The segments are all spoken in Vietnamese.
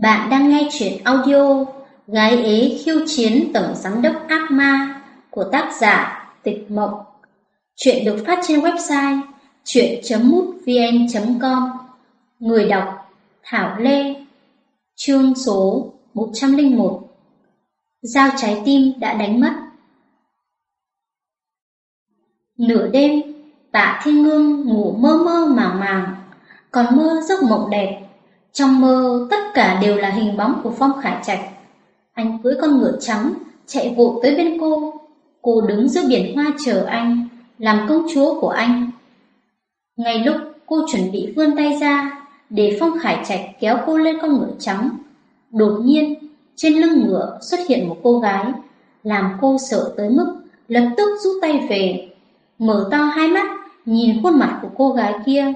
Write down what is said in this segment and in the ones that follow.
Bạn đang nghe chuyện audio Gái ế khiêu chiến tổng giám đốc ác ma của tác giả Tịch Mộng. Chuyện được phát trên website chuyện.mútvn.com Người đọc Thảo Lê Chương số 101 Giao trái tim đã đánh mất. Nửa đêm, tạ thiên ngương ngủ mơ mơ màng màng, còn mơ giấc mộng đẹp trong mơ, tất cả đều là hình bóng của Phong Khải Trạch. Anh cưỡi con ngựa trắng, chạy vội tới bên cô. Cô đứng giữa biển hoa chờ anh, làm công chúa của anh. Ngay lúc cô chuẩn bị vươn tay ra, để Phong Khải Trạch kéo cô lên con ngựa trắng. Đột nhiên, trên lưng ngựa xuất hiện một cô gái, làm cô sợ tới mức lập tức rút tay về. Mở to hai mắt, nhìn khuôn mặt của cô gái kia,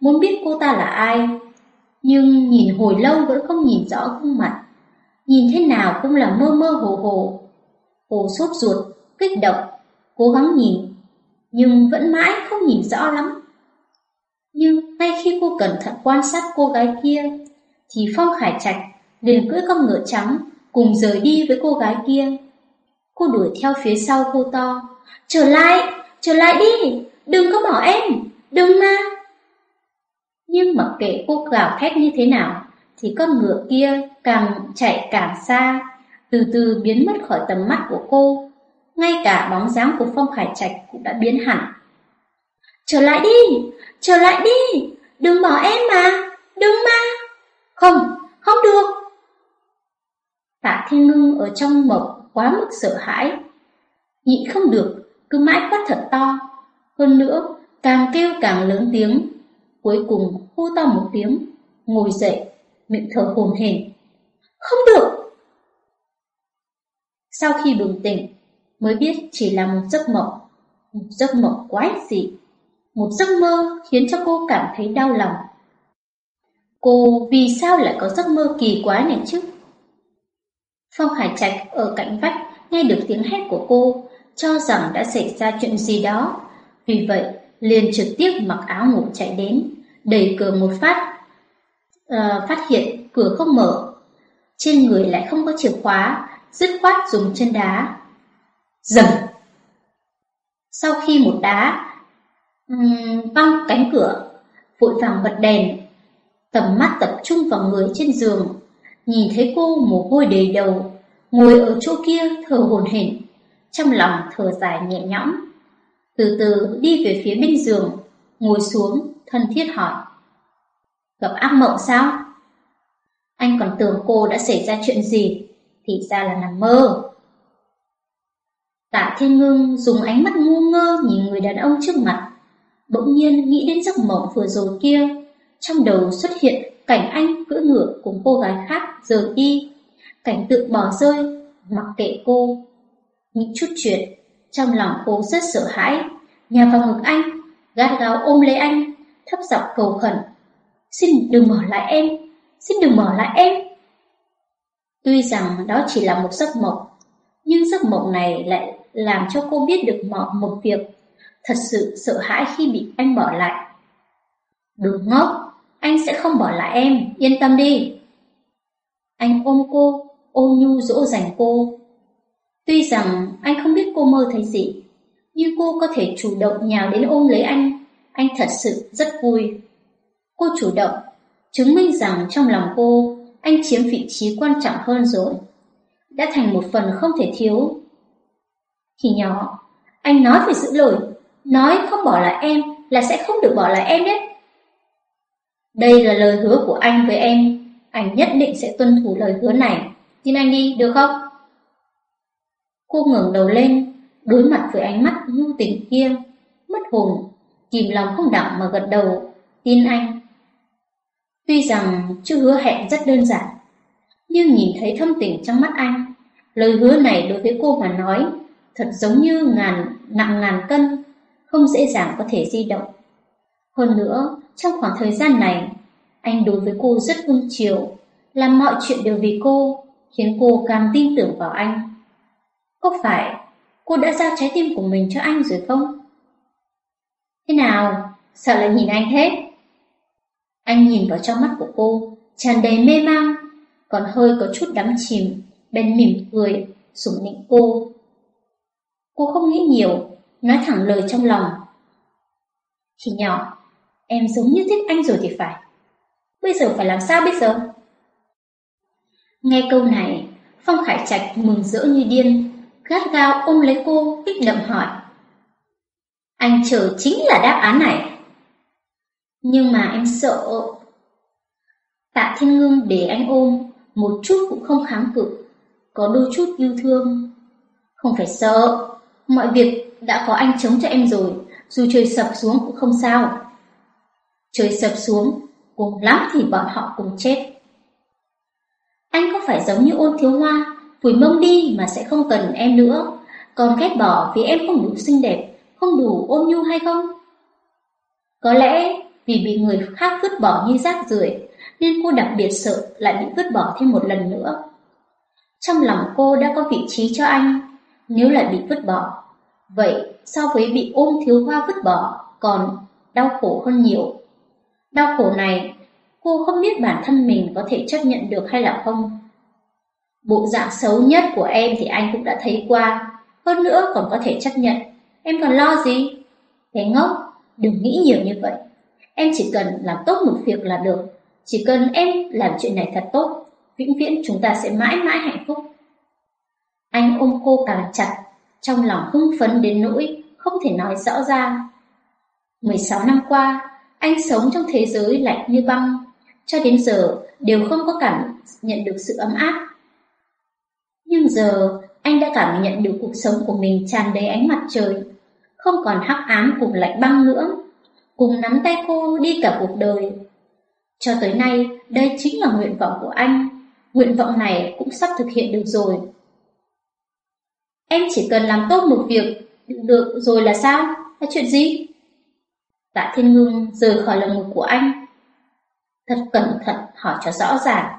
muốn biết cô ta là ai nhưng nhìn hồi lâu vẫn không nhìn rõ gương mặt. Nhìn thế nào cũng là mơ mơ hồ hồ. Cô sốt ruột, kích động, cố gắng nhìn, nhưng vẫn mãi không nhìn rõ lắm. Nhưng ngay khi cô cẩn thận quan sát cô gái kia, thì Phong Khải Trạch liền cưỡi con ngựa trắng cùng rời đi với cô gái kia. Cô đuổi theo phía sau cô to, trở lại, trở lại đi, đừng có bỏ em, đừng mà. Nhưng mặc kệ cô gào thét như thế nào, thì con ngựa kia càng chạy càng xa, từ từ biến mất khỏi tầm mắt của cô. Ngay cả bóng dáng của Phong Khải Trạch cũng đã biến hẳn. Trở lại đi, trở lại đi, đừng bỏ em mà, đừng mà. Không, không được. Tạ Thiên Ngưng ở trong mộng quá mức sợ hãi. Nhịn không được, cứ mãi quát thật to. Hơn nữa, càng kêu càng lớn tiếng, Cuối cùng hô to một tiếng, ngồi dậy, miệng thở hồn hển. Không được! Sau khi bừng tỉnh, mới biết chỉ là một giấc mộng, một giấc mộng quái dị, một giấc mơ khiến cho cô cảm thấy đau lòng. Cô vì sao lại có giấc mơ kỳ quái này chứ? Phong Hải Trạch ở cạnh vách nghe được tiếng hét của cô, cho rằng đã xảy ra chuyện gì đó. Vì vậy, liền trực tiếp mặc áo ngủ chạy đến, đẩy cửa một phát, uh, phát hiện cửa không mở. Trên người lại không có chìa khóa, dứt khoát dùng chân đá. Dầm! Sau khi một đá um, văng cánh cửa, vội vàng bật đèn, tầm mắt tập trung vào người trên giường, nhìn thấy cô mồ hôi đầy đầu, ngồi ở chỗ kia thở hổn hển, trong lòng thở dài nhẹ nhõm. Từ từ đi về phía bên giường, ngồi xuống, thân thiết hỏi. Gặp ác mộng sao? Anh còn tưởng cô đã xảy ra chuyện gì, thì ra là nằm mơ. Tạ Thiên Ngưng dùng ánh mắt ngu ngơ nhìn người đàn ông trước mặt, bỗng nhiên nghĩ đến giấc mộng vừa rồi kia, trong đầu xuất hiện cảnh anh cưỡi ngựa cùng cô gái khác rời đi, cảnh tượng bỏ rơi, mặc kệ cô. Nghĩ chút chuyện, trong lòng cô rất sợ hãi, nhà vào ngực anh, gắt gáo ôm lấy anh, thấp giọng cầu khẩn. Xin đừng bỏ lại em, xin đừng bỏ lại em. Tuy rằng đó chỉ là một giấc mộng, nhưng giấc mộng này lại làm cho cô biết được một, một việc, thật sự sợ hãi khi bị anh bỏ lại. Đừng ngốc, anh sẽ không bỏ lại em, yên tâm đi. Anh ôm cô, ôm nhu dỗ dành cô. Tuy rằng anh không biết cô mơ thấy gì, nhưng cô có thể chủ động nhào đến ôm lấy anh, anh thật sự rất vui. Cô chủ động, chứng minh rằng trong lòng cô, anh chiếm vị trí quan trọng hơn rồi. Đã thành một phần không thể thiếu. Khi nhỏ, anh nói về giữ lời, nói không bỏ lại em là sẽ không được bỏ lại em đấy. Đây là lời hứa của anh với em, anh nhất định sẽ tuân thủ lời hứa này. Tin anh đi, được không? Cô ngẩng đầu lên, đối mặt với ánh mắt nhu tình kia, mất hồn, kìm lòng không đặng mà gật đầu, tin anh. Tuy rằng chữ hứa hẹn rất đơn giản, nhưng nhìn thấy thâm tình trong mắt anh, lời hứa này đối với cô mà nói thật giống như ngàn nặng ngàn cân, không dễ dàng có thể di động. Hơn nữa, trong khoảng thời gian này, anh đối với cô rất ưng chiều, làm mọi chuyện đều vì cô, khiến cô càng tin tưởng vào anh. Có phải cô đã giao trái tim của mình cho anh rồi không? Thế nào? Sao lại nhìn anh thế? Anh nhìn vào trong mắt của cô, tràn đầy mê mang. còn hơi có chút đắm chìm, bên mỉm cười, sủng nịnh cô. Cô không nghĩ nhiều, nói thẳng lời trong lòng. Khi nhỏ, em giống như thích anh rồi thì phải. Bây giờ phải làm sao bây giờ? Nghe câu này, Phong Khải Trạch mừng rỡ như điên, gắt gao ôm lấy cô, kích động hỏi. Anh chờ chính là đáp án này. Nhưng mà em sợ. Tạ Thiên Ngưng để anh ôm, một chút cũng không kháng cự, có đôi chút yêu thương. Không phải sợ, mọi việc đã có anh chống cho em rồi, dù trời sập xuống cũng không sao. Trời sập xuống, cùng lắm thì bọn họ cùng chết. Anh có phải giống như ôn thiếu hoa, vùi mông đi mà sẽ không cần em nữa, còn ghét bỏ vì em không đủ xinh đẹp, không đủ ôn nhu hay không? Có lẽ vì bị người khác vứt bỏ như rác rưởi nên cô đặc biệt sợ lại bị vứt bỏ thêm một lần nữa. Trong lòng cô đã có vị trí cho anh, nếu lại bị vứt bỏ, vậy so với bị ôm thiếu hoa vứt bỏ còn đau khổ hơn nhiều. Đau khổ này, cô không biết bản thân mình có thể chấp nhận được hay là không. Bộ dạng xấu nhất của em thì anh cũng đã thấy qua, hơn nữa còn có thể chấp nhận. Em còn lo gì? Thế ngốc, đừng nghĩ nhiều như vậy. Em chỉ cần làm tốt một việc là được. Chỉ cần em làm chuyện này thật tốt, vĩnh viễn chúng ta sẽ mãi mãi hạnh phúc. Anh ôm cô càng chặt, trong lòng hưng phấn đến nỗi không thể nói rõ ra. 16 năm qua, anh sống trong thế giới lạnh như băng, cho đến giờ đều không có cảm nhận được sự ấm áp. Nhưng giờ, anh đã cảm nhận được cuộc sống của mình tràn đầy ánh mặt trời, không còn hắc ám cùng lạnh băng nữa, cùng nắm tay cô đi cả cuộc đời. Cho tới nay, đây chính là nguyện vọng của anh, nguyện vọng này cũng sắp thực hiện được rồi. Em chỉ cần làm tốt một việc được rồi là sao? Là chuyện gì? Tạ Thiên Ngưng rời khỏi lồng ngực của anh. Thật cẩn thận hỏi cho rõ ràng.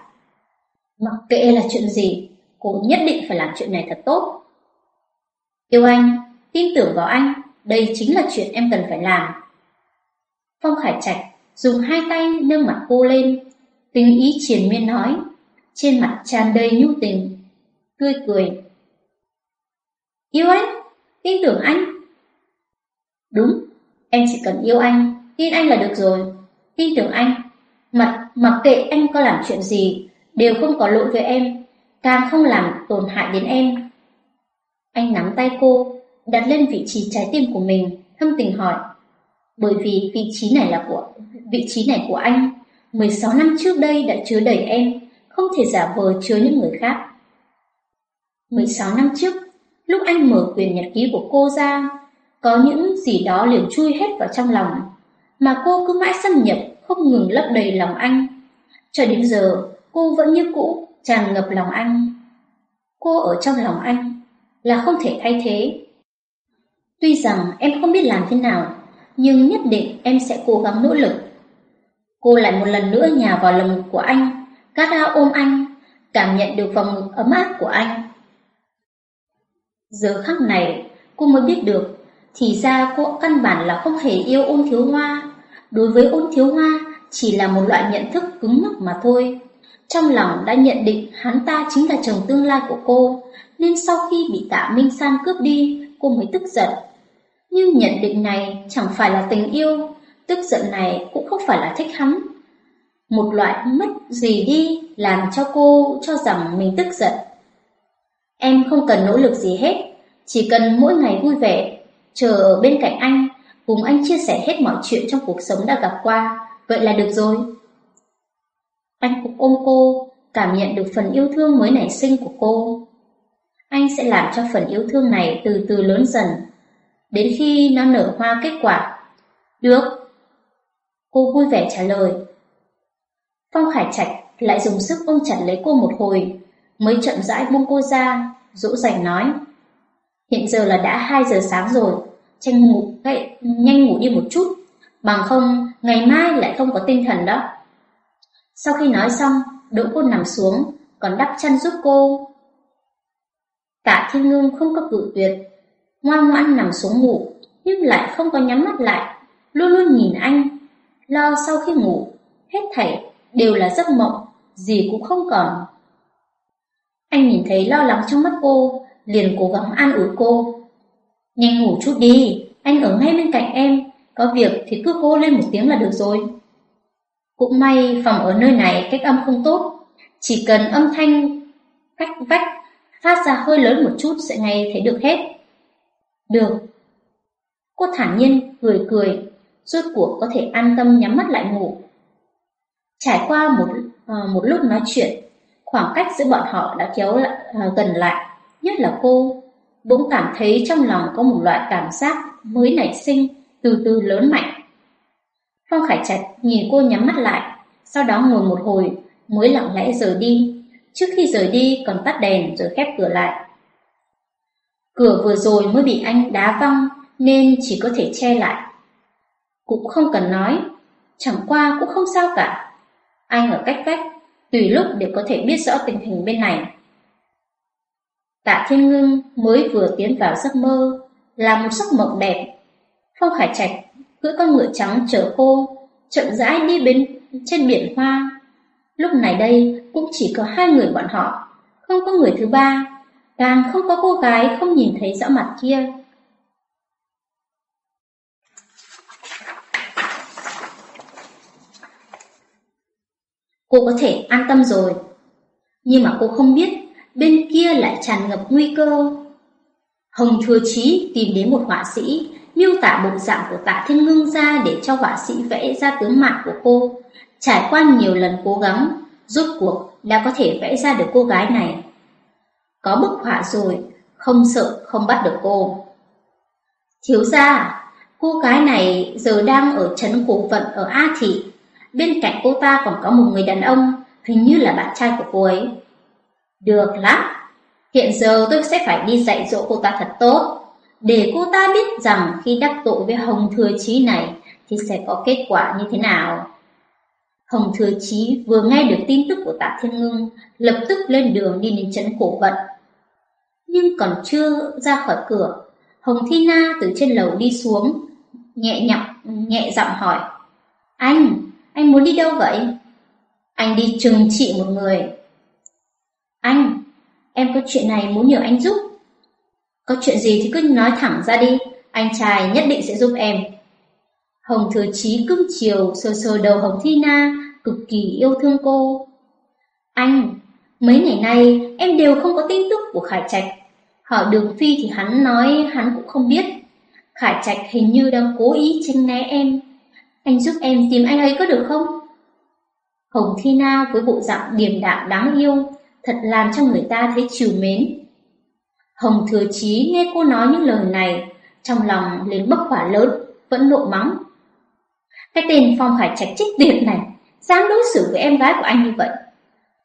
Mặc kệ là chuyện gì, cô nhất định phải làm chuyện này thật tốt. Yêu anh, tin tưởng vào anh, đây chính là chuyện em cần phải làm. Phong Khải Trạch dùng hai tay nâng mặt cô lên, tình ý triền miên nói, trên mặt tràn đầy nhu tình, tươi cười. Yêu anh, tin tưởng anh. Đúng, em chỉ cần yêu anh, tin anh là được rồi, tin tưởng anh. Mặt mặc kệ anh có làm chuyện gì, đều không có lỗi với em, càng không làm tổn hại đến em. Anh nắm tay cô, đặt lên vị trí trái tim của mình, thâm tình hỏi. Bởi vì vị trí này là của vị trí này của anh, 16 năm trước đây đã chứa đầy em, không thể giả vờ chứa những người khác. 16 năm trước, lúc anh mở quyền nhật ký của cô ra, có những gì đó liền chui hết vào trong lòng, mà cô cứ mãi xâm nhập, không ngừng lấp đầy lòng anh. Cho đến giờ, cô vẫn như cũ, tràn ngập lòng anh. Cô ở trong lòng anh là không thể thay thế. Tuy rằng em không biết làm thế nào, nhưng nhất định em sẽ cố gắng nỗ lực. Cô lại một lần nữa nhào vào lòng ngực của anh, cát ao ôm anh, cảm nhận được vòng ngực ấm áp của anh. Giờ khắc này, cô mới biết được, thì ra cô căn bản là không hề yêu ôn thiếu hoa. Đối với ôn thiếu hoa, chỉ là một loại nhận thức cứng nhắc mà thôi. Trong lòng đã nhận định hắn ta chính là chồng tương lai của cô, nên sau khi bị tạ Minh San cướp đi, cô mới tức giận. Nhưng nhận định này chẳng phải là tình yêu, tức giận này cũng không phải là thích hắn. Một loại mất gì đi làm cho cô cho rằng mình tức giận. Em không cần nỗ lực gì hết, chỉ cần mỗi ngày vui vẻ, chờ ở bên cạnh anh, cùng anh chia sẻ hết mọi chuyện trong cuộc sống đã gặp qua, vậy là được rồi. Anh cũng ôm cô, cảm nhận được phần yêu thương mới nảy sinh của cô. Anh sẽ làm cho phần yêu thương này từ từ lớn dần, đến khi nó nở hoa kết quả. Được. Cô vui vẻ trả lời. Phong Khải Trạch lại dùng sức ôm chặt lấy cô một hồi, mới chậm rãi buông cô ra, dỗ dành nói. Hiện giờ là đã 2 giờ sáng rồi, tranh ngủ, gậy, nhanh ngủ đi một chút, bằng không ngày mai lại không có tinh thần đó. Sau khi nói xong, đỗ cô nằm xuống, còn đắp chăn giúp cô. Tạ Thiên Ngưng không có cử tuyệt, ngoan ngoãn nằm xuống ngủ, nhưng lại không có nhắm mắt lại, luôn luôn nhìn anh, lo sau khi ngủ, hết thảy đều là giấc mộng, gì cũng không còn, Anh nhìn thấy lo lắng trong mắt cô, liền cố gắng an ủi cô. Nhanh ngủ chút đi, anh ở ngay bên cạnh em, có việc thì cứ hô lên một tiếng là được rồi. Cũng may phòng ở nơi này cách âm không tốt, chỉ cần âm thanh cách vách phát ra hơi lớn một chút sẽ nghe thấy được hết. Được. Cô thản nhiên cười cười, rốt cuộc có thể an tâm nhắm mắt lại ngủ. Trải qua một uh, một lúc nói chuyện, khoảng cách giữa bọn họ đã kéo lại, uh, gần lại, nhất là cô, bỗng cảm thấy trong lòng có một loại cảm giác mới nảy sinh, từ từ lớn mạnh. Phong Khải Trạch nhìn cô nhắm mắt lại, sau đó ngồi một hồi mới lặng lẽ rời đi. Trước khi rời đi còn tắt đèn rồi khép cửa lại. Cửa vừa rồi mới bị anh đá văng nên chỉ có thể che lại. Cũng không cần nói, chẳng qua cũng không sao cả. Anh ở cách vách, tùy lúc để có thể biết rõ tình hình bên này. Tạ Thiên Ngưng mới vừa tiến vào giấc mơ, là một giấc mộng đẹp. Phong Khải Trạch cưỡi con ngựa trắng chở cô, chậm rãi đi bên trên biển hoa. Lúc này đây cũng chỉ có hai người bọn họ, không có người thứ ba, càng không có cô gái không nhìn thấy rõ mặt kia. Cô có thể an tâm rồi, nhưng mà cô không biết bên kia lại tràn ngập nguy cơ. Hồng Thừa Chí tìm đến một họa sĩ, miêu tả bộ dạng của tạ thiên ngưng ra để cho họa sĩ vẽ ra tướng mạo của cô. Trải qua nhiều lần cố gắng, rốt cuộc đã có thể vẽ ra được cô gái này. Có bức họa rồi, không sợ không bắt được cô. Thiếu gia, cô gái này giờ đang ở trấn cổ vận ở A Thị. Bên cạnh cô ta còn có một người đàn ông, hình như là bạn trai của cô ấy. Được lắm, hiện giờ tôi sẽ phải đi dạy dỗ cô ta thật tốt, để cô ta biết rằng khi đắc tội với Hồng Thừa Chí này thì sẽ có kết quả như thế nào. Hồng Thừa Chí vừa nghe được tin tức của Tạ Thiên Ngưng, lập tức lên đường đi đến trấn cổ vận. Nhưng còn chưa ra khỏi cửa, Hồng Thi Na từ trên lầu đi xuống, nhẹ nhọc, nhẹ giọng hỏi. Anh, anh muốn đi đâu vậy? Anh đi trừng trị một người. Anh, em có chuyện này muốn nhờ anh giúp. Có chuyện gì thì cứ nói thẳng ra đi, anh trai nhất định sẽ giúp em. Hồng Thừa Chí cưng chiều sờ sờ đầu Hồng Thi Na, cực kỳ yêu thương cô. Anh, mấy ngày nay em đều không có tin tức của Khải Trạch. Hỏi Đường Phi thì hắn nói hắn cũng không biết. Khải Trạch hình như đang cố ý tranh né em. Anh giúp em tìm anh ấy có được không? Hồng Thi Na với bộ dạng điềm đạm đáng yêu, thật làm cho người ta thấy chiều mến. Hồng Thừa Chí nghe cô nói những lời này, trong lòng liền bốc hỏa lớn, vẫn nộ mắng. Cái tên Phong hải Trạch trích tiệt này, dám đối xử với em gái của anh như vậy.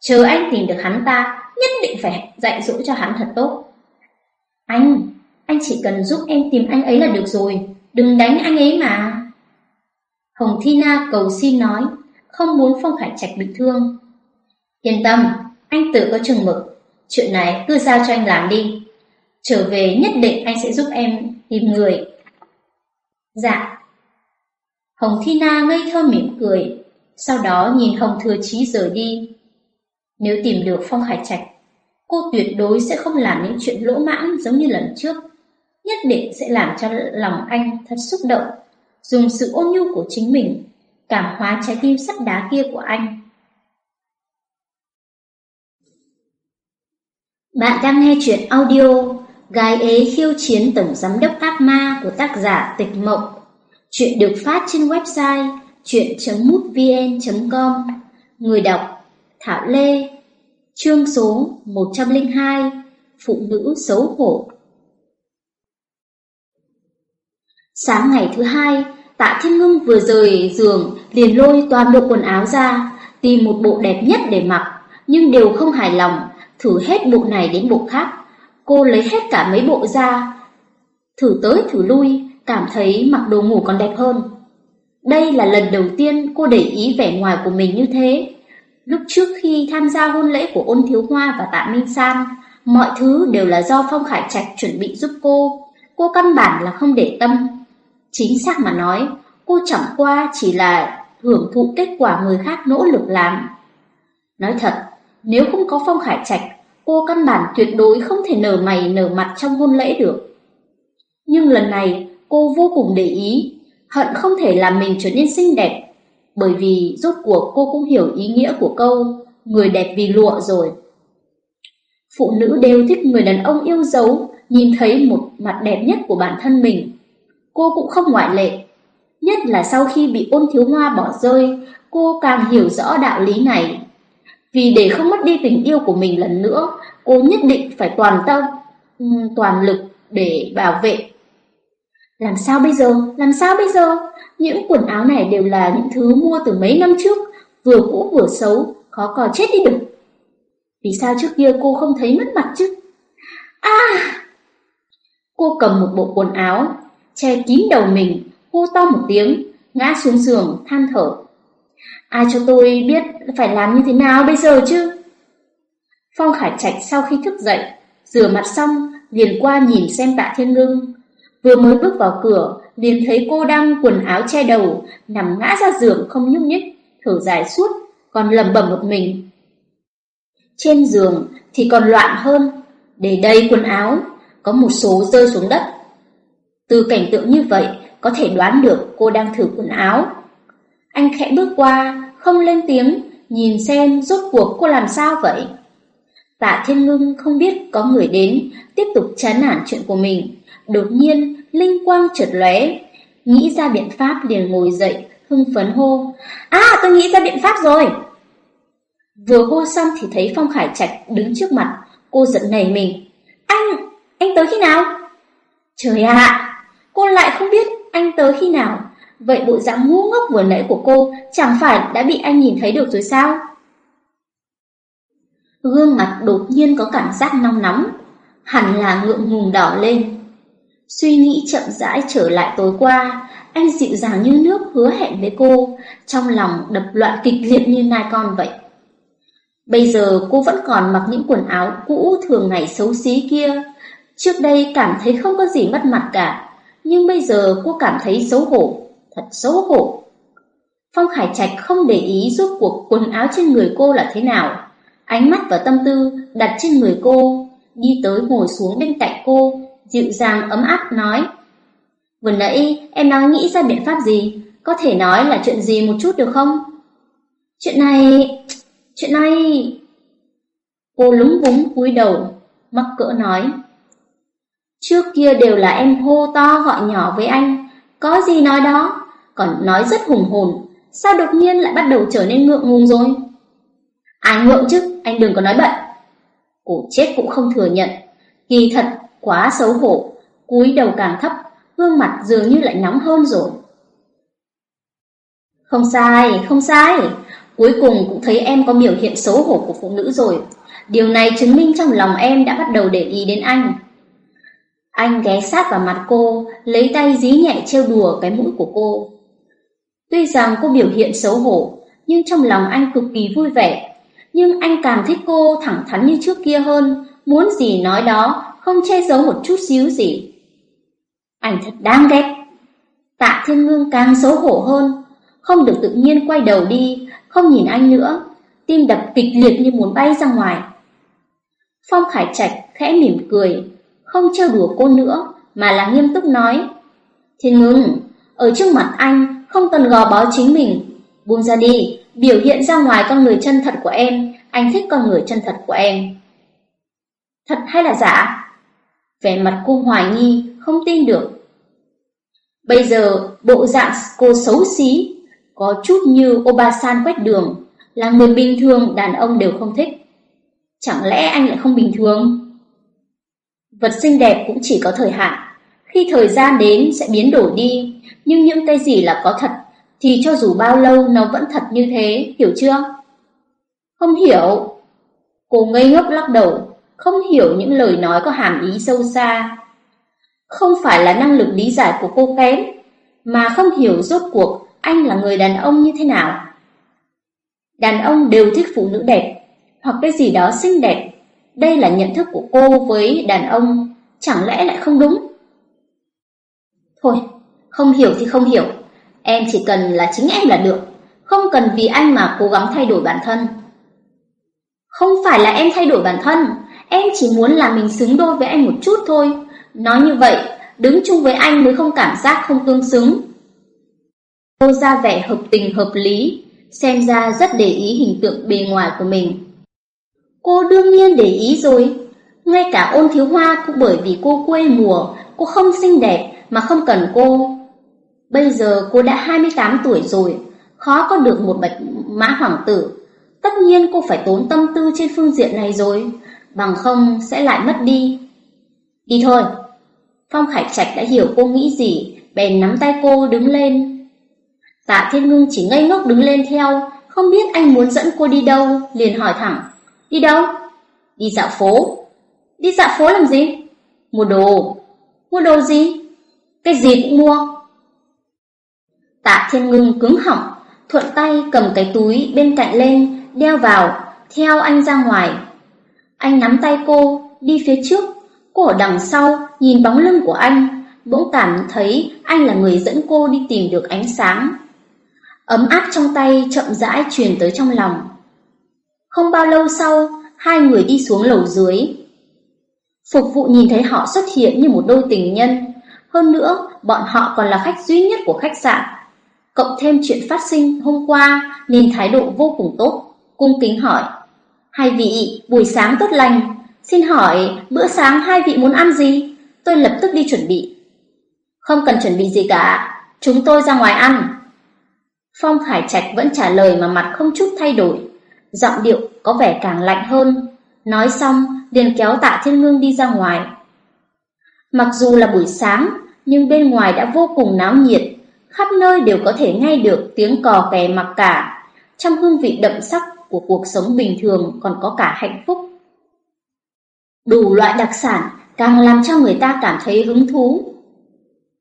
Chờ anh tìm được hắn ta, nhất định phải dạy dỗ cho hắn thật tốt. Anh, anh chỉ cần giúp em tìm anh ấy là được rồi, đừng đánh anh ấy mà. Hồng Thi Na cầu xin nói, không muốn Phong hải Trạch bị thương. Yên tâm, anh tự có chừng mực, chuyện này cứ giao cho anh làm đi. Trở về nhất định anh sẽ giúp em tìm người. Dạ. Hồng Thi Na ngây thơ mỉm cười, sau đó nhìn Hồng Thừa Chí rời đi. Nếu tìm được Phong Hải Trạch, cô tuyệt đối sẽ không làm những chuyện lỗ mãng giống như lần trước. Nhất định sẽ làm cho lòng anh thật xúc động, dùng sự ôn nhu của chính mình, cảm hóa trái tim sắt đá kia của anh. Bạn đang nghe chuyện audio Gái ế khiêu chiến tổng giám đốc ác ma của tác giả Tịch Mộng. Chuyện được phát trên website chuyện.mútvn.com Người đọc Thảo Lê. Chương số 102 Phụ nữ xấu hổ. Sáng ngày thứ hai, Tạ Thiên Ngưng vừa rời giường liền lôi toàn bộ quần áo ra, tìm một bộ đẹp nhất để mặc, nhưng đều không hài lòng, thử hết bộ này đến bộ khác. Cô lấy hết cả mấy bộ ra, thử tới thử lui, cảm thấy mặc đồ ngủ còn đẹp hơn. Đây là lần đầu tiên cô để ý vẻ ngoài của mình như thế. Lúc trước khi tham gia hôn lễ của ôn thiếu hoa và tạ Minh San, mọi thứ đều là do Phong Khải Trạch chuẩn bị giúp cô. Cô căn bản là không để tâm. Chính xác mà nói, cô chẳng qua chỉ là hưởng thụ kết quả người khác nỗ lực làm. Nói thật, nếu không có Phong Khải Trạch, cô căn bản tuyệt đối không thể nở mày nở mặt trong hôn lễ được. Nhưng lần này cô vô cùng để ý, hận không thể làm mình trở nên xinh đẹp, bởi vì rốt cuộc cô cũng hiểu ý nghĩa của câu người đẹp vì lụa rồi. Phụ nữ đều thích người đàn ông yêu dấu, nhìn thấy một mặt đẹp nhất của bản thân mình. Cô cũng không ngoại lệ. Nhất là sau khi bị ôn thiếu hoa bỏ rơi, cô càng hiểu rõ đạo lý này. Vì để không mất đi tình yêu của mình lần nữa, cô nhất định phải toàn tâm, toàn lực để bảo vệ. Làm sao bây giờ? Làm sao bây giờ? Những quần áo này đều là những thứ mua từ mấy năm trước, vừa cũ vừa xấu, khó còn chết đi được. Vì sao trước kia cô không thấy mất mặt chứ? À! Cô cầm một bộ quần áo, che kín đầu mình, hô to một tiếng, ngã xuống giường, than thở. Ai cho tôi biết phải làm như thế nào bây giờ chứ? Phong Khải Trạch sau khi thức dậy, rửa mặt xong, liền qua nhìn xem tạ thiên ngưng. Vừa mới bước vào cửa, liền thấy cô đang quần áo che đầu, nằm ngã ra giường không nhúc nhích, thở dài suốt, còn lầm bẩm một mình. Trên giường thì còn loạn hơn, để đầy quần áo, có một số rơi xuống đất. Từ cảnh tượng như vậy, có thể đoán được cô đang thử quần áo. Anh khẽ bước qua, không lên tiếng, nhìn xem rốt cuộc cô làm sao vậy. Tạ Thiên Ngưng không biết có người đến, tiếp tục chán nản chuyện của mình. Đột nhiên, linh quang chợt lóe, nghĩ ra biện pháp liền ngồi dậy, hưng phấn hô. À, tôi nghĩ ra biện pháp rồi! Vừa hô xong thì thấy Phong Khải Trạch đứng trước mặt, cô giận nảy mình. Anh, anh tới khi nào? Trời ạ, cô lại không biết anh tới khi nào. Vậy bộ dạng ngu ngốc vừa nãy của cô chẳng phải đã bị anh nhìn thấy được rồi sao? Gương mặt đột nhiên có cảm giác nóng nóng, hẳn là ngượng ngùng đỏ lên. Suy nghĩ chậm rãi trở lại tối qua, anh dịu dàng như nước hứa hẹn với cô, trong lòng đập loạn kịch liệt như nai con vậy. Bây giờ cô vẫn còn mặc những quần áo cũ thường ngày xấu xí kia. Trước đây cảm thấy không có gì mất mặt cả, nhưng bây giờ cô cảm thấy xấu hổ, thật xấu hổ. Phong Khải Trạch không để ý rốt cuộc quần áo trên người cô là thế nào. Ánh mắt và tâm tư đặt trên người cô, đi tới ngồi xuống bên cạnh cô, dịu dàng ấm áp nói. Vừa nãy em nói nghĩ ra biện pháp gì, có thể nói là chuyện gì một chút được không? Chuyện này... chuyện này... Cô lúng búng cúi đầu, mắc cỡ nói. Trước kia đều là em hô to gọi nhỏ với anh, có gì nói đó, còn nói rất hùng hồn, sao đột nhiên lại bắt đầu trở nên ngượng ngùng rồi? Ai ngượng chứ, anh đừng có nói bậy. Cổ chết cũng không thừa nhận, kỳ thật quá xấu hổ, cúi đầu càng thấp, gương mặt dường như lại nóng hơn rồi. Không sai, không sai, cuối cùng cũng thấy em có biểu hiện xấu hổ của phụ nữ rồi. Điều này chứng minh trong lòng em đã bắt đầu để ý đến anh. Anh ghé sát vào mặt cô, lấy tay dí nhẹ trêu đùa cái mũi của cô. Tuy rằng cô biểu hiện xấu hổ, nhưng trong lòng anh cực kỳ vui vẻ. Nhưng anh càng thích cô thẳng thắn như trước kia hơn, muốn gì nói đó, không che giấu một chút xíu gì. Anh thật đáng ghét. Tạ Thiên Ngương càng xấu hổ hơn, không được tự nhiên quay đầu đi, không nhìn anh nữa, tim đập kịch liệt như muốn bay ra ngoài. Phong Khải Trạch khẽ mỉm cười, không trêu đùa cô nữa, mà là nghiêm túc nói. Thiên ngưng, ở trước mặt anh, không cần gò bó chính mình. Buông ra đi, biểu hiện ra ngoài con người chân thật của em, anh thích con người chân thật của em. Thật hay là giả? Vẻ mặt cô hoài nghi, không tin được. Bây giờ, bộ dạng cô xấu xí, có chút như Obasan quét đường, là người bình thường đàn ông đều không thích. Chẳng lẽ anh lại không bình thường? Vật xinh đẹp cũng chỉ có thời hạn, khi thời gian đến sẽ biến đổi đi, nhưng những cái gì là có thật thì cho dù bao lâu nó vẫn thật như thế, hiểu chưa? Không hiểu. Cô ngây ngốc lắc đầu, không hiểu những lời nói có hàm ý sâu xa. Không phải là năng lực lý giải của cô kém, mà không hiểu rốt cuộc anh là người đàn ông như thế nào. Đàn ông đều thích phụ nữ đẹp, hoặc cái gì đó xinh đẹp, đây là nhận thức của cô với đàn ông, chẳng lẽ lại không đúng? Thôi, không hiểu thì không hiểu, em chỉ cần là chính em là được, không cần vì anh mà cố gắng thay đổi bản thân. Không phải là em thay đổi bản thân, Em chỉ muốn là mình xứng đôi với anh một chút thôi. Nói như vậy, đứng chung với anh mới không cảm giác không tương xứng. Cô ra vẻ hợp tình hợp lý, xem ra rất để ý hình tượng bề ngoài của mình. Cô đương nhiên để ý rồi, ngay cả ôn thiếu hoa cũng bởi vì cô quê mùa, cô không xinh đẹp mà không cần cô. Bây giờ cô đã 28 tuổi rồi, khó có được một bạch mã hoàng tử. Tất nhiên cô phải tốn tâm tư trên phương diện này rồi, bằng không sẽ lại mất đi. Đi thôi. Phong Khải Trạch đã hiểu cô nghĩ gì, bèn nắm tay cô đứng lên. Tạ Thiên Ngưng chỉ ngây ngốc đứng lên theo, không biết anh muốn dẫn cô đi đâu, liền hỏi thẳng. Đi đâu? Đi dạo phố. Đi dạo phố làm gì? Mua đồ. Mua đồ gì? Cái gì cũng mua. Tạ Thiên Ngưng cứng họng, thuận tay cầm cái túi bên cạnh lên, đeo vào, theo anh ra ngoài. Anh nắm tay cô, đi phía trước, cô ở đằng sau, nhìn bóng lưng của anh, bỗng cảm thấy anh là người dẫn cô đi tìm được ánh sáng. Ấm áp trong tay chậm rãi truyền tới trong lòng. Không bao lâu sau, hai người đi xuống lầu dưới. Phục vụ nhìn thấy họ xuất hiện như một đôi tình nhân. Hơn nữa, bọn họ còn là khách duy nhất của khách sạn. Cộng thêm chuyện phát sinh hôm qua nên thái độ vô cùng tốt. Cung kính hỏi. Hai vị, buổi sáng tốt lành. Xin hỏi, bữa sáng hai vị muốn ăn gì? Tôi lập tức đi chuẩn bị. Không cần chuẩn bị gì cả. Chúng tôi ra ngoài ăn. Phong Khải Trạch vẫn trả lời mà mặt không chút thay đổi. Giọng điệu có vẻ càng lạnh hơn. Nói xong, liền kéo tạ thiên ngưng đi ra ngoài. Mặc dù là buổi sáng, nhưng bên ngoài đã vô cùng náo nhiệt, khắp nơi đều có thể nghe được tiếng cò kè mặc cả, trong hương vị đậm sắc của cuộc sống bình thường còn có cả hạnh phúc. Đủ loại đặc sản càng làm cho người ta cảm thấy hứng thú.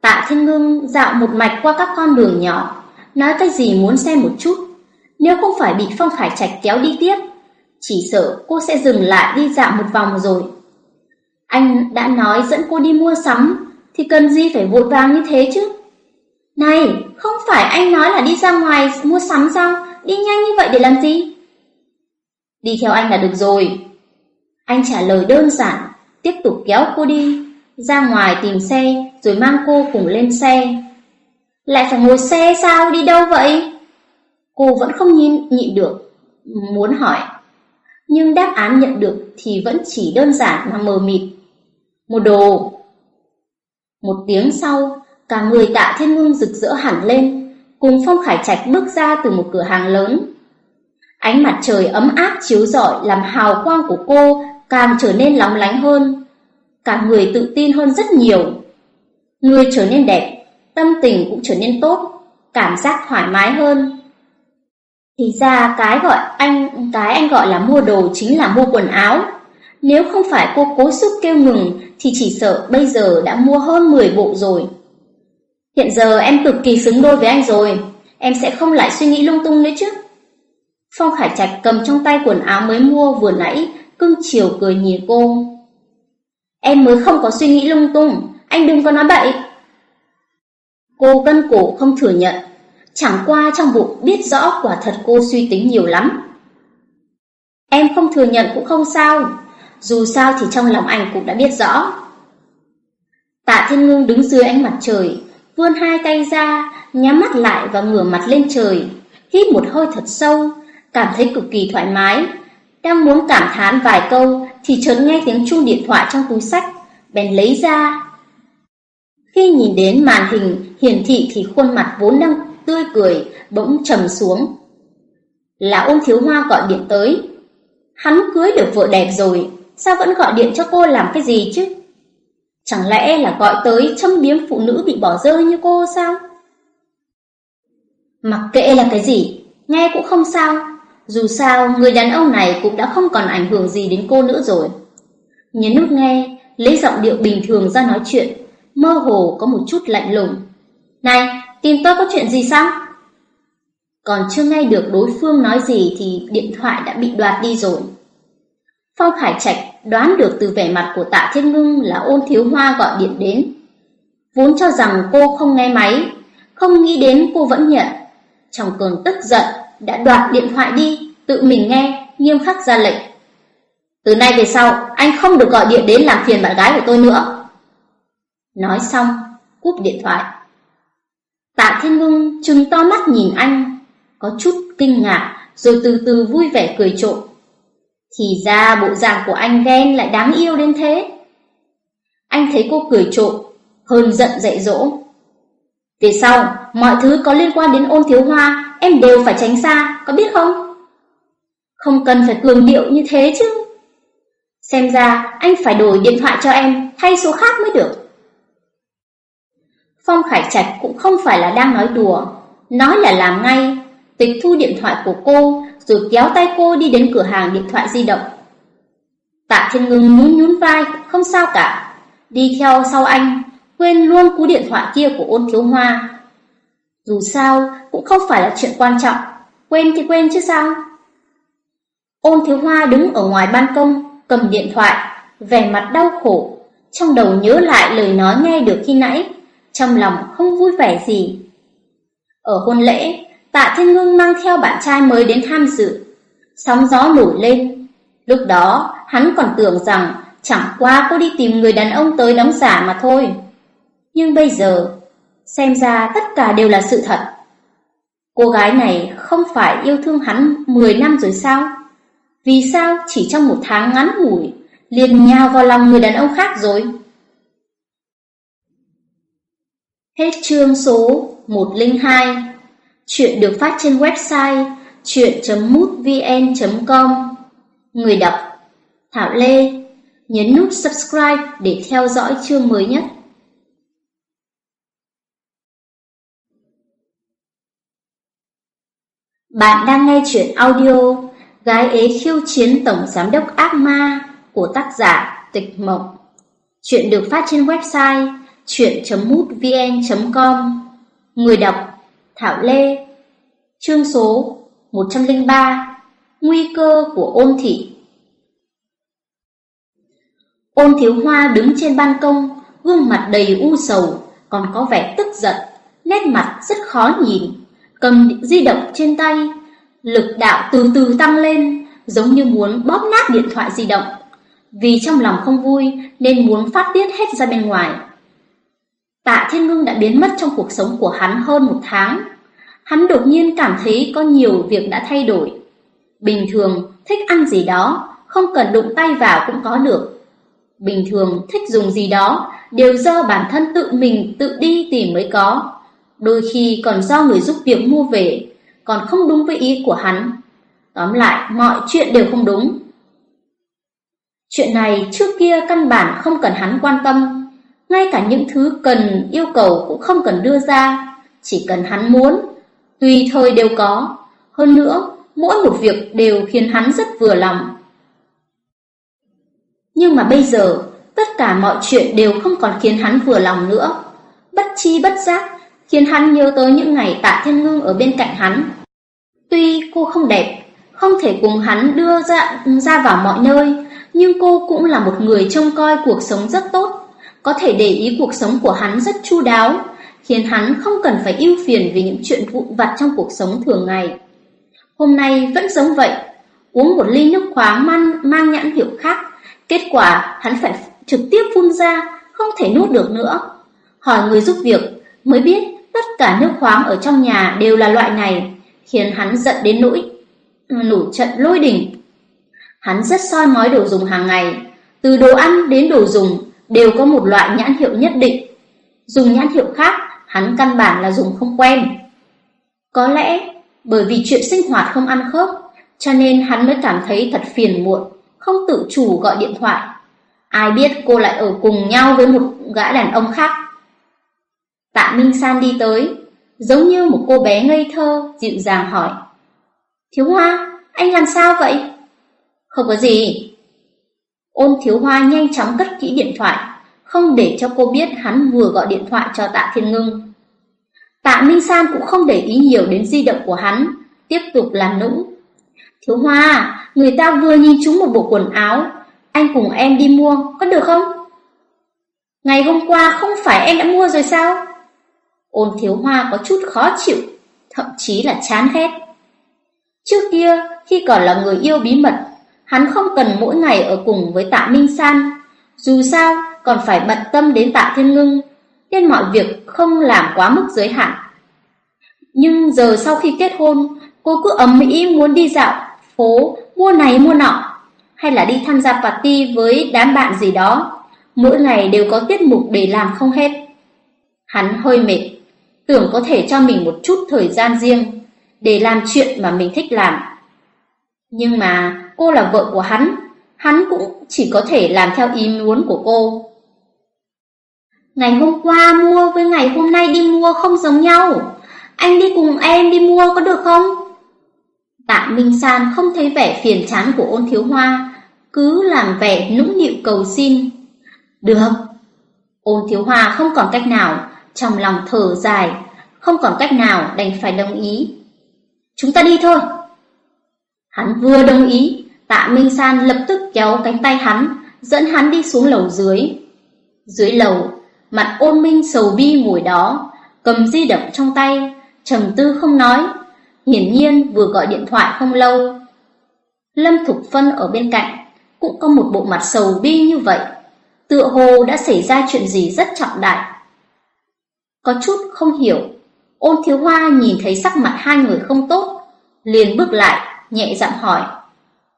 Tạ Thiên Ngưng dạo một mạch qua các con đường nhỏ, nói cái gì muốn xem một chút. Nếu không phải bị Phong Khải Trạch kéo đi tiếp, chỉ sợ cô sẽ dừng lại đi dạo một vòng rồi. Anh đã nói dẫn cô đi mua sắm, thì cần gì phải vội vàng như thế chứ? Này, không phải anh nói là đi ra ngoài mua sắm sao? Đi nhanh như vậy để làm gì? Đi theo anh là được rồi. Anh trả lời đơn giản, tiếp tục kéo cô đi, ra ngoài tìm xe, rồi mang cô cùng lên xe. Lại phải ngồi xe sao? Đi đâu vậy? Cô vẫn không nhìn nhịn được, muốn hỏi nhưng đáp án nhận được thì vẫn chỉ đơn giản mà mờ mịt. Một đồ. Một tiếng sau, cả người tạ thiên ngưng rực rỡ hẳn lên, cùng Phong Khải Trạch bước ra từ một cửa hàng lớn. Ánh mặt trời ấm áp chiếu rọi làm hào quang của cô càng trở nên lóng lánh hơn. Cả người tự tin hơn rất nhiều. Người trở nên đẹp, tâm tình cũng trở nên tốt, cảm giác thoải mái hơn. Thì ra cái gọi anh cái anh gọi là mua đồ chính là mua quần áo. Nếu không phải cô cố sức kêu ngừng thì chỉ sợ bây giờ đã mua hơn 10 bộ rồi. Hiện giờ em cực kỳ xứng đôi với anh rồi, em sẽ không lại suy nghĩ lung tung nữa chứ. Phong Khải Trạch cầm trong tay quần áo mới mua vừa nãy, cưng chiều cười nhìn cô. Em mới không có suy nghĩ lung tung, anh đừng có nói bậy. Cô cân cổ không thừa nhận, Chẳng qua trong bụng biết rõ quả thật cô suy tính nhiều lắm. Em không thừa nhận cũng không sao, dù sao thì trong lòng anh cũng đã biết rõ. Tạ Thiên Ngưng đứng dưới ánh mặt trời, vươn hai tay ra, nhắm mắt lại và ngửa mặt lên trời, hít một hơi thật sâu, cảm thấy cực kỳ thoải mái. Đang muốn cảm thán vài câu thì chợt nghe tiếng chuông điện thoại trong túi sách, bèn lấy ra. Khi nhìn đến màn hình hiển thị thì khuôn mặt vốn đang tươi cười, bỗng trầm xuống. Là ôn thiếu hoa gọi điện tới. Hắn cưới được vợ đẹp rồi, sao vẫn gọi điện cho cô làm cái gì chứ? Chẳng lẽ là gọi tới châm biếm phụ nữ bị bỏ rơi như cô sao? Mặc kệ là cái gì, nghe cũng không sao. Dù sao, người đàn ông này cũng đã không còn ảnh hưởng gì đến cô nữa rồi. Nhấn nút nghe, lấy giọng điệu bình thường ra nói chuyện, mơ hồ có một chút lạnh lùng. Này, Tìm tôi có chuyện gì sao? Còn chưa nghe được đối phương nói gì thì điện thoại đã bị đoạt đi rồi. Phong Khải Trạch đoán được từ vẻ mặt của Tạ Thiên Ngưng là ôn thiếu hoa gọi điện đến. Vốn cho rằng cô không nghe máy, không nghĩ đến cô vẫn nhận. Trong cơn tức giận đã đoạt điện thoại đi, tự mình nghe, nghiêm khắc ra lệnh. Từ nay về sau, anh không được gọi điện đến làm phiền bạn gái của tôi nữa. Nói xong, cúp điện thoại. Tạ Thiên ngung trừng to mắt nhìn anh, có chút kinh ngạc, rồi từ từ vui vẻ cười trộm. Thì ra bộ dạng của anh ghen lại đáng yêu đến thế. Anh thấy cô cười trộm, hơn giận dạy dỗ. Về sau, mọi thứ có liên quan đến ôn thiếu hoa, em đều phải tránh xa, có biết không? Không cần phải cường điệu như thế chứ. Xem ra anh phải đổi điện thoại cho em, thay số khác mới được. Phong Khải Trạch cũng không phải là đang nói đùa, nói là làm ngay, tịch thu điện thoại của cô, rồi kéo tay cô đi đến cửa hàng điện thoại di động. Tạ Thiên Ngưng nhún nhún vai, không sao cả, đi theo sau anh, quên luôn cú điện thoại kia của ôn thiếu hoa. Dù sao, cũng không phải là chuyện quan trọng, quên thì quên chứ sao. Ôn thiếu hoa đứng ở ngoài ban công, cầm điện thoại, vẻ mặt đau khổ, trong đầu nhớ lại lời nói nghe được khi nãy, trong lòng không vui vẻ gì. Ở hôn lễ, Tạ Thiên Ngưng mang theo bạn trai mới đến tham dự. Sóng gió nổi lên. Lúc đó, hắn còn tưởng rằng chẳng qua cô đi tìm người đàn ông tới đóng giả mà thôi. Nhưng bây giờ, xem ra tất cả đều là sự thật. Cô gái này không phải yêu thương hắn 10 năm rồi sao? Vì sao chỉ trong một tháng ngắn ngủi liền nhào vào lòng người đàn ông khác rồi? Hết chương số 102 Chuyện được phát trên website chuyện.mútvn.com Người đọc Thảo Lê Nhấn nút subscribe để theo dõi chương mới nhất. Bạn đang nghe chuyện audio Gái ế khiêu chiến tổng giám đốc ác ma của tác giả Tịch Mộng. Chuyện được phát trên website chuyện.mútvn.com Người đọc Thảo Lê. Chương số 103 Nguy cơ của ôn thị. Ôn thiếu hoa đứng trên ban công, Gương mặt đầy u sầu, Còn có vẻ tức giận, Nét mặt rất khó nhìn. Cầm di động trên tay Lực đạo từ từ tăng lên Giống như muốn bóp nát điện thoại di động Vì trong lòng không vui Nên muốn phát tiết hết ra bên ngoài Tạ Thiên Ngưng đã biến mất trong cuộc sống của hắn hơn một tháng hắn đột nhiên cảm thấy có nhiều việc đã thay đổi. Bình thường, thích ăn gì đó, không cần đụng tay vào cũng có được. Bình thường, thích dùng gì đó, đều do bản thân tự mình tự đi tìm mới có. Đôi khi còn do người giúp việc mua về, còn không đúng với ý của hắn. Tóm lại, mọi chuyện đều không đúng. Chuyện này trước kia căn bản không cần hắn quan tâm, ngay cả những thứ cần yêu cầu cũng không cần đưa ra, chỉ cần hắn muốn tùy thời đều có. Hơn nữa, mỗi một việc đều khiến hắn rất vừa lòng. Nhưng mà bây giờ, tất cả mọi chuyện đều không còn khiến hắn vừa lòng nữa. Bất chi bất giác, khiến hắn nhớ tới những ngày tạ thiên ngưng ở bên cạnh hắn. Tuy cô không đẹp, không thể cùng hắn đưa ra, ra vào mọi nơi, nhưng cô cũng là một người trông coi cuộc sống rất tốt, có thể để ý cuộc sống của hắn rất chu đáo, khiến hắn không cần phải ưu phiền vì những chuyện vụn vặt trong cuộc sống thường ngày. Hôm nay vẫn giống vậy, uống một ly nước khoáng mang, mang nhãn hiệu khác, kết quả hắn phải trực tiếp phun ra, không thể nuốt được nữa. Hỏi người giúp việc, mới biết tất cả nước khoáng ở trong nhà đều là loại này, khiến hắn giận đến nỗi ừ, nổi trận lôi đỉnh. Hắn rất soi mói đồ dùng hàng ngày, từ đồ ăn đến đồ dùng đều có một loại nhãn hiệu nhất định. Dùng nhãn hiệu khác hắn căn bản là dùng không quen. Có lẽ bởi vì chuyện sinh hoạt không ăn khớp, cho nên hắn mới cảm thấy thật phiền muộn, không tự chủ gọi điện thoại. Ai biết cô lại ở cùng nhau với một gã đàn ông khác. Tạ Minh San đi tới, giống như một cô bé ngây thơ, dịu dàng hỏi. Thiếu Hoa, anh làm sao vậy? Không có gì. Ôn Thiếu Hoa nhanh chóng cất kỹ điện thoại, không để cho cô biết hắn vừa gọi điện thoại cho Tạ Thiên Ngưng. Tạ Minh San cũng không để ý nhiều đến di động của hắn, tiếp tục làm nũng. Thiếu Hoa, người ta vừa nhìn trúng một bộ quần áo, anh cùng em đi mua, có được không? Ngày hôm qua không phải em đã mua rồi sao? Ôn Thiếu Hoa có chút khó chịu, thậm chí là chán ghét. Trước kia, khi còn là người yêu bí mật, Hắn không cần mỗi ngày ở cùng với tạ Minh San. Dù sao, còn phải bận tâm đến tạ Thiên Ngưng, nên mọi việc không làm quá mức giới hạn. Nhưng giờ sau khi kết hôn, cô cứ ấm mỹ muốn đi dạo, phố, mua này mua nọ, hay là đi tham gia party với đám bạn gì đó. Mỗi ngày đều có tiết mục để làm không hết. Hắn hơi mệt, tưởng có thể cho mình một chút thời gian riêng để làm chuyện mà mình thích làm. Nhưng mà cô là vợ của hắn, hắn cũng chỉ có thể làm theo ý muốn của cô. Ngày hôm qua mua với ngày hôm nay đi mua không giống nhau. Anh đi cùng em đi mua có được không? Tạ Minh San không thấy vẻ phiền chán của ôn thiếu hoa, cứ làm vẻ nũng nịu cầu xin. Được. Ôn thiếu hoa không còn cách nào, trong lòng thở dài, không còn cách nào đành phải đồng ý. Chúng ta đi thôi. Hắn vừa đồng ý, tạ Minh San lập tức kéo cánh tay hắn, dẫn hắn đi xuống lầu dưới. Dưới lầu, mặt ôn minh sầu bi ngồi đó, cầm di động trong tay, trầm tư không nói, hiển nhiên vừa gọi điện thoại không lâu. Lâm Thục Phân ở bên cạnh, cũng có một bộ mặt sầu bi như vậy, tựa hồ đã xảy ra chuyện gì rất trọng đại. Có chút không hiểu, ôn thiếu hoa nhìn thấy sắc mặt hai người không tốt, liền bước lại, nhẹ giọng hỏi.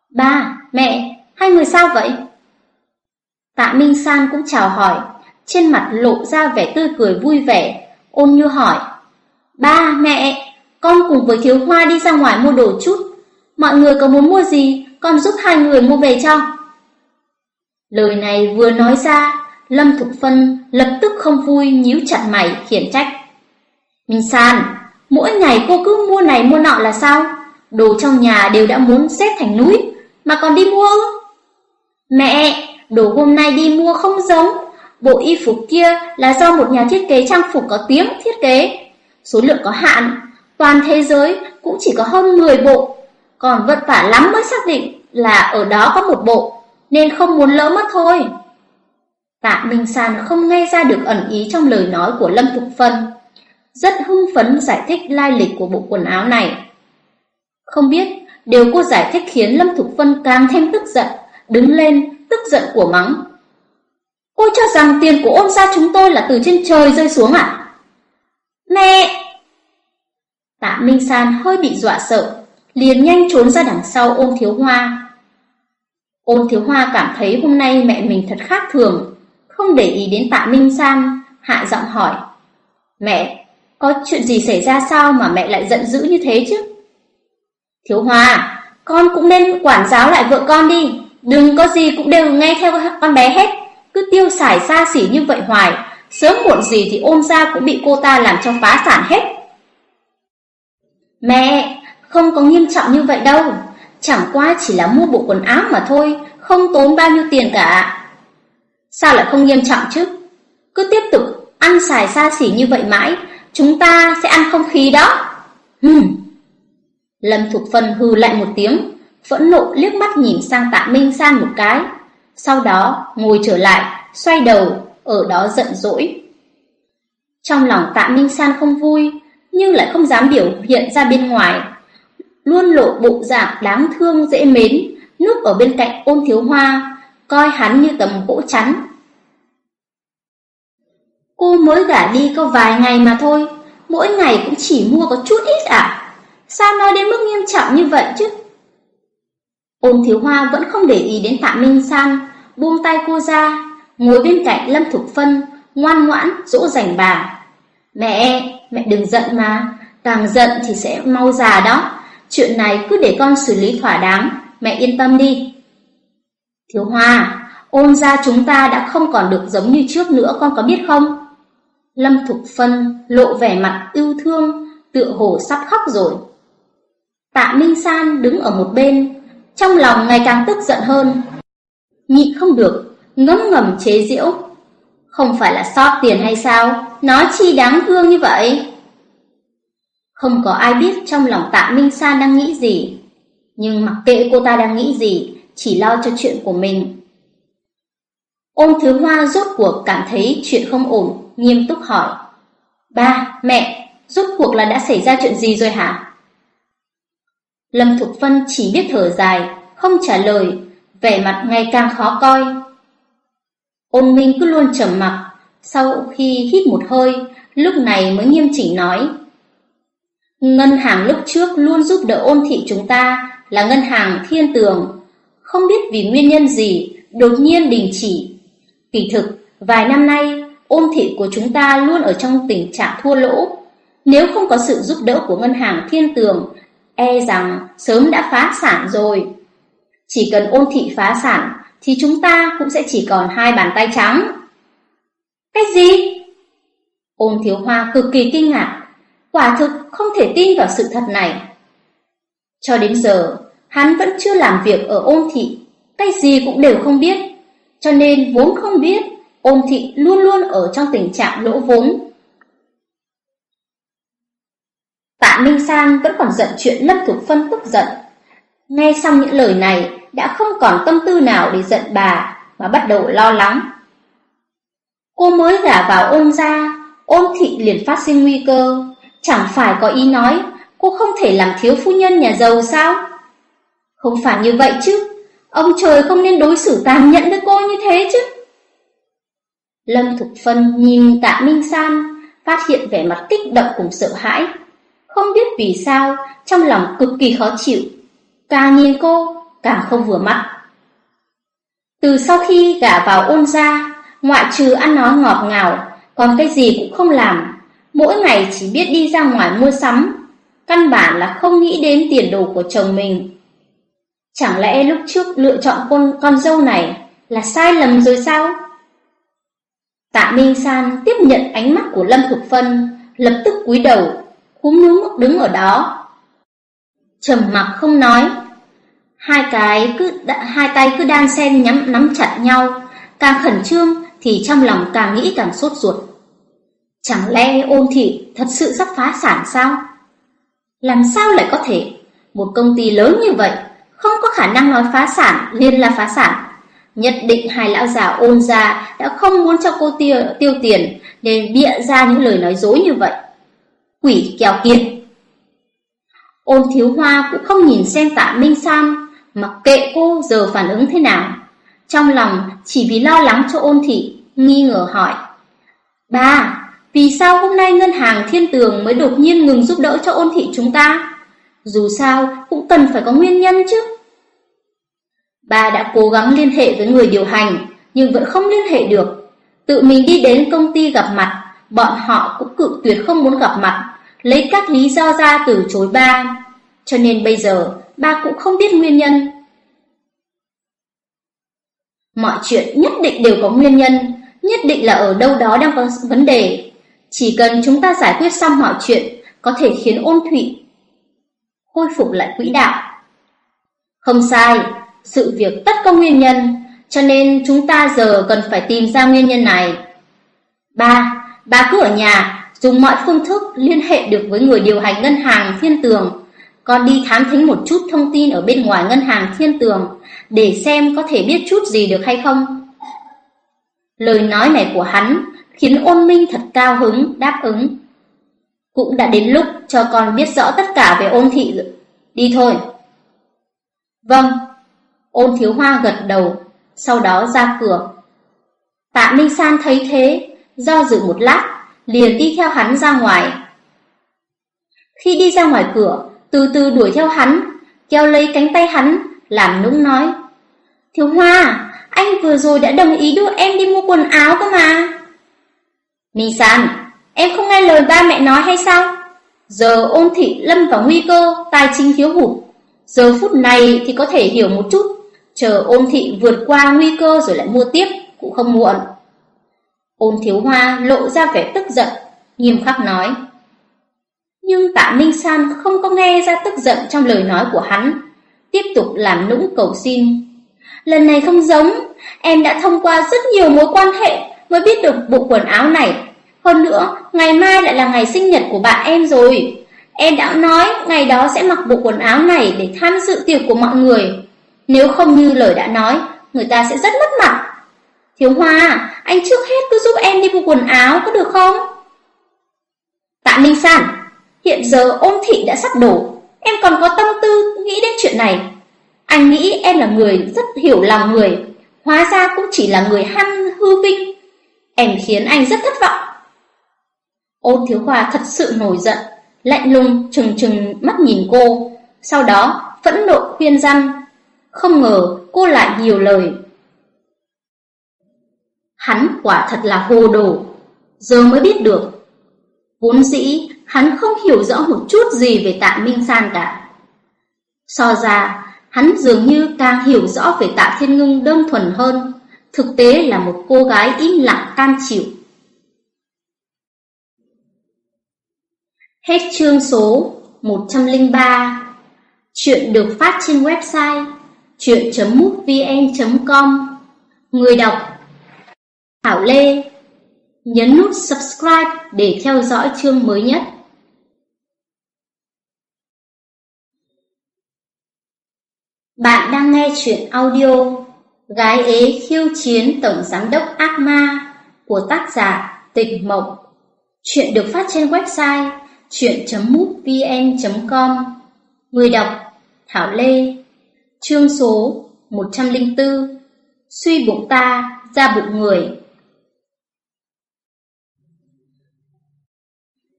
Ba, mẹ, hai người sao vậy? Tạ Minh San cũng chào hỏi, trên mặt lộ ra vẻ tươi cười vui vẻ, ôn như hỏi. Ba, mẹ, con cùng với thiếu hoa đi ra ngoài mua đồ chút. Mọi người có muốn mua gì, con giúp hai người mua về cho. Lời này vừa nói ra, Lâm Thục Phân lập tức không vui nhíu chặt mày khiển trách. Minh San, mỗi ngày cô cứ mua này mua nọ là sao? Đồ trong nhà đều đã muốn xếp thành núi, mà còn đi mua Mẹ, đồ hôm nay đi mua không giống, bộ y phục kia là do một nhà thiết kế trang phục có tiếng thiết kế. Số lượng có hạn, toàn thế giới cũng chỉ có hơn 10 bộ, còn vất vả lắm mới xác định là ở đó có một bộ, nên không muốn lỡ mất thôi. Tạ Minh San không nghe ra được ẩn ý trong lời nói của Lâm Thục Phân, rất hưng phấn giải thích lai lịch của bộ quần áo này. Không biết, điều cô giải thích khiến Lâm Thục Phân càng thêm tức giận, đứng lên, tức giận của mắng. Cô cho rằng tiền của ôn gia chúng tôi là từ trên trời rơi xuống à? Mẹ! Tạ Minh San hơi bị dọa sợ, liền nhanh trốn ra đằng sau ôn thiếu hoa. Ôn thiếu hoa cảm thấy hôm nay mẹ mình thật khác thường, không để ý đến tạ Minh San, hạ giọng hỏi. Mẹ, có chuyện gì xảy ra sao mà mẹ lại giận dữ như thế chứ? Thiếu hoa, con cũng nên quản giáo lại vợ con đi, đừng có gì cũng đều nghe theo con bé hết, cứ tiêu xài xa xỉ như vậy hoài, sớm muộn gì thì ôn gia cũng bị cô ta làm cho phá sản hết. Mẹ, không có nghiêm trọng như vậy đâu, chẳng qua chỉ là mua bộ quần áo mà thôi, không tốn bao nhiêu tiền cả. Sao lại không nghiêm trọng chứ? Cứ tiếp tục ăn xài xa xỉ như vậy mãi, chúng ta sẽ ăn không khí đó. Hừm. Lâm Thục Phân hư lại một tiếng, phẫn nộ liếc mắt nhìn sang Tạ Minh San một cái, sau đó ngồi trở lại, xoay đầu, ở đó giận dỗi. Trong lòng Tạ Minh San không vui, nhưng lại không dám biểu hiện ra bên ngoài. Luôn lộ bộ dạng đáng thương dễ mến, núp ở bên cạnh ôn thiếu hoa, coi hắn như tầm gỗ chắn. Cô mới gả đi có vài ngày mà thôi, mỗi ngày cũng chỉ mua có chút ít à? Sao nói đến mức nghiêm trọng như vậy chứ? Ôn thiếu hoa vẫn không để ý đến tạ Minh San, buông tay cô ra, ngồi bên cạnh Lâm Thục Phân, ngoan ngoãn dỗ dành bà. Mẹ, mẹ đừng giận mà, càng giận thì sẽ mau già đó. Chuyện này cứ để con xử lý thỏa đáng, mẹ yên tâm đi. Thiếu Hoa, ôn gia chúng ta đã không còn được giống như trước nữa con có biết không? Lâm Thục Phân lộ vẻ mặt yêu thương, tựa hồ sắp khóc rồi. Tạ Minh San đứng ở một bên, trong lòng ngày càng tức giận hơn. Nhịn không được, ngấm ngầm chế giễu. Không phải là sót tiền hay sao? nó chi đáng thương như vậy? Không có ai biết trong lòng tạ Minh San đang nghĩ gì. Nhưng mặc kệ cô ta đang nghĩ gì, chỉ lo cho chuyện của mình. Ôn Thứ Hoa rốt cuộc cảm thấy chuyện không ổn, nghiêm túc hỏi. Ba, mẹ, rốt cuộc là đã xảy ra chuyện gì rồi hả? Lâm Thục Phân chỉ biết thở dài, không trả lời, vẻ mặt ngày càng khó coi. Ôn Minh cứ luôn trầm mặc, sau khi hít một hơi, lúc này mới nghiêm chỉnh nói. Ngân hàng lúc trước luôn giúp đỡ ôn thị chúng ta là ngân hàng thiên tường, không biết vì nguyên nhân gì đột nhiên đình chỉ. Kỳ thực, vài năm nay, ôn thị của chúng ta luôn ở trong tình trạng thua lỗ. Nếu không có sự giúp đỡ của ngân hàng thiên tường, e rằng sớm đã phá sản rồi. Chỉ cần ôn thị phá sản, thì chúng ta cũng sẽ chỉ còn hai bàn tay trắng. Cái gì? Ôn thiếu hoa cực kỳ kinh ngạc, quả thực không thể tin vào sự thật này. Cho đến giờ, hắn vẫn chưa làm việc ở ôn thị, cái gì cũng đều không biết, cho nên vốn không biết, ôn thị luôn luôn ở trong tình trạng lỗ vốn. Tạ Minh San vẫn còn giận chuyện Lâm Thục Phân tức giận. Nghe xong những lời này, đã không còn tâm tư nào để giận bà, mà bắt đầu lo lắng. Cô mới gả vào ôn gia, ôn thị liền phát sinh nguy cơ, chẳng phải có ý nói cô không thể làm thiếu phu nhân nhà giàu sao? Không phải như vậy chứ, ông trời không nên đối xử tàn nhẫn với cô như thế chứ. Lâm Thục Phân nhìn Tạ Minh San, phát hiện vẻ mặt kích động cùng sợ hãi. Không biết vì sao, trong lòng cực kỳ khó chịu. Càng nhìn cô, càng không vừa mắt. Từ sau khi gả vào ôn gia, ngoại trừ ăn nói ngọt ngào, còn cái gì cũng không làm. Mỗi ngày chỉ biết đi ra ngoài mua sắm, căn bản là không nghĩ đến tiền đồ của chồng mình. Chẳng lẽ lúc trước lựa chọn con, con dâu này là sai lầm rồi sao? Tạ Minh San tiếp nhận ánh mắt của Lâm Thục Phân, lập tức cúi đầu, cúm núm đứng ở đó. Trầm mặc không nói, hai cái cứ hai tay cứ đan xen nhắm nắm chặt nhau, càng khẩn trương thì trong lòng càng nghĩ càng sốt ruột. Chẳng lẽ ôn thị thật sự sắp phá sản sao? Làm sao lại có thể? Một công ty lớn như vậy, không có khả năng nói phá sản liền là phá sản. Nhất định hai lão già ôn ra đã không muốn cho cô tiêu, tiêu tiền nên bịa ra những lời nói dối như vậy. Quỷ kèo kiệt. Ôn thiếu hoa cũng không nhìn xem tạ Minh San, mặc kệ cô giờ phản ứng thế nào. Trong lòng chỉ vì lo lắng cho ôn thị, nghi ngờ hỏi. Ba, vì sao hôm nay ngân hàng thiên tường mới đột nhiên ngừng giúp đỡ cho ôn thị chúng ta? Dù sao cũng cần phải có nguyên nhân chứ. Bà đã cố gắng liên hệ với người điều hành, nhưng vẫn không liên hệ được. Tự mình đi đến công ty gặp mặt, bọn họ cũng cự tuyệt không muốn gặp mặt, lấy các lý do ra từ chối ba. Cho nên bây giờ, ba cũng không biết nguyên nhân. Mọi chuyện nhất định đều có nguyên nhân, nhất định là ở đâu đó đang có vấn đề. Chỉ cần chúng ta giải quyết xong mọi chuyện, có thể khiến ôn thụy khôi phục lại quỹ đạo. Không sai, sự việc tất có nguyên nhân, cho nên chúng ta giờ cần phải tìm ra nguyên nhân này. Ba, bà cứ ở nhà, dùng mọi phương thức liên hệ được với người điều hành ngân hàng Thiên Tường. Con đi thám thính một chút thông tin ở bên ngoài ngân hàng Thiên Tường, để xem có thể biết chút gì được hay không. Lời nói này của hắn khiến ôn minh thật cao hứng, đáp ứng. Cũng đã đến lúc cho con biết rõ tất cả về ôn thị rồi. Đi thôi. Vâng. Ôn thiếu hoa gật đầu, sau đó ra cửa. Tạ Minh San thấy thế, do dự một lát, liền đi theo hắn ra ngoài. Khi đi ra ngoài cửa, từ từ đuổi theo hắn, kéo lấy cánh tay hắn, làm nũng nói. Thiếu hoa, anh vừa rồi đã đồng ý đưa em đi mua quần áo cơ mà. Minh San, em không nghe lời ba mẹ nói hay sao? Giờ ôn thị lâm vào nguy cơ, tài chính thiếu hụt. Giờ phút này thì có thể hiểu một chút, chờ ôn thị vượt qua nguy cơ rồi lại mua tiếp, cũng không muộn. Ôn thiếu hoa lộ ra vẻ tức giận, nghiêm khắc nói. Nhưng tạ Minh San không có nghe ra tức giận trong lời nói của hắn, tiếp tục làm nũng cầu xin. Lần này không giống, em đã thông qua rất nhiều mối quan hệ mới biết được bộ quần áo này. Hơn nữa, ngày mai lại là ngày sinh nhật của bạn em rồi. Em đã nói ngày đó sẽ mặc bộ quần áo này để tham dự tiệc của mọi người. Nếu không như lời đã nói, người ta sẽ rất mất mặt. Thiếu Hoa, anh trước hết cứ giúp em đi mua quần áo có được không? Tạ Minh sản hiện giờ ôn thị đã sắp đổ, em còn có tâm tư nghĩ đến chuyện này. Anh nghĩ em là người rất hiểu lòng người, hóa ra cũng chỉ là người ham hư vinh. Em khiến anh rất thất vọng. Ôn thiếu hoa thật sự nổi giận, lạnh lùng trừng trừng mắt nhìn cô, sau đó phẫn nộ khuyên răn. Không ngờ cô lại nhiều lời. Hắn quả thật là hồ đồ, giờ mới biết được. Vốn dĩ hắn không hiểu rõ một chút gì về tạ Minh San cả. So ra, hắn dường như càng hiểu rõ về tạ Thiên Ngưng đơn thuần hơn, thực tế là một cô gái im lặng cam chịu. Hết chương số 103 Chuyện được phát trên website chuyện.mútvn.com Người đọc Thảo Lê Nhấn nút subscribe để theo dõi chương mới nhất. Bạn đang nghe chuyện audio Gái ế khiêu chiến Tổng Giám đốc Ác Ma của tác giả Tịch Mộng. Chuyện được phát trên website chuyện.mútvn.com Người đọc Thảo Lê. Chương số 104 Suy bụng ta ra bụng người.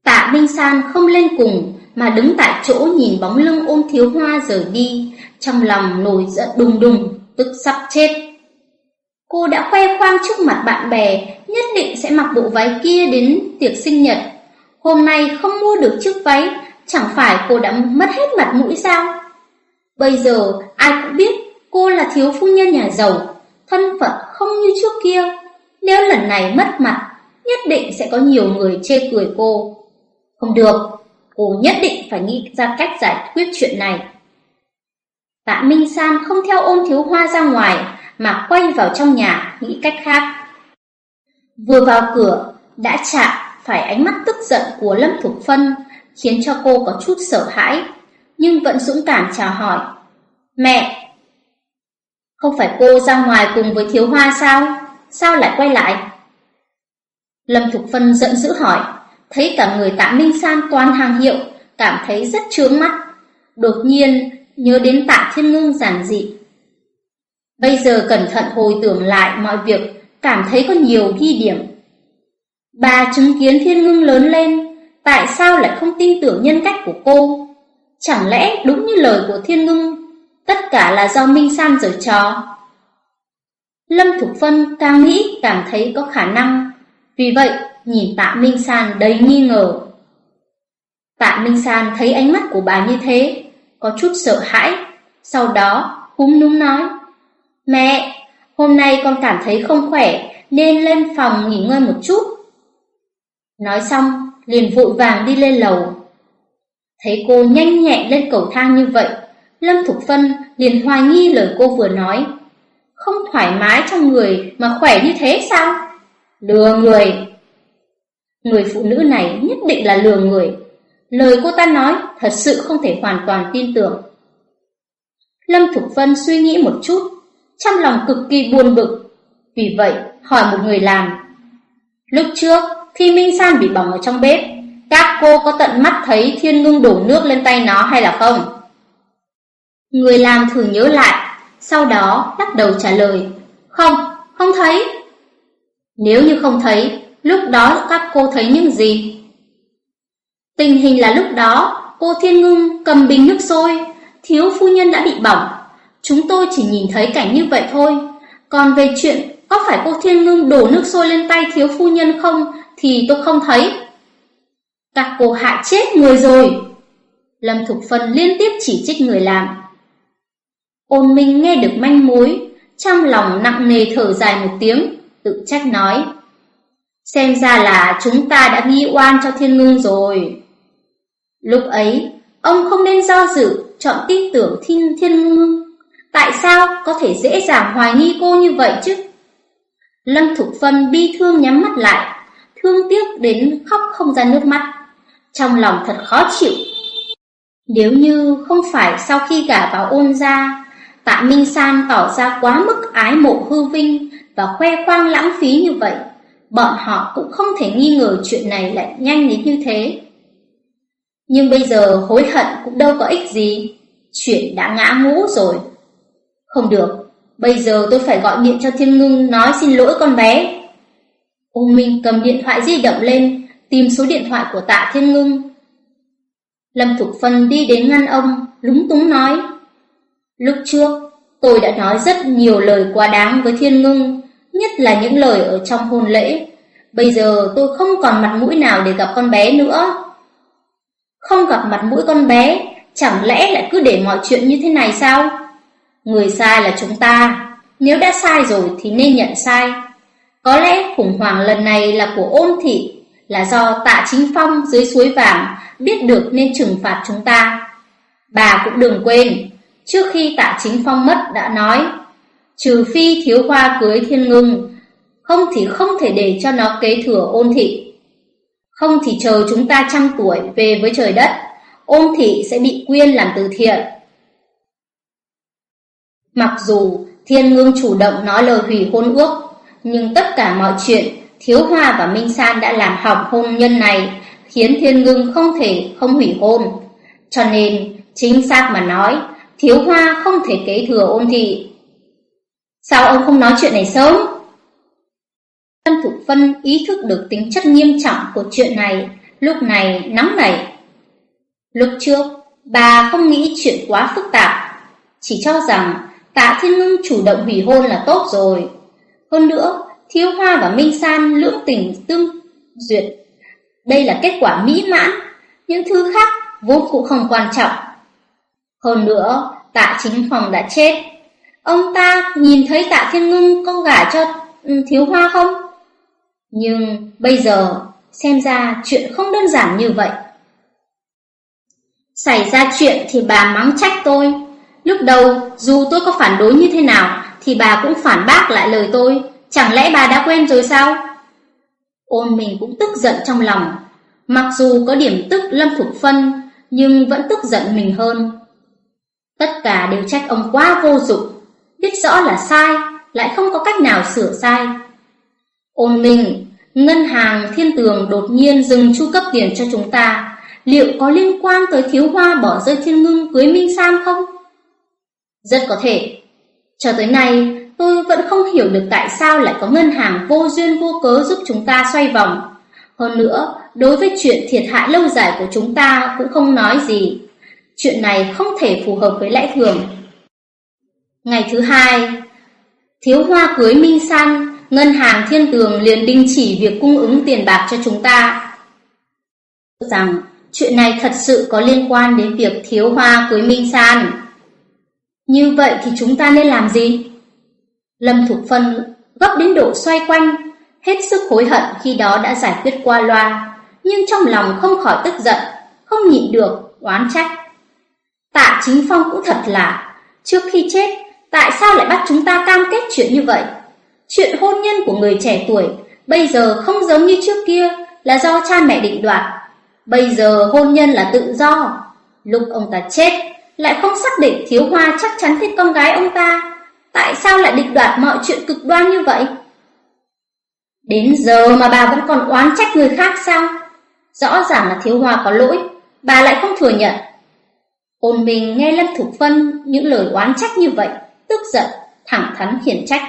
Tạ Minh San không lên cùng mà đứng tại chỗ nhìn bóng lưng ôn thiếu hoa rời đi, trong lòng nổi giận đùng đùng, tức sắp chết. Cô đã khoe khoang trước mặt bạn bè, nhất định sẽ mặc bộ váy kia đến tiệc sinh nhật. Hôm nay không mua được chiếc váy, chẳng phải cô đã mất hết mặt mũi sao? Bây giờ ai cũng biết cô là thiếu phu nhân nhà giàu, thân phận không như trước kia. Nếu lần này mất mặt, nhất định sẽ có nhiều người chê cười cô. Không được, cô nhất định phải nghĩ ra cách giải quyết chuyện này. Tạ Minh San không theo ôn thiếu hoa ra ngoài, mà quay vào trong nhà nghĩ cách khác. Vừa vào cửa, đã chạm phải ánh mắt tức giận của Lâm Thục Phân, khiến cho cô có chút sợ hãi, nhưng vẫn dũng cảm chào hỏi. Mẹ! Không phải cô ra ngoài cùng với thiếu hoa sao? Sao lại quay lại? Lâm Thục Phân giận dữ hỏi, thấy cả người tạ Minh San toàn hàng hiệu, cảm thấy rất chướng mắt. Đột nhiên, nhớ đến tạ Thiên Ngưng giản dị. Bây giờ cẩn thận hồi tưởng lại mọi việc, cảm thấy có nhiều ghi điểm. Bà chứng kiến Thiên Ngưng lớn lên, tại sao lại không tin tưởng nhân cách của cô? Chẳng lẽ đúng như lời của Thiên Ngưng, tất cả là do Minh San giở trò? Lâm Thục Phân càng nghĩ càng thấy có khả năng, vì vậy nhìn tạ Minh San đầy nghi ngờ. Tạ Minh San thấy ánh mắt của bà như thế, có chút sợ hãi, sau đó húm núm nói, Mẹ, hôm nay con cảm thấy không khỏe nên lên phòng nghỉ ngơi một chút. Nói xong, liền vội vàng đi lên lầu. Thấy cô nhanh nhẹn lên cầu thang như vậy, Lâm Thục Phân liền hoài nghi lời cô vừa nói. Không thoải mái trong người mà khỏe như thế sao? Lừa người! Người phụ nữ này nhất định là lừa người. Lời cô ta nói thật sự không thể hoàn toàn tin tưởng. Lâm Thục Phân suy nghĩ một chút, trong lòng cực kỳ buồn bực. Vì vậy, hỏi một người làm. Lúc trước, khi Minh San bị bỏng ở trong bếp, các cô có tận mắt thấy thiên ngưng đổ nước lên tay nó hay là không? Người làm thử nhớ lại, sau đó lắc đầu trả lời. Không, không thấy. Nếu như không thấy, lúc đó các cô thấy những gì? Tình hình là lúc đó, cô Thiên Ngưng cầm bình nước sôi, thiếu phu nhân đã bị bỏng. Chúng tôi chỉ nhìn thấy cảnh như vậy thôi. Còn về chuyện có phải cô Thiên Ngưng đổ nước sôi lên tay thiếu phu nhân không thì tôi không thấy. Các cô hại chết người rồi. Lâm Thục Phân liên tiếp chỉ trích người làm. Ôn Minh nghe được manh mối, trong lòng nặng nề thở dài một tiếng, tự trách nói. Xem ra là chúng ta đã nghi oan cho thiên ngưng rồi. Lúc ấy, ông không nên do dự, chọn tin tưởng thiên thiên ngưng. Tại sao có thể dễ dàng hoài nghi cô như vậy chứ? Lâm Thục Phân bi thương nhắm mắt lại, thương tiếc đến khóc không ra nước mắt. Trong lòng thật khó chịu. Nếu như không phải sau khi gả vào ôn gia, tạ Minh San tỏ ra quá mức ái mộ hư vinh và khoe khoang lãng phí như vậy, bọn họ cũng không thể nghi ngờ chuyện này lại nhanh đến như thế. Nhưng bây giờ hối hận cũng đâu có ích gì, chuyện đã ngã ngũ rồi. Không được, bây giờ tôi phải gọi điện cho Thiên Ngưng nói xin lỗi con bé. Ôn Minh cầm điện thoại di động lên, tìm số điện thoại của tạ Thiên Ngưng. Lâm Thục Phân đi đến ngăn ông, lúng túng nói. Lúc trước, tôi đã nói rất nhiều lời quá đáng với Thiên Ngưng, nhất là những lời ở trong hôn lễ. Bây giờ tôi không còn mặt mũi nào để gặp con bé nữa. Không gặp mặt mũi con bé, chẳng lẽ lại cứ để mọi chuyện như thế này sao? Người sai là chúng ta, nếu đã sai rồi thì nên nhận sai. Có lẽ khủng hoảng lần này là của ôn thị, là do tạ chính phong dưới suối vàng biết được nên trừng phạt chúng ta. Bà cũng đừng quên, trước khi tạ chính phong mất đã nói, trừ phi thiếu hoa cưới thiên ngưng, không thì không thể để cho nó kế thừa ôn thị. Không thì chờ chúng ta trăm tuổi về với trời đất, ôn thị sẽ bị quyên làm từ thiện. Mặc dù thiên ngưng chủ động nói lời hủy hôn ước, nhưng tất cả mọi chuyện Thiếu Hoa và Minh San đã làm hỏng hôn nhân này, khiến Thiên Ngưng không thể không hủy hôn. Cho nên, chính xác mà nói, Thiếu Hoa không thể kế thừa ôn thị. Sao ông không nói chuyện này sớm? Tân Thục Phân ý thức được tính chất nghiêm trọng của chuyện này, lúc này nóng nảy. Lúc trước, bà không nghĩ chuyện quá phức tạp, chỉ cho rằng Tạ Thiên Ngưng chủ động hủy hôn là tốt rồi. Hơn nữa, Thiếu Hoa và Minh San lưỡng tình tương duyệt. Đây là kết quả mỹ mãn, những thứ khác vốn cũng không quan trọng. Hơn nữa, tạ chính phòng đã chết. Ông ta nhìn thấy tạ thiên ngưng con gả cho ừ, thiếu hoa không? Nhưng bây giờ, xem ra chuyện không đơn giản như vậy. Xảy ra chuyện thì bà mắng trách tôi. Lúc đầu, dù tôi có phản đối như thế nào, thì bà cũng phản bác lại lời tôi. Chẳng lẽ bà đã quên rồi sao? Ôn mình cũng tức giận trong lòng. Mặc dù có điểm tức Lâm Thục Phân, nhưng vẫn tức giận mình hơn. Tất cả đều trách ông quá vô dụng, biết rõ là sai, lại không có cách nào sửa sai. Ôn mình, ngân hàng thiên tường đột nhiên dừng chu cấp tiền cho chúng ta, liệu có liên quan tới thiếu hoa bỏ rơi thiên ngưng cưới Minh Sam không? Rất có thể. Cho tới nay, tôi vẫn không hiểu được tại sao lại có ngân hàng vô duyên vô cớ giúp chúng ta xoay vòng. Hơn nữa, đối với chuyện thiệt hại lâu dài của chúng ta cũng không nói gì. Chuyện này không thể phù hợp với lẽ thường. Ngày thứ hai, thiếu hoa cưới Minh San, ngân hàng thiên tường liền đình chỉ việc cung ứng tiền bạc cho chúng ta. Rằng chuyện này thật sự có liên quan đến việc thiếu hoa cưới Minh San. Như vậy thì chúng ta nên làm gì? Lâm Thục Phân gấp đến độ xoay quanh, hết sức hối hận khi đó đã giải quyết qua loa, nhưng trong lòng không khỏi tức giận, không nhịn được, oán trách. Tạ Chính Phong cũng thật là, trước khi chết, tại sao lại bắt chúng ta cam kết chuyện như vậy? Chuyện hôn nhân của người trẻ tuổi bây giờ không giống như trước kia là do cha mẹ định đoạt. Bây giờ hôn nhân là tự do. Lúc ông ta chết, lại không xác định thiếu hoa chắc chắn thích con gái ông ta Tại sao lại định đoạt mọi chuyện cực đoan như vậy? Đến giờ mà bà vẫn còn oán trách người khác sao? Rõ ràng là thiếu hoa có lỗi, bà lại không thừa nhận. Ôn mình nghe Lâm Thục Phân những lời oán trách như vậy, tức giận, thẳng thắn khiển trách.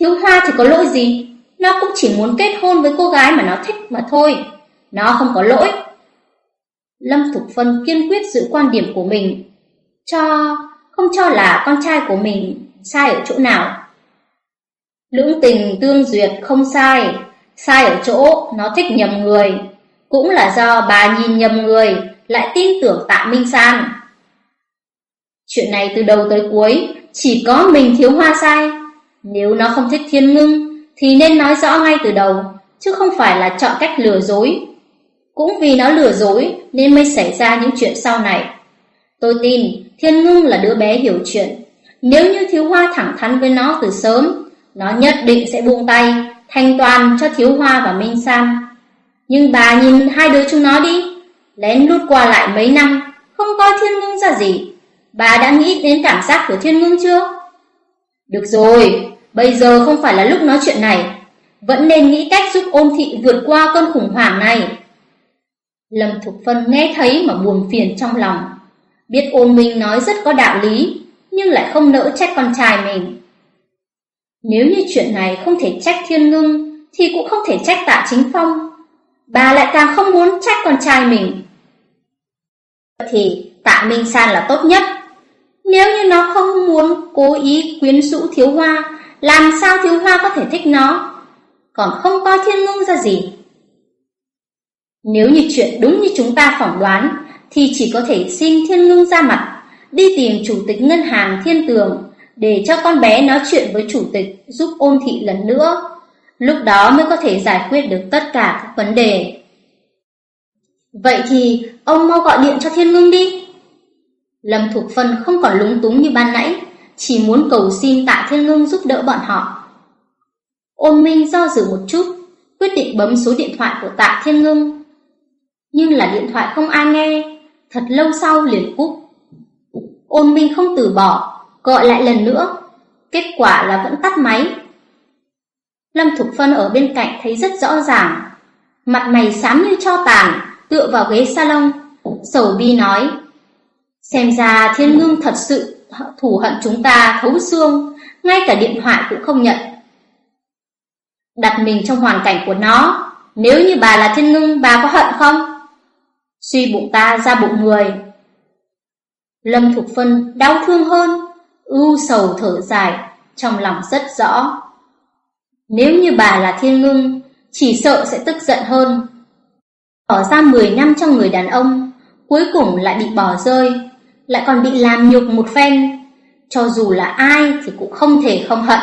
Thiếu hoa thì có lỗi gì? Nó cũng chỉ muốn kết hôn với cô gái mà nó thích mà thôi. Nó không có lỗi. Lâm Thục Phân kiên quyết giữ quan điểm của mình, cho không cho là con trai của mình sai ở chỗ nào? Lưỡng tình tương duyệt không sai, sai ở chỗ nó thích nhầm người, cũng là do bà nhìn nhầm người, lại tin tưởng tạ Minh San. Chuyện này từ đầu tới cuối, chỉ có mình thiếu hoa sai. Nếu nó không thích thiên ngưng, thì nên nói rõ ngay từ đầu, chứ không phải là chọn cách lừa dối. Cũng vì nó lừa dối nên mới xảy ra những chuyện sau này. Tôi tin thiên ngưng là đứa bé hiểu chuyện, nếu như thiếu hoa thẳng thắn với nó từ sớm, nó nhất định sẽ buông tay, thanh toàn cho thiếu hoa và Minh sam Nhưng bà nhìn hai đứa chúng nó đi, lén lút qua lại mấy năm, không coi thiên ngưng ra gì. Bà đã nghĩ đến cảm giác của thiên ngưng chưa? Được rồi, bây giờ không phải là lúc nói chuyện này. Vẫn nên nghĩ cách giúp ôn thị vượt qua cơn khủng hoảng này. Lâm Thục Phân nghe thấy mà buồn phiền trong lòng. Biết ôn minh nói rất có đạo lý, nhưng lại không nỡ trách con trai mình. Nếu như chuyện này không thể trách Thiên Ngưng, thì cũng không thể trách Tạ Chính Phong. Bà lại càng không muốn trách con trai mình. Thì Tạ Minh San là tốt nhất. Nếu như nó không muốn cố ý quyến rũ Thiếu Hoa, làm sao Thiếu Hoa có thể thích nó? Còn không coi Thiên Ngưng ra gì. Nếu như chuyện đúng như chúng ta phỏng đoán, thì chỉ có thể xin Thiên Ngưng ra mặt, đi tìm chủ tịch ngân hàng Thiên Tường để cho con bé nói chuyện với chủ tịch giúp ôn thị lần nữa. Lúc đó mới có thể giải quyết được tất cả các vấn đề. Vậy thì ông mau gọi điện cho Thiên Ngưng đi. Lâm Thục Phân không còn lúng túng như ban nãy, chỉ muốn cầu xin Tạ Thiên Ngưng giúp đỡ bọn họ. Ôn Minh do dự một chút, quyết định bấm số điện thoại của Tạ Thiên Ngưng. Nhưng là điện thoại không ai nghe, thật lâu sau liền cúp. Ôn Minh không từ bỏ, gọi lại lần nữa, kết quả là vẫn tắt máy. Lâm Thục Phân ở bên cạnh thấy rất rõ ràng, mặt mày xám như cho tàn, tựa vào ghế salon, sầu bi nói: "Xem ra Thiên Ngưng thật sự thù hận chúng ta thấu xương, ngay cả điện thoại cũng không nhận." Đặt mình trong hoàn cảnh của nó, nếu như bà là Thiên Ngưng, bà có hận không? Suy bụng ta ra bụng người. Lâm Thục Phân đau thương hơn, ưu sầu thở dài, trong lòng rất rõ. Nếu như bà là thiên ngưng, chỉ sợ sẽ tức giận hơn. Bỏ ra 10 năm cho người đàn ông, cuối cùng lại bị bỏ rơi, lại còn bị làm nhục một phen. Cho dù là ai thì cũng không thể không hận.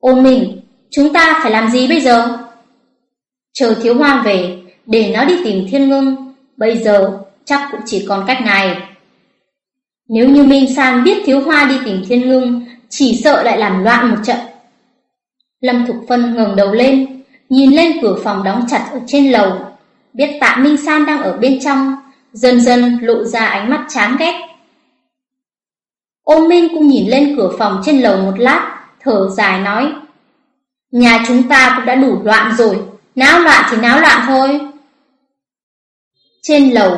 Ô mình, chúng ta phải làm gì bây giờ? Chờ thiếu hoa về, để nó đi tìm thiên ngưng, bây giờ chắc cũng chỉ còn cách này. Nếu như Minh San biết thiếu hoa đi tìm thiên ngưng, chỉ sợ lại làm loạn một trận. Lâm Thục Phân ngẩng đầu lên, nhìn lên cửa phòng đóng chặt ở trên lầu, biết Tạ Minh San đang ở bên trong, dần dần lộ ra ánh mắt chán ghét. Ôn Minh cũng nhìn lên cửa phòng trên lầu một lát, thở dài nói: "Nhà chúng ta cũng đã đủ loạn rồi, náo loạn thì náo loạn thôi." Trên lầu,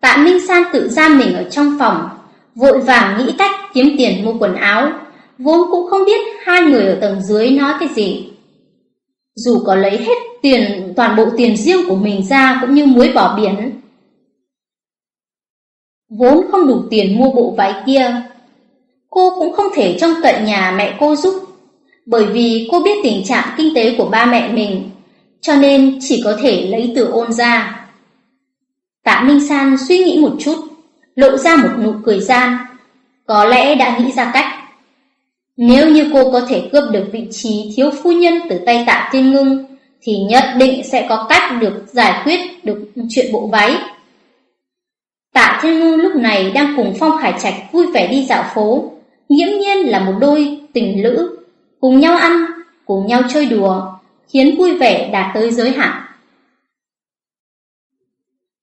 Tạ Minh San tự giam mình ở trong phòng, vội vàng nghĩ cách kiếm tiền mua quần áo, vốn cũng không biết hai người ở tầng dưới nói cái gì. Dù có lấy hết tiền toàn bộ tiền riêng của mình ra cũng như muối bỏ biển. Vốn không đủ tiền mua bộ váy kia, cô cũng không thể trông cậy nhà mẹ cô giúp, bởi vì cô biết tình trạng kinh tế của ba mẹ mình, cho nên chỉ có thể lấy từ ôn ra. Tạ Minh San suy nghĩ một chút, lộ ra một nụ cười gian, có lẽ đã nghĩ ra cách. Nếu như cô có thể cướp được vị trí thiếu phu nhân từ tay tạ Thiên ngưng, thì nhất định sẽ có cách được giải quyết được chuyện bộ váy. Tạ Thiên Ngưng lúc này đang cùng Phong Khải Trạch vui vẻ đi dạo phố, nghiễm nhiên là một đôi tình lữ, cùng nhau ăn, cùng nhau chơi đùa, khiến vui vẻ đạt tới giới hạn.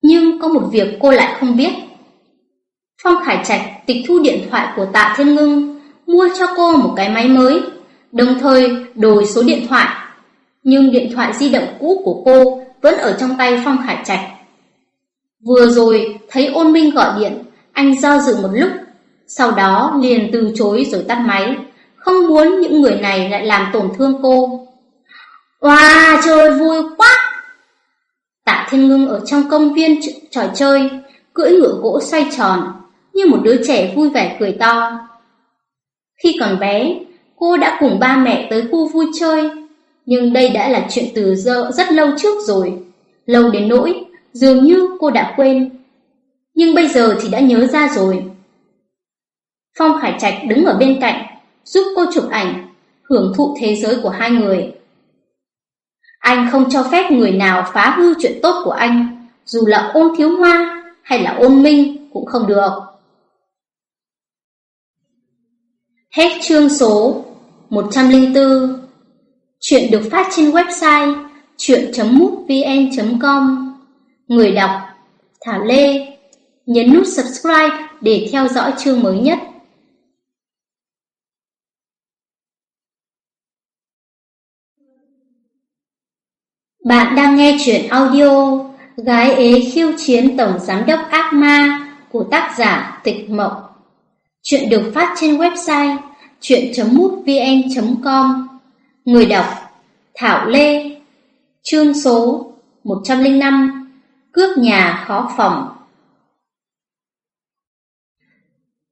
Nhưng có một việc cô lại không biết. Phong Khải Trạch tịch thu điện thoại của Tạ Thiên Ngưng, mua cho cô một cái máy mới, đồng thời đổi số điện thoại. Nhưng điện thoại di động cũ của cô vẫn ở trong tay Phong Khải Trạch. Vừa rồi thấy ôn minh gọi điện, anh do dự một lúc, sau đó liền từ chối rồi tắt máy, không muốn những người này lại làm tổn thương cô. Wow, trời vui quá! Tạ Thiên Ngưng ở trong công viên trò chơi, cưỡi ngựa gỗ xoay tròn, như một đứa trẻ vui vẻ cười to. Khi còn bé, cô đã cùng ba mẹ tới khu vui chơi, nhưng đây đã là chuyện từ giờ rất lâu trước rồi, lâu đến nỗi dường như cô đã quên. Nhưng bây giờ thì đã nhớ ra rồi. Phong Khải Trạch đứng ở bên cạnh, giúp cô chụp ảnh, hưởng thụ thế giới của hai người. Anh không cho phép người nào phá hư chuyện tốt của anh, dù là ôn thiếu hoa hay là ôn minh cũng không được. Hết chương số 104 Chuyện được phát trên website chuyện.mútvn.com Người đọc Thảo Lê Nhấn nút subscribe để theo dõi chương mới nhất. Bạn đang nghe chuyện audio Gái ế khiêu chiến tổng giám đốc ác ma của tác giả Tịch Mộng. Chuyện được phát trên website chuyện.mútvn.com Người đọc Thảo Lê. Chương số 105 Cướp nhà khó phòng.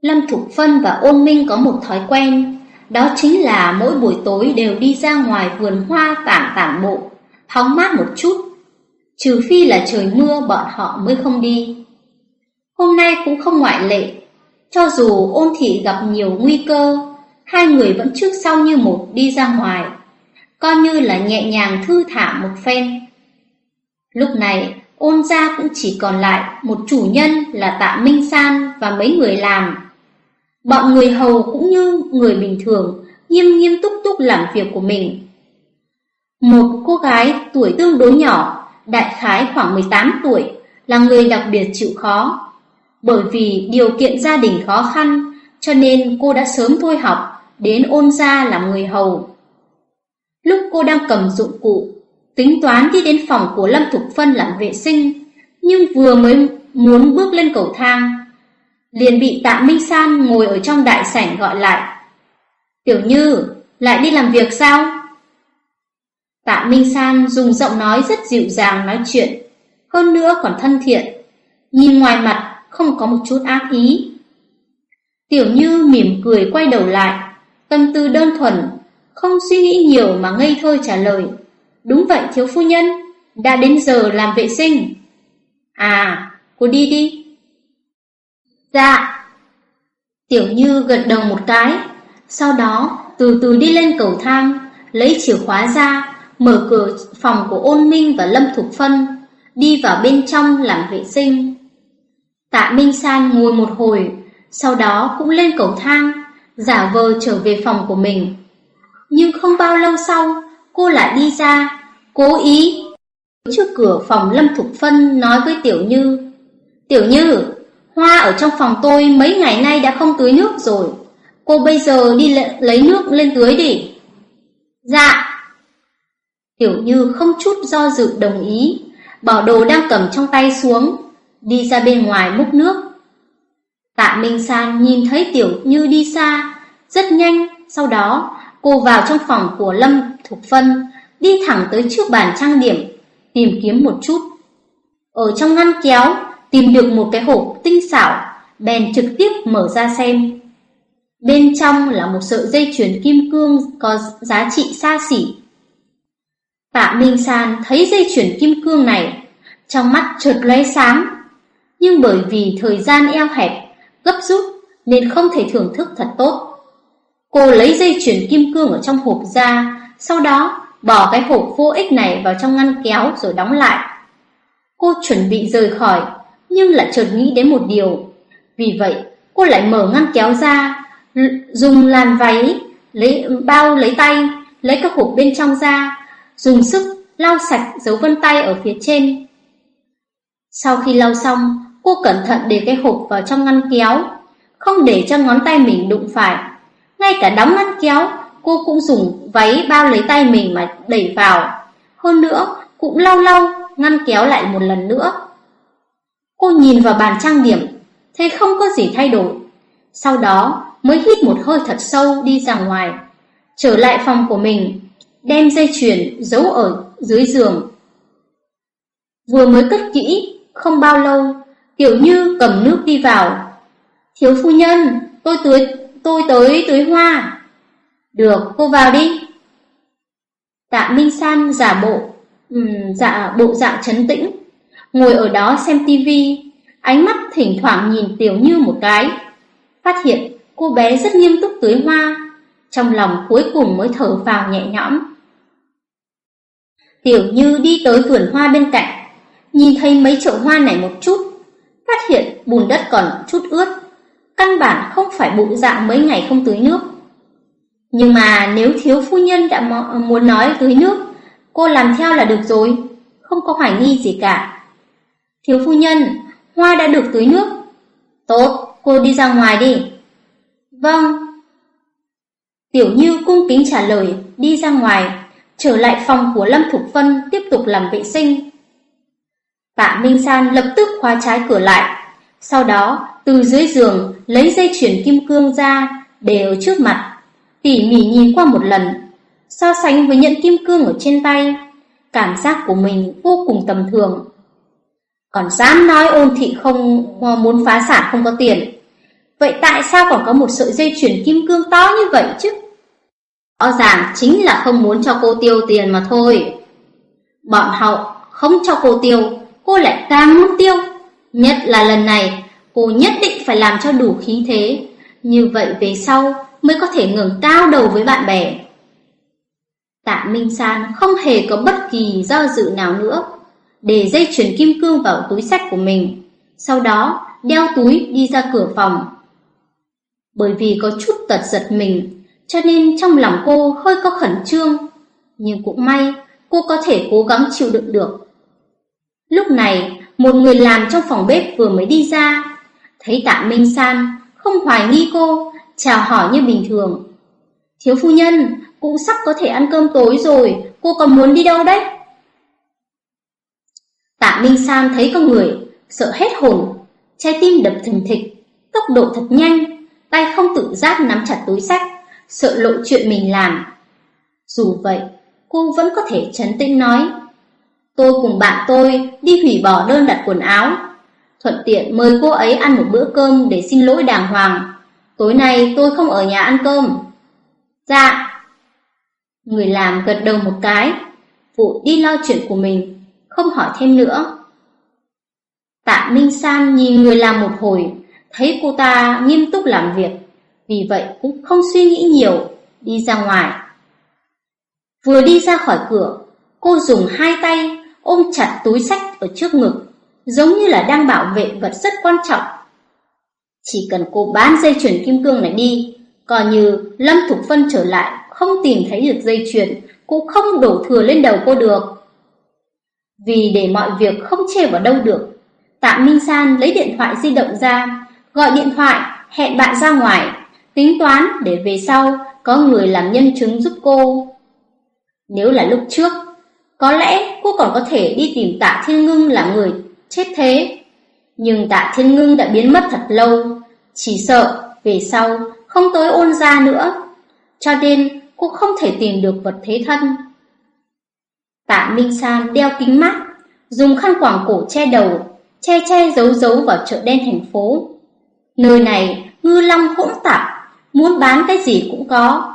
Lâm Thục Phân và Ôn Minh có một thói quen. Đó chính là mỗi buổi tối đều đi ra ngoài vườn hoa tản tản bộ Hóng mát một chút, Trừ phi là trời mưa bọn họ mới không đi. Hôm nay cũng không ngoại lệ, Cho dù ôn thị gặp nhiều nguy cơ, Hai người vẫn trước sau như một đi ra ngoài, Coi như là nhẹ nhàng thư thả một phen. Lúc này, ôn gia cũng chỉ còn lại một chủ nhân là tạ Minh San và mấy người làm. Bọn người hầu cũng như người bình thường, Nghiêm nghiêm túc túc làm việc của mình. Một cô gái tuổi tương đối nhỏ Đại khái khoảng 18 tuổi Là người đặc biệt chịu khó bởi vì điều kiện gia đình khó khăn, cho nên cô đã sớm thôi học, đến ôn gia làm người hầu. Lúc cô đang cầm dụng cụ, tính toán đi đến phòng của Lâm Thục Phân làm vệ sinh, nhưng vừa mới muốn bước lên cầu thang, liền bị Tạ Minh San ngồi ở trong đại sảnh gọi lại. Tiểu Như, lại đi làm việc sao? Tạ Minh San dùng giọng nói rất dịu dàng nói chuyện, hơn nữa còn thân thiện. Nhìn ngoài mặt không có một chút ác ý. Tiểu Như mỉm cười quay đầu lại, tâm tư đơn thuần, không suy nghĩ nhiều mà ngây thơ trả lời. Đúng vậy thiếu phu nhân, đã đến giờ làm vệ sinh. À, cô đi đi. Dạ. Tiểu Như gật đầu một cái, sau đó từ từ đi lên cầu thang, lấy chìa khóa ra, mở cửa phòng của ôn minh và Lâm Thục Phân, đi vào bên trong làm vệ sinh. Tạ Minh San ngồi một hồi, sau đó cũng lên cầu thang, giả vờ trở về phòng của mình. Nhưng không bao lâu sau, cô lại đi ra, cố ý. Trước cửa phòng Lâm Thục Phân nói với Tiểu Như, Tiểu Như, hoa ở trong phòng tôi mấy ngày nay đã không tưới nước rồi, cô bây giờ đi lấy nước lên tưới đi. Dạ. Tiểu Như không chút do dự đồng ý, bỏ đồ đang cầm trong tay xuống, đi ra bên ngoài múc nước. Tạ Minh San nhìn thấy Tiểu Như đi xa, rất nhanh, sau đó cô vào trong phòng của Lâm Thục Phân, đi thẳng tới trước bàn trang điểm, tìm kiếm một chút. Ở trong ngăn kéo, tìm được một cái hộp tinh xảo, bèn trực tiếp mở ra xem. Bên trong là một sợi dây chuyền kim cương có giá trị xa xỉ. Tạ Minh San thấy dây chuyền kim cương này, trong mắt chợt lóe sáng, nhưng bởi vì thời gian eo hẹp, gấp rút nên không thể thưởng thức thật tốt. Cô lấy dây chuyền kim cương ở trong hộp ra, sau đó bỏ cái hộp vô ích này vào trong ngăn kéo rồi đóng lại. Cô chuẩn bị rời khỏi, nhưng lại chợt nghĩ đến một điều. Vì vậy, cô lại mở ngăn kéo ra, dùng làn váy, lấy bao lấy tay, lấy các hộp bên trong ra, dùng sức lau sạch dấu vân tay ở phía trên. Sau khi lau xong, Cô cẩn thận để cái hộp vào trong ngăn kéo, không để cho ngón tay mình đụng phải. Ngay cả đóng ngăn kéo, cô cũng dùng váy bao lấy tay mình mà đẩy vào. Hơn nữa, cũng lau lau, ngăn kéo lại một lần nữa. Cô nhìn vào bàn trang điểm, thấy không có gì thay đổi. Sau đó mới hít một hơi thật sâu đi ra ngoài, trở lại phòng của mình, đem dây chuyền giấu ở dưới giường. Vừa mới cất kỹ, không bao lâu Tiểu Như cầm nước đi vào. Thiếu phu nhân, tôi tưới, tôi tới tưới hoa. Được, cô vào đi. Tạ Minh San giả bộ, um, dạ bộ dạng trấn tĩnh, ngồi ở đó xem tivi, ánh mắt thỉnh thoảng nhìn Tiểu Như một cái, phát hiện cô bé rất nghiêm túc tưới hoa, trong lòng cuối cùng mới thở vào nhẹ nhõm. Tiểu Như đi tới vườn hoa bên cạnh, nhìn thấy mấy chậu hoa này một chút, phát hiện bùn đất còn chút ướt, căn bản không phải bụi dạng mấy ngày không tưới nước. Nhưng mà nếu thiếu phu nhân đã muốn nói tưới nước, cô làm theo là được rồi, không có hoài nghi gì cả. Thiếu phu nhân, hoa đã được tưới nước. Tốt, cô đi ra ngoài đi. Vâng. Tiểu Như cung kính trả lời, đi ra ngoài, trở lại phòng của Lâm Thục Phân tiếp tục làm vệ sinh. Tạ Minh San lập tức khóa trái cửa lại, sau đó từ dưới giường lấy dây chuyền kim cương ra để ở trước mặt, tỉ mỉ nhìn qua một lần, so sánh với nhẫn kim cương ở trên tay, cảm giác của mình vô cùng tầm thường. Còn dám nói ôn thị không ờ, muốn phá sản không có tiền. Vậy tại sao còn có một sợi dây chuyền kim cương to như vậy chứ? Rõ ràng chính là không muốn cho cô tiêu tiền mà thôi. Bọn họ không cho cô tiêu, cô lại càng muốn tiêu. Nhất là lần này, cô nhất định phải làm cho đủ khí thế. Như vậy về sau mới có thể ngừng cao đầu với bạn bè. Tạ Minh San không hề có bất kỳ do dự nào nữa, để dây chuyền kim cương vào túi sách của mình, sau đó đeo túi đi ra cửa phòng. Bởi vì có chút tật giật mình, cho nên trong lòng cô hơi có khẩn trương, nhưng cũng may cô có thể cố gắng chịu đựng được. Lúc này, một người làm trong phòng bếp vừa mới đi ra, thấy Tạ Minh San không hoài nghi cô, chào hỏi như bình thường. Thiếu phu nhân, cũng sắp có thể ăn cơm tối rồi, cô còn muốn đi đâu đấy? Tạ Minh San thấy con người, sợ hết hồn, trái tim đập thình thịch, tốc độ thật nhanh, tay không tự giác nắm chặt túi sách, sợ lộ chuyện mình làm. Dù vậy, cô vẫn có thể chấn tĩnh nói, tôi cùng bạn tôi đi hủy bỏ đơn đặt quần áo, thuận tiện mời cô ấy ăn một bữa cơm để xin lỗi đàng hoàng. Tối nay tôi không ở nhà ăn cơm. Dạ. Người làm gật đầu một cái, phụ đi lo chuyện của mình, không hỏi thêm nữa. Tạ Minh San nhìn người làm một hồi, thấy cô ta nghiêm túc làm việc, vì vậy cũng không suy nghĩ nhiều, đi ra ngoài. Vừa đi ra khỏi cửa, cô dùng hai tay ôm chặt túi sách ở trước ngực, giống như là đang bảo vệ vật rất quan trọng. Chỉ cần cô bán dây chuyền kim cương này đi, coi như Lâm Thục Phân trở lại không tìm thấy được dây chuyền, cũng không đổ thừa lên đầu cô được. Vì để mọi việc không chê vào đâu được, Tạ Minh San lấy điện thoại di động ra, gọi điện thoại, hẹn bạn ra ngoài, tính toán để về sau có người làm nhân chứng giúp cô. Nếu là lúc trước, có lẽ cô còn có thể đi tìm Tạ Thiên Ngưng là người chết thế. Nhưng Tạ Thiên Ngưng đã biến mất thật lâu, chỉ sợ về sau không tới ôn ra nữa. Cho nên cô không thể tìm được vật thế thân. Tạ Minh San đeo kính mắt, dùng khăn quàng cổ che đầu, che che giấu giấu vào chợ đen thành phố. Nơi này ngư long hỗn tạp, muốn bán cái gì cũng có.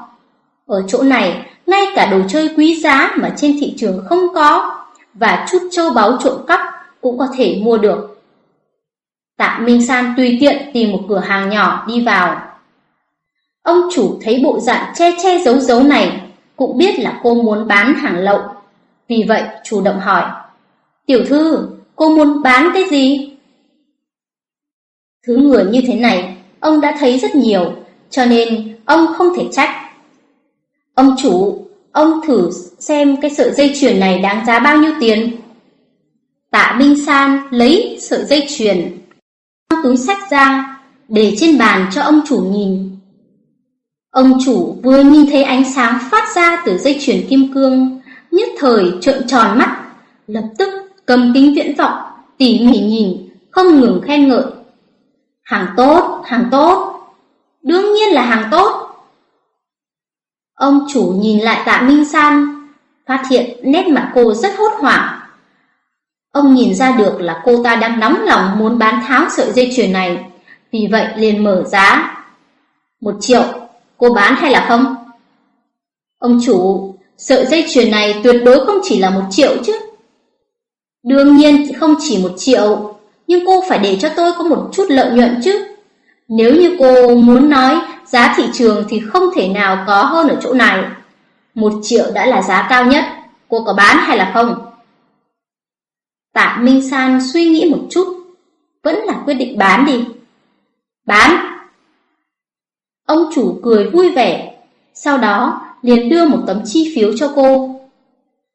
Ở chỗ này, ngay cả đồ chơi quý giá mà trên thị trường không có và chút châu báu trộm cắp cũng có thể mua được. Tạ Minh San tùy tiện tìm một cửa hàng nhỏ đi vào. Ông chủ thấy bộ dạng che che giấu giấu này, cũng biết là cô muốn bán hàng lậu. Vì vậy chủ động hỏi, Tiểu thư, cô muốn bán cái gì? Thứ người như thế này, ông đã thấy rất nhiều, cho nên ông không thể trách. Ông chủ, ông thử xem cái sợi dây chuyền này đáng giá bao nhiêu tiền. Tạ Minh San lấy sợi dây chuyền, túi sách ra, để trên bàn cho ông chủ nhìn. Ông chủ vừa nhìn thấy ánh sáng phát ra từ dây chuyền kim cương, nhất thời trợn tròn mắt, lập tức cầm kính viễn vọng, tỉ mỉ nhìn, không ngừng khen ngợi. Hàng tốt, hàng tốt, đương nhiên là hàng tốt. Ông chủ nhìn lại tạ Minh San, phát hiện nét mặt cô rất hốt hoảng. Ông nhìn ra được là cô ta đang nóng lòng muốn bán tháo sợi dây chuyền này, vì vậy liền mở giá. Một triệu, cô bán hay là không? Ông chủ, sợi dây chuyền này tuyệt đối không chỉ là một triệu chứ. Đương nhiên không chỉ một triệu, nhưng cô phải để cho tôi có một chút lợi nhuận chứ. Nếu như cô muốn nói giá thị trường thì không thể nào có hơn ở chỗ này. Một triệu đã là giá cao nhất, cô có bán hay là không? Tạ Minh San suy nghĩ một chút, vẫn là quyết định bán đi. Bán! Ông chủ cười vui vẻ, sau đó liền đưa một tấm chi phiếu cho cô.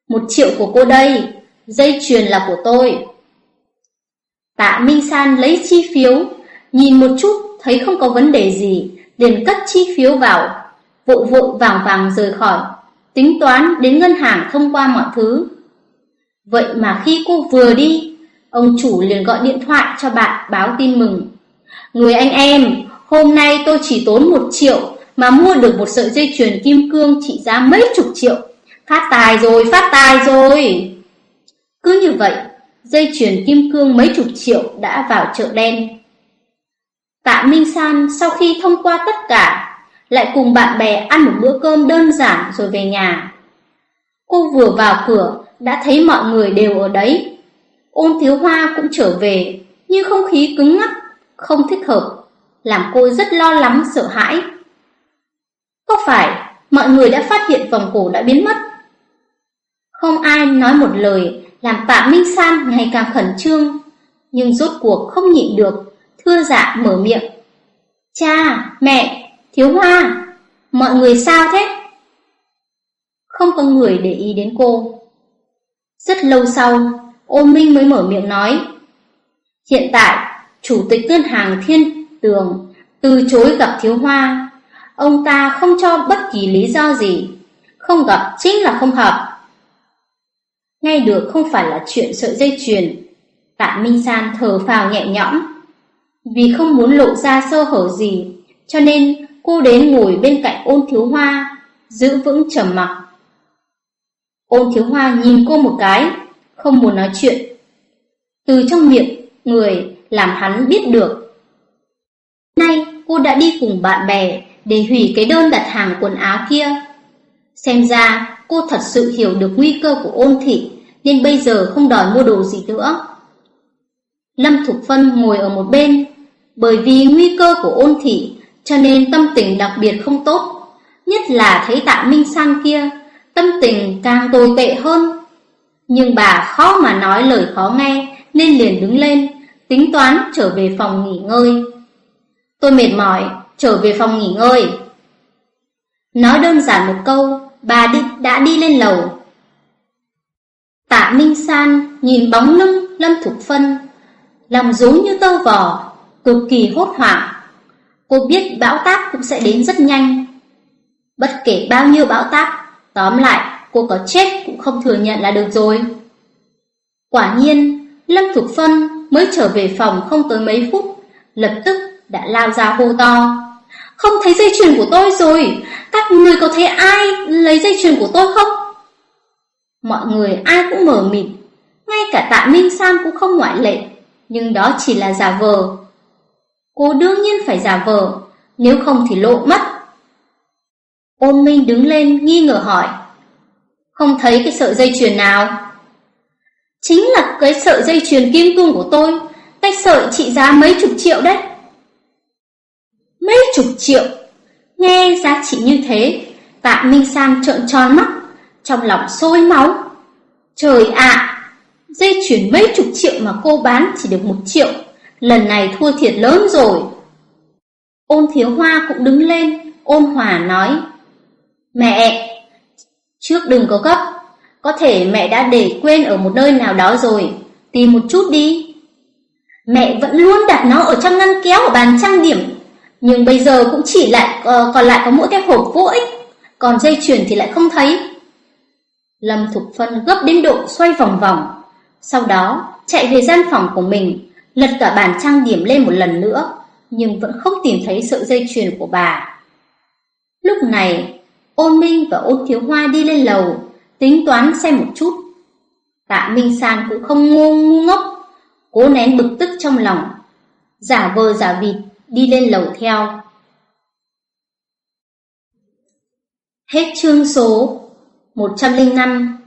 Một triệu của cô đây, dây chuyền là của tôi. Tạ Minh San lấy chi phiếu, nhìn một chút thấy không có vấn đề gì, liền cất chi phiếu vào, vội vội vàng vàng rời khỏi, tính toán đến ngân hàng thông qua mọi thứ. Vậy mà khi cô vừa đi, ông chủ liền gọi điện thoại cho bạn báo tin mừng. Người anh em, hôm nay tôi chỉ tốn một triệu mà mua được một sợi dây chuyền kim cương trị giá mấy chục triệu. Phát tài rồi, phát tài rồi. Cứ như vậy, dây chuyền kim cương mấy chục triệu đã vào chợ đen. Tạ Minh San sau khi thông qua tất cả, lại cùng bạn bè ăn một bữa cơm đơn giản rồi về nhà. Cô vừa vào cửa đã thấy mọi người đều ở đấy. Ôn Thiếu Hoa cũng trở về, nhưng không khí cứng ngắc, không thích hợp, làm cô rất lo lắng sợ hãi. Có phải mọi người đã phát hiện vòng cổ đã biến mất? Không ai nói một lời, làm Tạ Minh San ngày càng khẩn trương, nhưng rốt cuộc không nhịn được, thưa dạ mở miệng. Cha, mẹ, thiếu hoa, mọi người sao thế? Không có người để ý đến cô. Rất lâu sau, ô minh mới mở miệng nói. Hiện tại, chủ tịch ngân hàng thiên tường từ chối gặp thiếu hoa. Ông ta không cho bất kỳ lý do gì. Không gặp chính là không hợp. Ngay được không phải là chuyện sợi dây chuyền. Tạ Minh San thở phào nhẹ nhõm. Vì không muốn lộ ra sơ hở gì, cho nên cô đến ngồi bên cạnh ôn thiếu hoa, giữ vững trầm mặc. Ôn thiếu hoa nhìn cô một cái, không muốn nói chuyện. Từ trong miệng, người làm hắn biết được. Nay cô đã đi cùng bạn bè để hủy cái đơn đặt hàng quần áo kia. Xem ra cô thật sự hiểu được nguy cơ của ôn thị nên bây giờ không đòi mua đồ gì nữa. Lâm Thục Phân ngồi ở một bên, bởi vì nguy cơ của ôn thị cho nên tâm tình đặc biệt không tốt, nhất là thấy tạ Minh San kia, tâm tình càng tồi tệ hơn. Nhưng bà khó mà nói lời khó nghe nên liền đứng lên, tính toán trở về phòng nghỉ ngơi. Tôi mệt mỏi, trở về phòng nghỉ ngơi. Nói đơn giản một câu, bà đi, đã đi lên lầu. Tạ Minh San nhìn bóng lưng Lâm Thục Phân, lòng giống như tơ vò, cực kỳ hốt hoảng. Cô biết bão táp cũng sẽ đến rất nhanh. Bất kể bao nhiêu bão táp, tóm lại cô có chết cũng không thừa nhận là được rồi. Quả nhiên, Lâm Thục Phân mới trở về phòng không tới mấy phút, lập tức đã lao ra hô to. Không thấy dây chuyền của tôi rồi, các người có thấy ai lấy dây chuyền của tôi không? Mọi người ai cũng mở mịt, ngay cả tạ Minh sam cũng không ngoại lệ, nhưng đó chỉ là giả vờ. Cô đương nhiên phải giả vờ, nếu không thì lộ mất. Ôn Minh đứng lên nghi ngờ hỏi. Không thấy cái sợi dây chuyền nào? Chính là cái sợi dây chuyền kim cương của tôi, cái sợi trị giá mấy chục triệu đấy. Mấy chục triệu? Nghe giá trị như thế, tạ Minh San trợn tròn mắt, trong lòng sôi máu. Trời ạ, dây chuyền mấy chục triệu mà cô bán chỉ được một triệu, lần này thua thiệt lớn rồi. Ôn thiếu hoa cũng đứng lên, ôn hòa nói. Mẹ, trước đừng có gấp, có thể mẹ đã để quên ở một nơi nào đó rồi, tìm một chút đi. Mẹ vẫn luôn đặt nó ở trong ngăn kéo ở bàn trang điểm, nhưng bây giờ cũng chỉ lại uh, còn lại có mỗi cái hộp vô ích, còn dây chuyền thì lại không thấy. Lâm Thục Phân gấp đến độ xoay vòng vòng, sau đó chạy về gian phòng của mình, lật cả bàn trang điểm lên một lần nữa, nhưng vẫn không tìm thấy sợi dây chuyền của bà. Lúc này, Ôn Minh và Ôn Thiếu Hoa đi lên lầu, tính toán xem một chút. Tạ Minh San cũng không ngu ngu ngốc, cố nén bực tức trong lòng, giả vờ giả vịt đi lên lầu theo. Hết chương số 105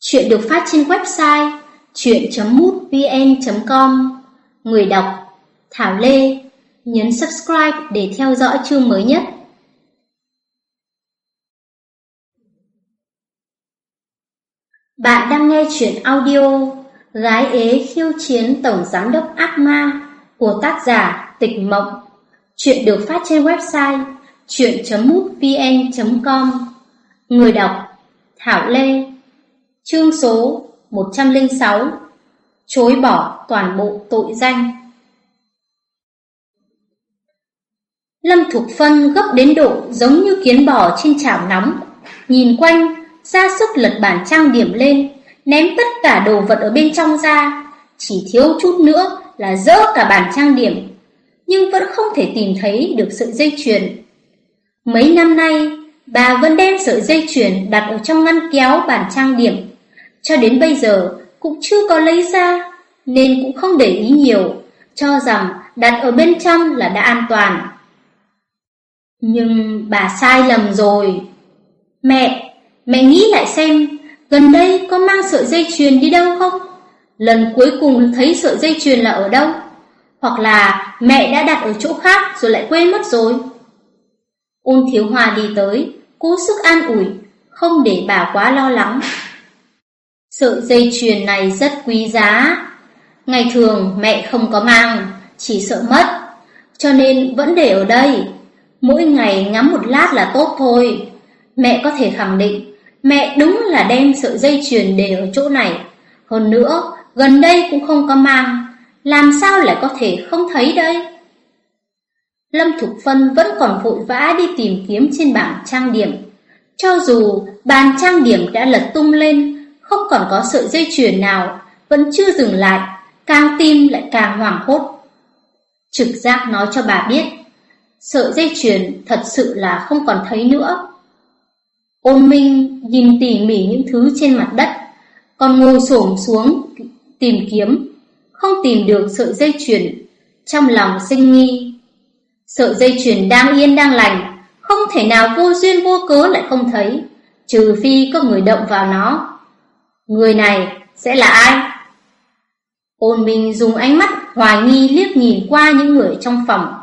Chuyện được phát trên website chuyện.mútvn.com Người đọc, Thảo Lê, Nhấn subscribe để theo dõi chương mới nhất. Bạn đang nghe chuyện audio Gái ế khiêu chiến tổng giám đốc ác ma của tác giả Tịch Mộng. Chuyện được phát trên website chuyện.mútvn.com Người đọc, Thảo Lê, Chương số 106 Chối bỏ toàn bộ tội danh Lâm Thục Phân gấp đến độ giống như kiến bò trên chảo nóng Nhìn quanh, ra sức lật bản trang điểm lên Ném tất cả đồ vật ở bên trong ra Chỉ thiếu chút nữa là dỡ cả bản trang điểm nhưng vẫn không thể tìm thấy được sợi dây chuyền. Mấy năm nay, bà vẫn đem sợi dây chuyền đặt ở trong ngăn kéo bàn trang điểm. Cho đến bây giờ cũng chưa có lấy ra, nên cũng không để ý nhiều, cho rằng đặt ở bên trong là đã an toàn. Nhưng bà sai lầm rồi. Mẹ, mẹ nghĩ lại xem, gần đây có mang sợi dây chuyền đi đâu không? Lần cuối cùng thấy sợi dây chuyền là ở đâu? Hoặc là mẹ đã đặt ở chỗ khác rồi lại quên mất rồi? Ôn thiếu hòa đi tới, cố sức an ủi, không để bà quá lo lắng. Sợi dây chuyền này rất quý giá. Ngày thường mẹ không có mang, chỉ sợ mất, cho nên vẫn để ở đây. Mỗi ngày ngắm một lát là tốt thôi. Mẹ có thể khẳng định, mẹ đúng là đem sợi dây chuyền để ở chỗ này. Hơn nữa, gần đây cũng không có mang, làm sao lại có thể không thấy đây? Lâm Thục Phân vẫn còn vội vã đi tìm kiếm trên bảng trang điểm. Cho dù bàn trang điểm đã lật tung lên, không còn có sợi dây chuyền nào, vẫn chưa dừng lại, càng tim lại càng hoảng hốt. Trực giác nói cho bà biết, sợi dây chuyền thật sự là không còn thấy nữa. Ôn Minh nhìn tỉ mỉ những thứ trên mặt đất, còn ngồi xổm xuống tìm kiếm, không tìm được sợi dây chuyền, trong lòng sinh nghi. Sợi dây chuyền đang yên đang lành, không thể nào vô duyên vô cớ lại không thấy, trừ phi có người động vào nó. Người này sẽ là ai? Ôn Minh dùng ánh mắt hoài nghi liếc nhìn qua những người trong phòng.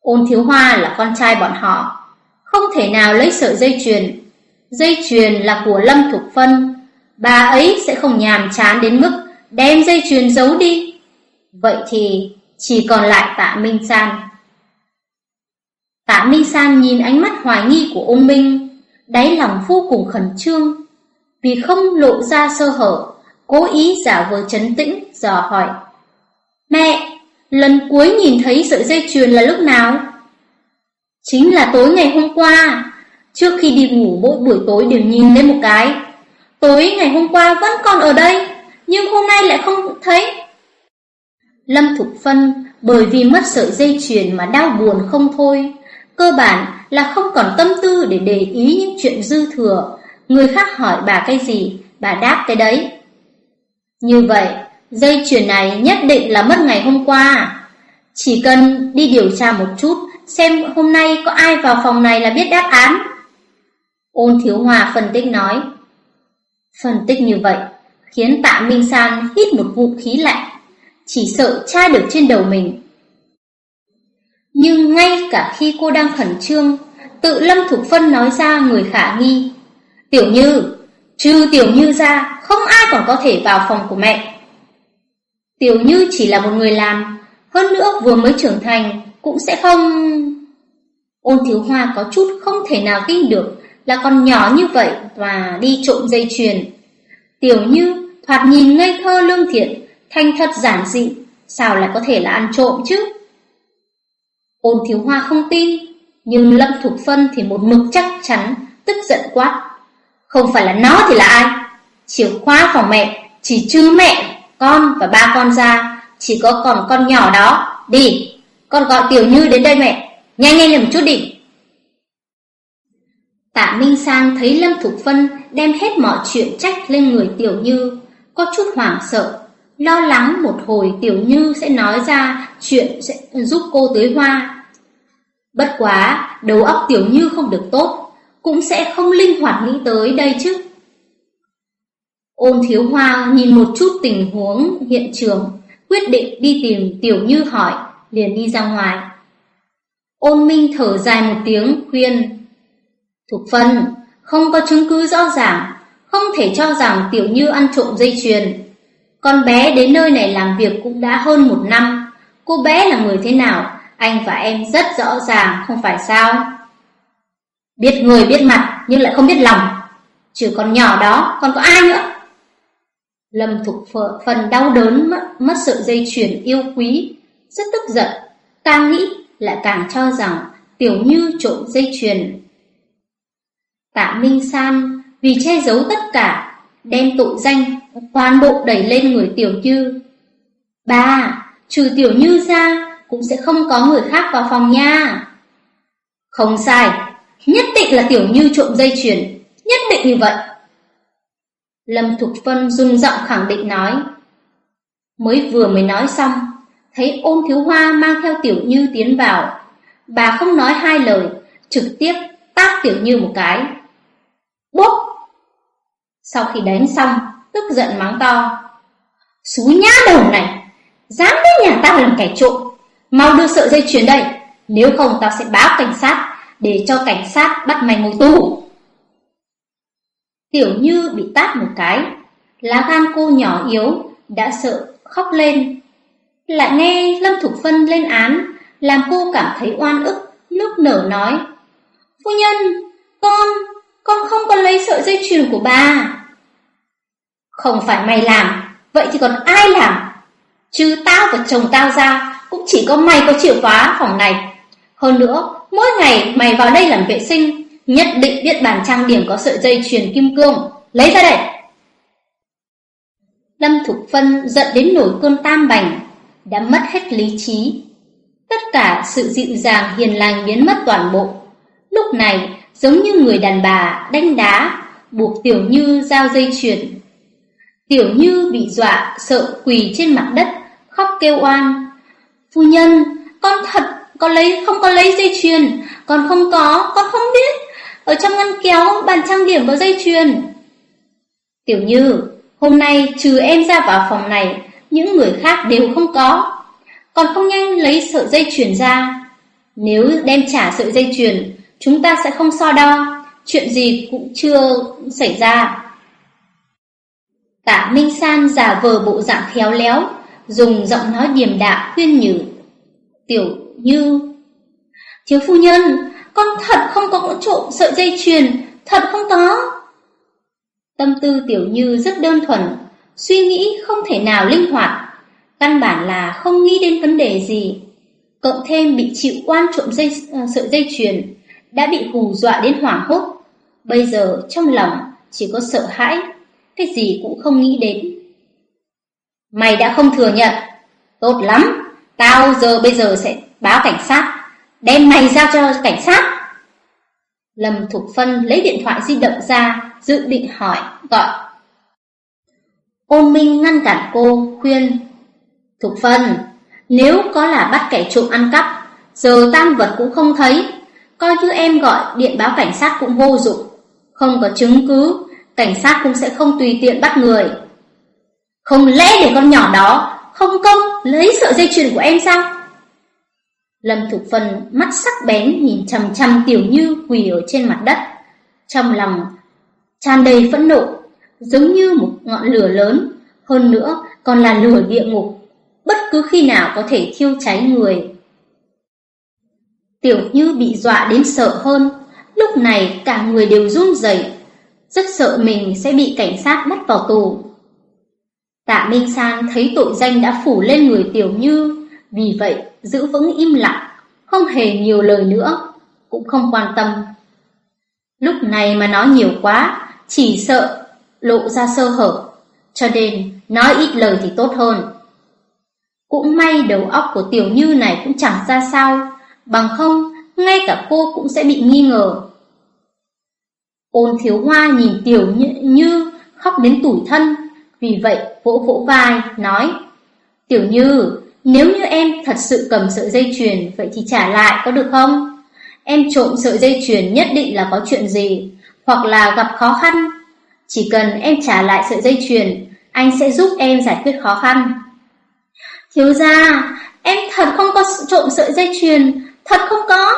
Ôn Thiếu Hoa là con trai bọn họ, không thể nào lấy sợi dây chuyền. Dây chuyền là của Lâm Thục Phân, bà ấy sẽ không nhàm chán đến mức đem dây chuyền giấu đi. Vậy thì chỉ còn lại tạ Minh San. Tạ Minh San nhìn ánh mắt hoài nghi của ôn Minh, đáy lòng vô cùng khẩn trương. Vì không lộ ra sơ hở, cố ý giả vờ chấn tĩnh, dò hỏi. Mẹ, lần cuối nhìn thấy sợi dây chuyền là lúc nào? Chính là tối ngày hôm qua, trước khi đi ngủ mỗi buổi tối đều nhìn lên một cái. Tối ngày hôm qua vẫn còn ở đây, nhưng hôm nay lại không thấy. Lâm Thục Phân bởi vì mất sợi dây chuyền mà đau buồn không thôi. Cơ bản là không còn tâm tư để để ý những chuyện dư thừa. Người khác hỏi bà cái gì, bà đáp cái đấy. Như vậy, dây chuyền này nhất định là mất ngày hôm qua. Chỉ cần đi điều tra một chút, xem hôm nay có ai vào phòng này là biết đáp án. Ôn Thiếu Hòa phân tích nói. Phân tích như vậy, khiến tạ Minh San hít một vụ khí lạnh, chỉ sợ tra được trên đầu mình. Nhưng ngay cả khi cô đang khẩn trương, tự Lâm Thục Phân nói ra người khả nghi. Tiểu Như, trừ Tiểu Như ra, không ai còn có thể vào phòng của mẹ. Tiểu Như chỉ là một người làm, hơn nữa vừa mới trưởng thành, cũng sẽ không... Ôn Thiếu Hoa có chút không thể nào tin được là con nhỏ như vậy và đi trộm dây chuyền. Tiểu Như thoạt nhìn ngây thơ lương thiện, thanh thật giản dị, sao lại có thể là ăn trộm chứ? Ôn Thiếu Hoa không tin, nhưng Lâm Thục Phân thì một mực chắc chắn, tức giận quát. Không phải là nó thì là ai? Chìa khóa phòng mẹ, chỉ trừ mẹ, con và ba con ra, chỉ có còn con nhỏ đó. Đi, con gọi Tiểu Như đến đây mẹ, nhanh nhanh một chút đi. Tạ Minh Sang thấy Lâm Thục Phân đem hết mọi chuyện trách lên người Tiểu Như, có chút hoảng sợ, lo lắng một hồi Tiểu Như sẽ nói ra chuyện sẽ giúp cô tới hoa. Bất quá, đầu óc Tiểu Như không được tốt, cũng sẽ không linh hoạt nghĩ tới đây chứ. Ôn Thiếu Hoa nhìn một chút tình huống hiện trường, quyết định đi tìm Tiểu Như hỏi, liền đi ra ngoài. Ôn Minh thở dài một tiếng khuyên Thục phân, không có chứng cứ rõ ràng, không thể cho rằng Tiểu Như ăn trộm dây chuyền. Con bé đến nơi này làm việc cũng đã hơn một năm, cô bé là người thế nào, anh và em rất rõ ràng, không phải sao? Biết người biết mặt nhưng lại không biết lòng, trừ con nhỏ đó, còn có ai nữa? Lâm Thục phần đau đớn mất, mất sợi dây chuyền yêu quý, rất tức giận, càng nghĩ lại càng cho rằng Tiểu Như trộm dây chuyền Tạ Minh San vì che giấu tất cả, đem tội danh toàn bộ đẩy lên người Tiểu Như. Ba, trừ Tiểu Như ra, cũng sẽ không có người khác vào phòng nha. Không sai, nhất định là Tiểu Như trộm dây chuyền, nhất định như vậy. Lâm Thục Phân run giọng khẳng định nói. Mới vừa mới nói xong, thấy ôn thiếu hoa mang theo Tiểu Như tiến vào. Bà không nói hai lời, trực tiếp tát Tiểu Như một cái. Bốp! Sau khi đánh xong, tức giận mắng to. Xúi nhá đầu này, dám đến nhà ta làm kẻ trộm, mau đưa sợi dây chuyền đây, nếu không tao sẽ báo cảnh sát để cho cảnh sát bắt mày ngồi tù. Tiểu Như bị tát một cái, lá gan cô nhỏ yếu, đã sợ khóc lên. Lại nghe Lâm Thục Phân lên án, làm cô cảm thấy oan ức, nước nở nói. Phu nhân, con, con không có lấy sợi dây chuyền của bà. Không phải mày làm, vậy thì còn ai làm? Chứ tao và chồng tao ra, cũng chỉ có mày có chìa khóa phòng này. Hơn nữa, mỗi ngày mày vào đây làm vệ sinh, nhất định biết bàn trang điểm có sợi dây chuyền kim cương, lấy ra đây. Lâm Thục Phân giận đến nổi cơn tam bành, đã mất hết lý trí. Tất cả sự dịu dàng hiền lành biến mất toàn bộ. Lúc này, giống như người đàn bà đánh đá, buộc Tiểu Như giao dây chuyền. Tiểu Như bị dọa, sợ quỳ trên mặt đất, khóc kêu oan. Phu nhân, con thật, có lấy không có lấy dây chuyền, còn không có, con không biết. Ở trong ngăn kéo, bàn trang điểm có dây chuyền. Tiểu Như, hôm nay trừ em ra vào phòng này, những người khác đều không có. Còn không nhanh lấy sợi dây chuyền ra. Nếu đem trả sợi dây chuyền, chúng ta sẽ không so đo, chuyện gì cũng chưa xảy ra. Tạ Minh San giả vờ bộ dạng khéo léo, dùng giọng nói điềm đạm khuyên nhủ. Tiểu như Thiếu phu nhân, con thật không có trộm sợi dây chuyền, thật không có. Tâm tư Tiểu Như rất đơn thuần, suy nghĩ không thể nào linh hoạt, căn bản là không nghĩ đến vấn đề gì. Cộng thêm bị chịu oan trộm dây uh, sợi dây chuyền, đã bị hù dọa đến hoảng hốt. Bây giờ trong lòng chỉ có sợ hãi, cái gì cũng không nghĩ đến. Mày đã không thừa nhận, tốt lắm, tao giờ bây giờ sẽ báo cảnh sát, đem mày giao cho cảnh sát. Lâm Thục Phân lấy điện thoại di động ra, dự định hỏi, gọi. Ôn Minh ngăn cản cô, khuyên. Thục Phân, nếu có là bắt kẻ trộm ăn cắp, giờ tam vật cũng không thấy, coi như em gọi điện báo cảnh sát cũng vô dụng. Không có chứng cứ, cảnh sát cũng sẽ không tùy tiện bắt người. Không lẽ để con nhỏ đó không công lấy sợi dây chuyền của em sao? Lâm Thục Phân mắt sắc bén nhìn chằm chằm Tiểu Như quỳ ở trên mặt đất. Trong lòng tràn đầy phẫn nộ, giống như một ngọn lửa lớn, hơn nữa còn là lửa địa ngục, bất cứ khi nào có thể thiêu cháy người. Tiểu Như bị dọa đến sợ hơn, lúc này cả người đều run rẩy, rất sợ mình sẽ bị cảnh sát bắt vào tù. Tạ Minh San thấy tội danh đã phủ lên người Tiểu Như, vì vậy giữ vững im lặng, không hề nhiều lời nữa, cũng không quan tâm. Lúc này mà nói nhiều quá, chỉ sợ lộ ra sơ hở, cho nên nói ít lời thì tốt hơn. Cũng may đầu óc của Tiểu Như này cũng chẳng ra sao, bằng không ngay cả cô cũng sẽ bị nghi ngờ. Ôn thiếu hoa nhìn Tiểu Như, như khóc đến tủi thân, vì vậy vỗ vỗ vai, nói Tiểu Như, nếu như em thật sự cầm sợi dây chuyền, vậy thì trả lại có được không? Em trộm sợi dây chuyền nhất định là có chuyện gì, hoặc là gặp khó khăn. Chỉ cần em trả lại sợi dây chuyền, anh sẽ giúp em giải quyết khó khăn. Thiếu gia, em thật không có trộm sợi dây chuyền, thật không có.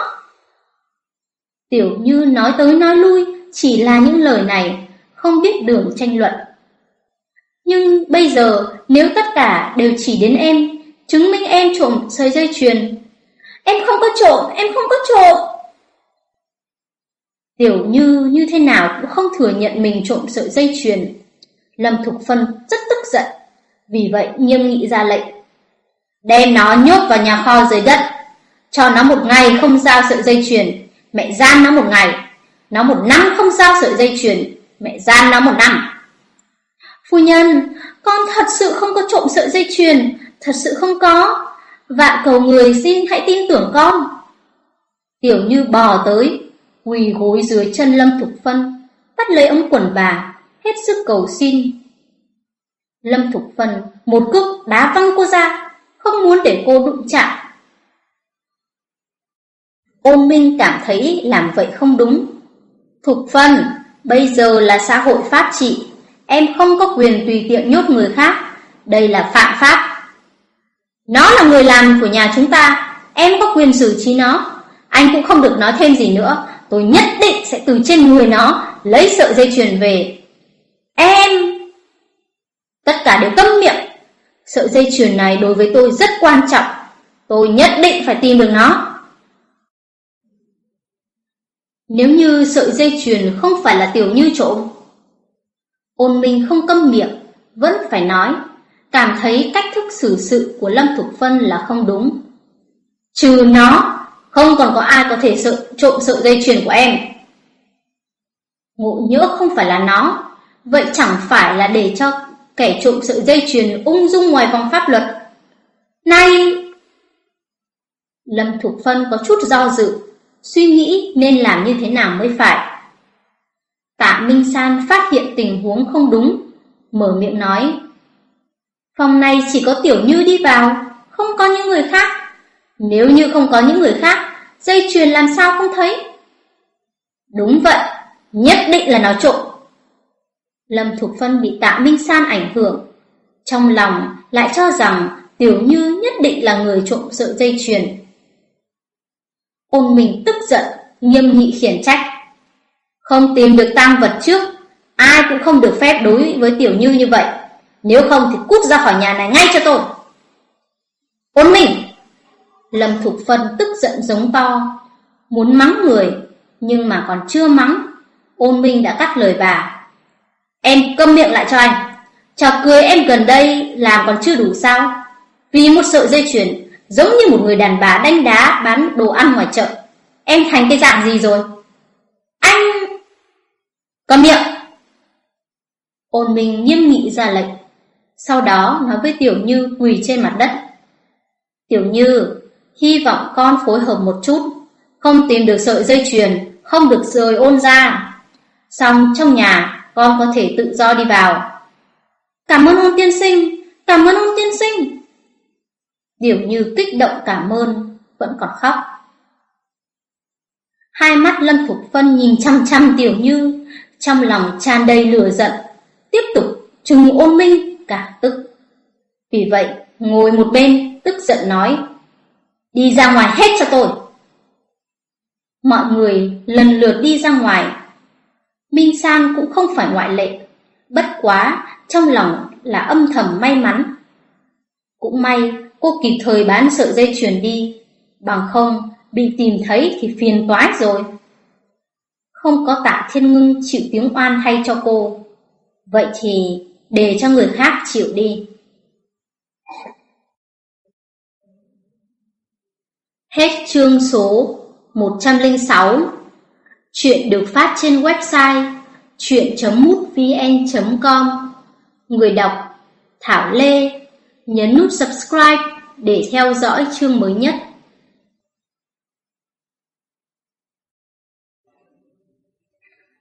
Tiểu Như nói tới nói lui, chỉ là những lời này, không biết đường tranh luận. Nhưng bây giờ, nếu tất cả đều chỉ đến em, chứng minh em trộm sợi dây chuyền. Em không có trộm, em không có trộm. Tiểu Như như thế nào cũng không thừa nhận mình trộm sợi dây chuyền. Lâm Thục Phân rất tức giận, vì vậy nghiêm nghị ra lệnh. Đem nó nhốt vào nhà kho dưới đất, cho nó một ngày không giao sợi dây chuyền, mẹ gian nó một ngày. Nó một năm không giao sợi dây chuyền, mẹ gian nó một năm. Phu nhân, con thật sự không có trộm sợi dây chuyền, thật sự không có. Vạn cầu người xin hãy tin tưởng con. Tiểu Như bò tới, quỳ gối dưới chân Lâm Thục Phân, bắt lấy ống quần bà, hết sức cầu xin. Lâm Thục Phân một cước đá văng cô ra, không muốn để cô đụng chạm. Ôn Minh cảm thấy làm vậy không đúng. Thục Phân, bây giờ là xã hội pháp trị, em không có quyền tùy tiện nhốt người khác, đây là phạm pháp. Nó là người làm của nhà chúng ta, em có quyền xử trí nó. Anh cũng không được nói thêm gì nữa, tôi nhất định sẽ từ trên người nó lấy sợi dây chuyền về. Em! Tất cả đều câm miệng. Sợi dây chuyền này đối với tôi rất quan trọng. Tôi nhất định phải tìm được nó. Nếu như sợi dây chuyền không phải là tiểu như trộm. Ôn minh không câm miệng, vẫn phải nói, cảm thấy cách thức xử sự của Lâm Thục Phân là không đúng. Trừ nó, không còn có ai có thể sợ trộm sợi dây chuyền của em. Ngộ nhỡ không phải là nó, vậy chẳng phải là để cho kẻ trộm sợi dây chuyền ung dung ngoài vòng pháp luật. Này! Lâm Thục Phân có chút do dự, suy nghĩ nên làm như thế nào mới phải. Tạ Minh San phát hiện tình huống không đúng, mở miệng nói. Phòng này chỉ có Tiểu Như đi vào, không có những người khác. Nếu như không có những người khác, dây chuyền làm sao không thấy? Đúng vậy, nhất định là nó trộm. Lâm Thục Phân bị Tạ Minh San ảnh hưởng, trong lòng lại cho rằng Tiểu Như nhất định là người trộm sợi dây chuyền. Ôn mình tức giận, nghiêm nghị khiển trách. Không tìm được tang vật trước, ai cũng không được phép đối với Tiểu Như như vậy. Nếu không thì cút ra khỏi nhà này ngay cho tôi. Ôn mình! Lâm Thục Phân tức giận giống to, muốn mắng người, nhưng mà còn chưa mắng. Ôn Minh đã cắt lời bà. Em câm miệng lại cho anh. Trò cười em gần đây làm còn chưa đủ sao? Vì một sợi dây chuyền, giống như một người đàn bà đánh đá bán đồ ăn ngoài chợ. Em thành cái dạng gì rồi? Anh... Câm miệng! Ôn Minh nghiêm nghị ra lệnh. Sau đó nói với Tiểu Như quỳ trên mặt đất. Tiểu Như, hy vọng con phối hợp một chút, không tìm được sợi dây chuyền, không được rời ôn ra. Xong trong nhà, con có thể tự do đi vào. Cảm ơn ôn tiên sinh, cảm ơn ôn tiên sinh. tiểu như kích động cảm ơn, vẫn còn khóc. Hai mắt Lâm Phục Phân nhìn chăm chăm Tiểu Như, trong lòng tràn đầy lửa giận, tiếp tục trừng ôn minh cả tức. Vì vậy, ngồi một bên, tức giận nói, Đi ra ngoài hết cho tôi. Mọi người lần lượt đi ra ngoài. Minh San cũng không phải ngoại lệ. Bất quá, trong lòng là âm thầm may mắn. Cũng may cô kịp thời bán sợi dây chuyền đi, bằng không bị tìm thấy thì phiền toái rồi. Không có tạ thiên ngưng chịu tiếng oan hay cho cô. Vậy thì để cho người khác chịu đi. Hết chương số 106 Chuyện được phát trên website chuyện.mútvn.com Người đọc Thảo Lê Nhấn nút subscribe để theo dõi chương mới nhất.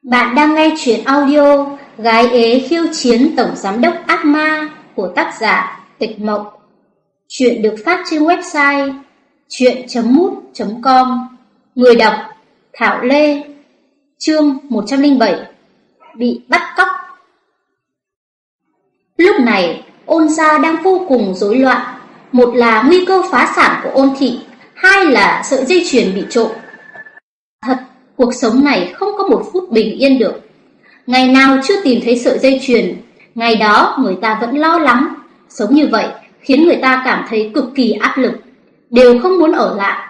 Bạn đang nghe chuyện audio Gái ế khiêu chiến Tổng Giám đốc Ác Ma của tác giả Tịch Mộng. Chuyện được phát trên website chuyện.mút.com Người đọc Thảo Lê Chương 107 Bị bắt cóc. Lúc này, ôn gia đang vô cùng rối loạn. Một là nguy cơ phá sản của ôn thị Hai là sợi dây chuyền bị trộm. Thật, cuộc sống này không có một phút bình yên được. Ngày nào chưa tìm thấy sợi dây chuyền Ngày đó người ta vẫn lo lắng Sống như vậy khiến người ta cảm thấy cực kỳ áp lực đều không muốn ở lại.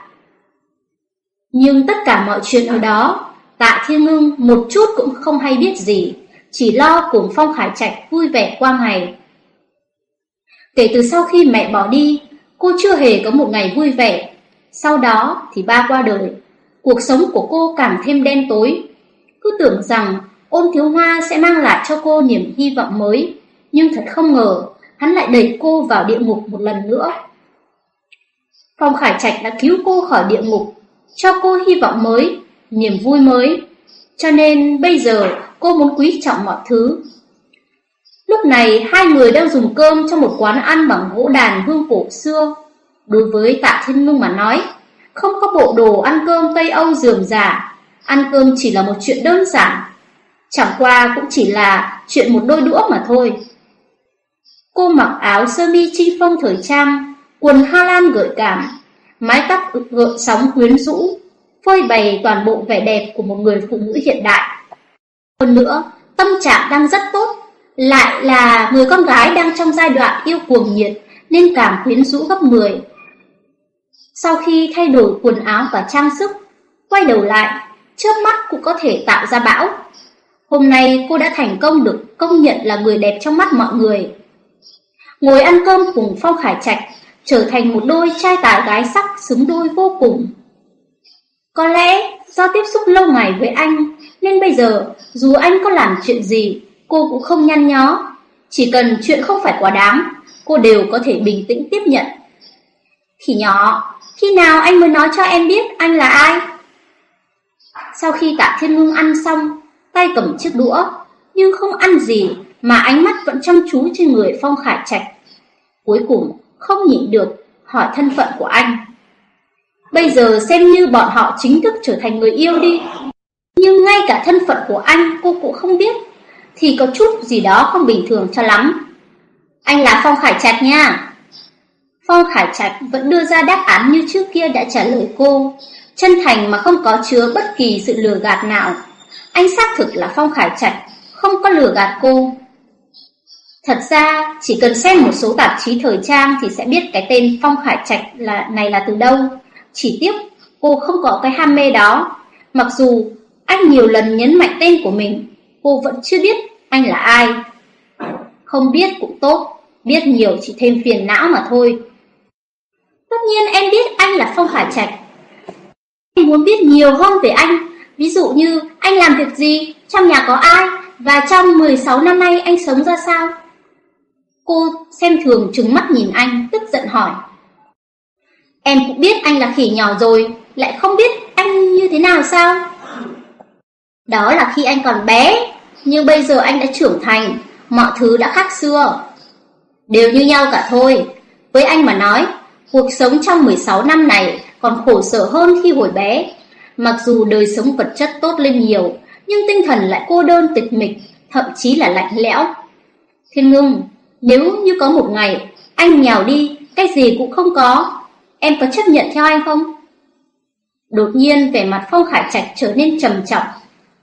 Nhưng tất cả mọi chuyện ở đó, tạ thiên ngưng một chút cũng không hay biết gì, chỉ lo cùng Phong Khải Trạch vui vẻ qua ngày. Kể từ sau khi mẹ bỏ đi, cô chưa hề có một ngày vui vẻ. Sau đó thì ba qua đời, cuộc sống của cô càng thêm đen tối. Cứ tưởng rằng ôn thiếu hoa sẽ mang lại cho cô niềm hy vọng mới, nhưng thật không ngờ hắn lại đẩy cô vào địa ngục một lần nữa. Phong Khải Trạch đã cứu cô khỏi địa ngục, cho cô hy vọng mới, niềm vui mới. Cho nên bây giờ cô muốn quý trọng mọi thứ. Lúc này hai người đang dùng cơm trong một quán ăn bằng gỗ đàn hương cổ xưa. Đối với Tạ Thiên Nung mà nói, không có bộ đồ ăn cơm Tây Âu dườm giả, ăn cơm chỉ là một chuyện đơn giản. Chẳng qua cũng chỉ là chuyện một đôi đũa mà thôi. Cô mặc áo sơ mi chi phong thời trang, quần ha Lan gợi cảm, mái tóc gợn sóng quyến rũ, phơi bày toàn bộ vẻ đẹp của một người phụ nữ hiện đại. Hơn nữa, tâm trạng đang rất tốt, lại là người con gái đang trong giai đoạn yêu cuồng nhiệt nên cảm quyến rũ gấp 10. Sau khi thay đổi quần áo và trang sức, quay đầu lại, trước mắt cũng có thể tạo ra bão. Hôm nay cô đã thành công được công nhận là người đẹp trong mắt mọi người. Ngồi ăn cơm cùng Phong Khải Trạch, trở thành một đôi trai tài gái sắc xứng đôi vô cùng. Có lẽ do tiếp xúc lâu ngày với anh, nên bây giờ dù anh có làm chuyện gì, cô cũng không nhăn nhó. Chỉ cần chuyện không phải quá đáng, cô đều có thể bình tĩnh tiếp nhận. Khỉ nhỏ, khi nào anh mới nói cho em biết anh là ai? Sau khi tạ thiên ngưng ăn xong, tay cầm chiếc đũa, nhưng không ăn gì mà ánh mắt vẫn chăm chú trên người Phong Khải Trạch. Cuối cùng, không nhịn được, hỏi thân phận của anh. Bây giờ xem như bọn họ chính thức trở thành người yêu đi. Nhưng ngay cả thân phận của anh cô cũng không biết, thì có chút gì đó không bình thường cho lắm. Anh là Phong Khải Trạch nha. Phong Khải Trạch vẫn đưa ra đáp án như trước kia đã trả lời cô, chân thành mà không có chứa bất kỳ sự lừa gạt nào. Anh xác thực là Phong Khải Trạch, không có lừa gạt cô. Thật ra, chỉ cần xem một số tạp chí thời trang thì sẽ biết cái tên Phong Khải Trạch là này là từ đâu. Chỉ tiếc, cô không có cái ham mê đó. Mặc dù anh nhiều lần nhấn mạnh tên của mình, cô vẫn chưa biết anh là ai. Không biết cũng tốt, biết nhiều chỉ thêm phiền não mà thôi. Tất nhiên em biết anh là Phong Khải Trạch. Em muốn biết nhiều hơn về anh, ví dụ như anh làm việc gì, trong nhà có ai, và trong 16 năm nay anh sống ra sao. Cô xem thường trừng mắt nhìn anh, tức giận hỏi. Em cũng biết anh là khỉ nhỏ rồi, lại không biết anh như thế nào sao? Đó là khi anh còn bé, nhưng bây giờ anh đã trưởng thành, mọi thứ đã khác xưa. Đều như nhau cả thôi. Với anh mà nói, cuộc sống trong 16 năm này còn khổ sở hơn khi hồi bé. Mặc dù đời sống vật chất tốt lên nhiều, nhưng tinh thần lại cô đơn tịch mịch, thậm chí là lạnh lẽo. Thiên ngưng, nếu như có một ngày anh nghèo đi, cái gì cũng không có, em có chấp nhận theo anh không? Đột nhiên vẻ mặt Phong Khải Trạch trở nên trầm trọng,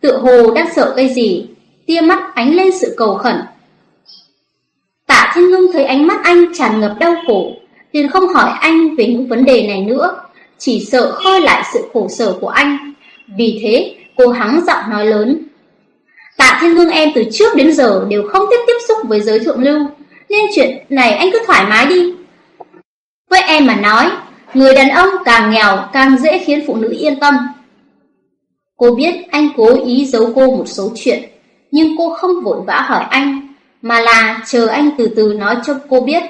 tựa hồ đang sợ cái gì, tia mắt ánh lên sự cầu khẩn. Tạ Thiên Ngưng thấy ánh mắt anh tràn ngập đau khổ, liền không hỏi anh về những vấn đề này nữa, chỉ sợ khơi lại sự khổ sở của anh. Vì thế, cô hắng giọng nói lớn. Tạ Thiên Hương em từ trước đến giờ đều không tiếp tiếp xúc với giới thượng lưu, nên chuyện này anh cứ thoải mái đi. Với em mà nói, người đàn ông càng nghèo càng dễ khiến phụ nữ yên tâm. Cô biết anh cố ý giấu cô một số chuyện, nhưng cô không vội vã hỏi anh, mà là chờ anh từ từ nói cho cô biết.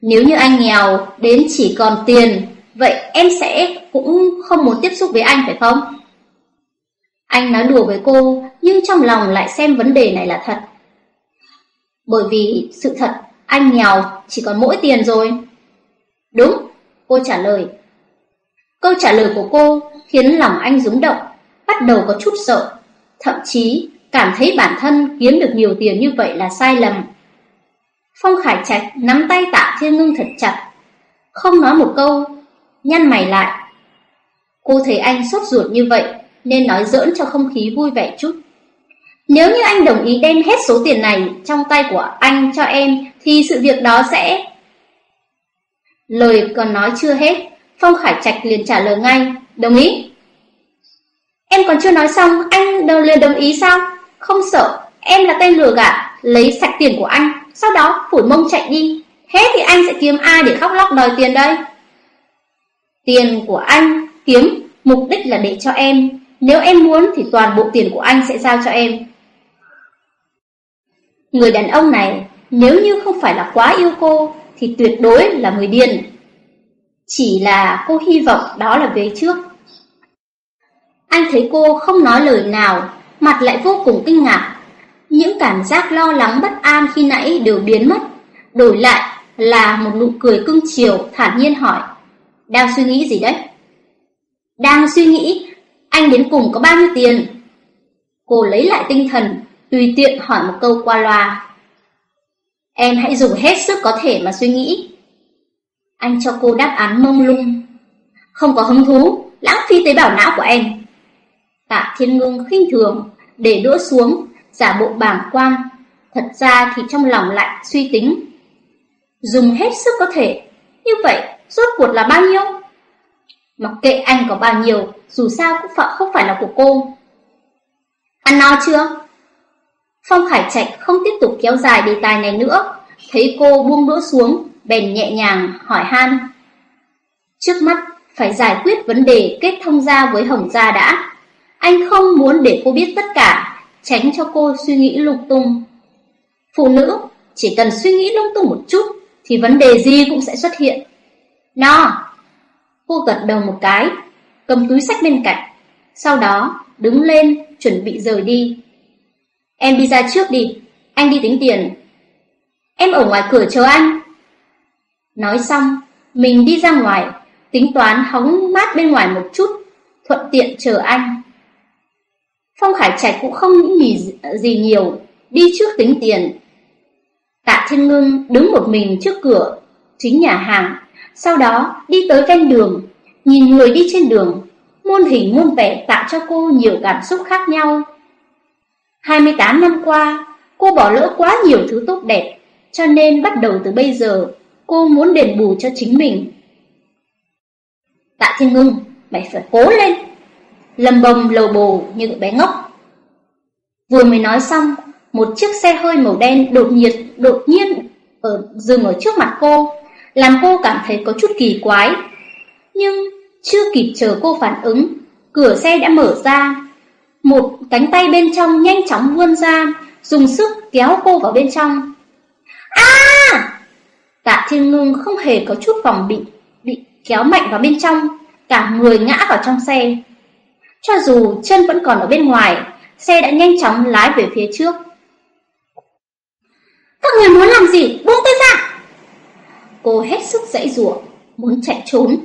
Nếu như anh nghèo đến chỉ còn tiền, vậy em sẽ cũng không muốn tiếp xúc với anh phải không? Anh nói đùa với cô, nhưng trong lòng lại xem vấn đề này là thật. Bởi vì sự thật, anh nghèo chỉ còn mỗi tiền rồi. Đúng, cô trả lời. Câu trả lời của cô khiến lòng anh rúng động, bắt đầu có chút sợ, thậm chí cảm thấy bản thân kiếm được nhiều tiền như vậy là sai lầm. Phong Khải Trạch nắm tay Tạ Thiên Ngưng thật chặt, không nói một câu, nhăn mày lại. Cô thấy anh sốt ruột như vậy, nên nói giỡn cho không khí vui vẻ chút. Nếu như anh đồng ý đem hết số tiền này trong tay của anh cho em, thì sự việc đó sẽ... Lời còn nói chưa hết, Phong Khải Trạch liền trả lời ngay, đồng ý. Em còn chưa nói xong, anh đâu liền đồng ý sao? Không sợ, em là tên lừa gạt, lấy sạch tiền của anh, sau đó phủi mông chạy đi. Thế thì anh sẽ kiếm ai để khóc lóc đòi tiền đây? Tiền của anh kiếm, mục đích là để cho em. Nếu em muốn thì toàn bộ tiền của anh sẽ giao cho em. Người đàn ông này, nếu như không phải là quá yêu cô, thì tuyệt đối là người điên. Chỉ là cô hy vọng đó là về trước. Anh thấy cô không nói lời nào, mặt lại vô cùng kinh ngạc. Những cảm giác lo lắng bất an khi nãy đều biến mất, đổi lại là một nụ cười cưng chiều, thản nhiên hỏi. Đang suy nghĩ gì đấy? Đang suy nghĩ, anh đến cùng có bao nhiêu tiền? Cô lấy lại tinh thần, tùy tiện hỏi một câu qua loa. Em hãy dùng hết sức có thể mà suy nghĩ. Anh cho cô đáp án mông lung. Không có hứng thú, lãng phí tế bào não của em. Tạ Thiên Ngưng khinh thường, để đũa xuống, giả bộ bàng quan. Thật ra thì trong lòng lại suy tính. Dùng hết sức có thể, như vậy rốt cuộc là bao nhiêu? Mặc kệ anh có bao nhiêu, dù sao cũng phải không phải là của cô. Ăn no chưa? Phong Khải Trạch không tiếp tục kéo dài đề tài này nữa, thấy cô buông đũa xuống, bèn nhẹ nhàng hỏi han. Trước mắt phải giải quyết vấn đề kết thông gia với Hồng gia đã. Anh không muốn để cô biết tất cả, tránh cho cô suy nghĩ lung tung. Phụ nữ chỉ cần suy nghĩ lung tung một chút thì vấn đề gì cũng sẽ xuất hiện. No! Cô gật đầu một cái, cầm túi sách bên cạnh, sau đó đứng lên chuẩn bị rời đi. Em đi ra trước đi, anh đi tính tiền. Em ở ngoài cửa chờ anh. Nói xong, mình đi ra ngoài, tính toán hóng mát bên ngoài một chút, thuận tiện chờ anh. Phong Khải Trạch cũng không nghĩ gì nhiều, đi trước tính tiền. Tạ Thiên Ngưng đứng một mình trước cửa, chính nhà hàng, sau đó đi tới ven đường, nhìn người đi trên đường, muôn hình muôn vẻ tạo cho cô nhiều cảm xúc khác nhau. 28 năm qua, cô bỏ lỡ quá nhiều thứ tốt đẹp, cho nên bắt đầu từ bây giờ, cô muốn đền bù cho chính mình. Tạ Thiên Ngưng, mày phải cố lên. Lầm bầm lầu bồ như bé ngốc. Vừa mới nói xong, một chiếc xe hơi màu đen đột nhiệt đột nhiên ở dừng ở trước mặt cô, làm cô cảm thấy có chút kỳ quái. Nhưng chưa kịp chờ cô phản ứng, cửa xe đã mở ra. Một cánh tay bên trong nhanh chóng vươn ra, dùng sức kéo cô vào bên trong. A! Tạ Thiên Ngưng không hề có chút phòng bị, bị kéo mạnh vào bên trong, cả người ngã vào trong xe. Cho dù chân vẫn còn ở bên ngoài, xe đã nhanh chóng lái về phía trước. Các người muốn làm gì? Buông tôi ra! Cô hết sức dãy rủa, muốn chạy trốn.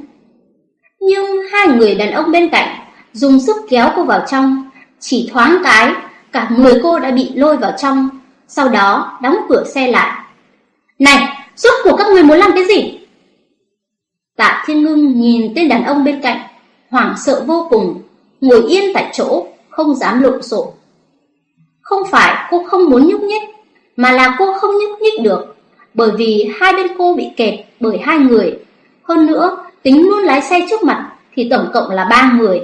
Nhưng hai người đàn ông bên cạnh dùng sức kéo cô vào trong, chỉ thoáng cái, cả người cô đã bị lôi vào trong, sau đó đóng cửa xe lại. Này, rốt cuộc các người muốn làm cái gì? Tạ Thiên Ngưng nhìn tên đàn ông bên cạnh, hoảng sợ vô cùng, ngồi yên tại chỗ, không dám lộn xộn. Không phải cô không muốn nhúc nhích, mà là cô không nhúc nhích được, bởi vì hai bên cô bị kẹt bởi hai người. Hơn nữa, tính luôn lái xe trước mặt thì tổng cộng là ba người.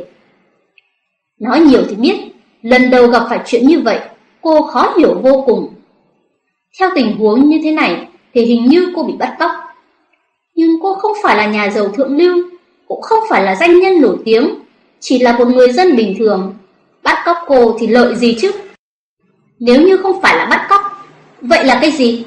Nói nhiều thì biết, lần đầu gặp phải chuyện như vậy, cô khó hiểu vô cùng. Theo tình huống như thế này, thì hình như cô bị bắt cóc. Nhưng cô không phải là nhà giàu thượng lưu, cũng không phải là danh nhân nổi tiếng, chỉ là một người dân bình thường. Bắt cóc cô thì lợi gì chứ? Nếu như không phải là bắt cóc, vậy là cái gì?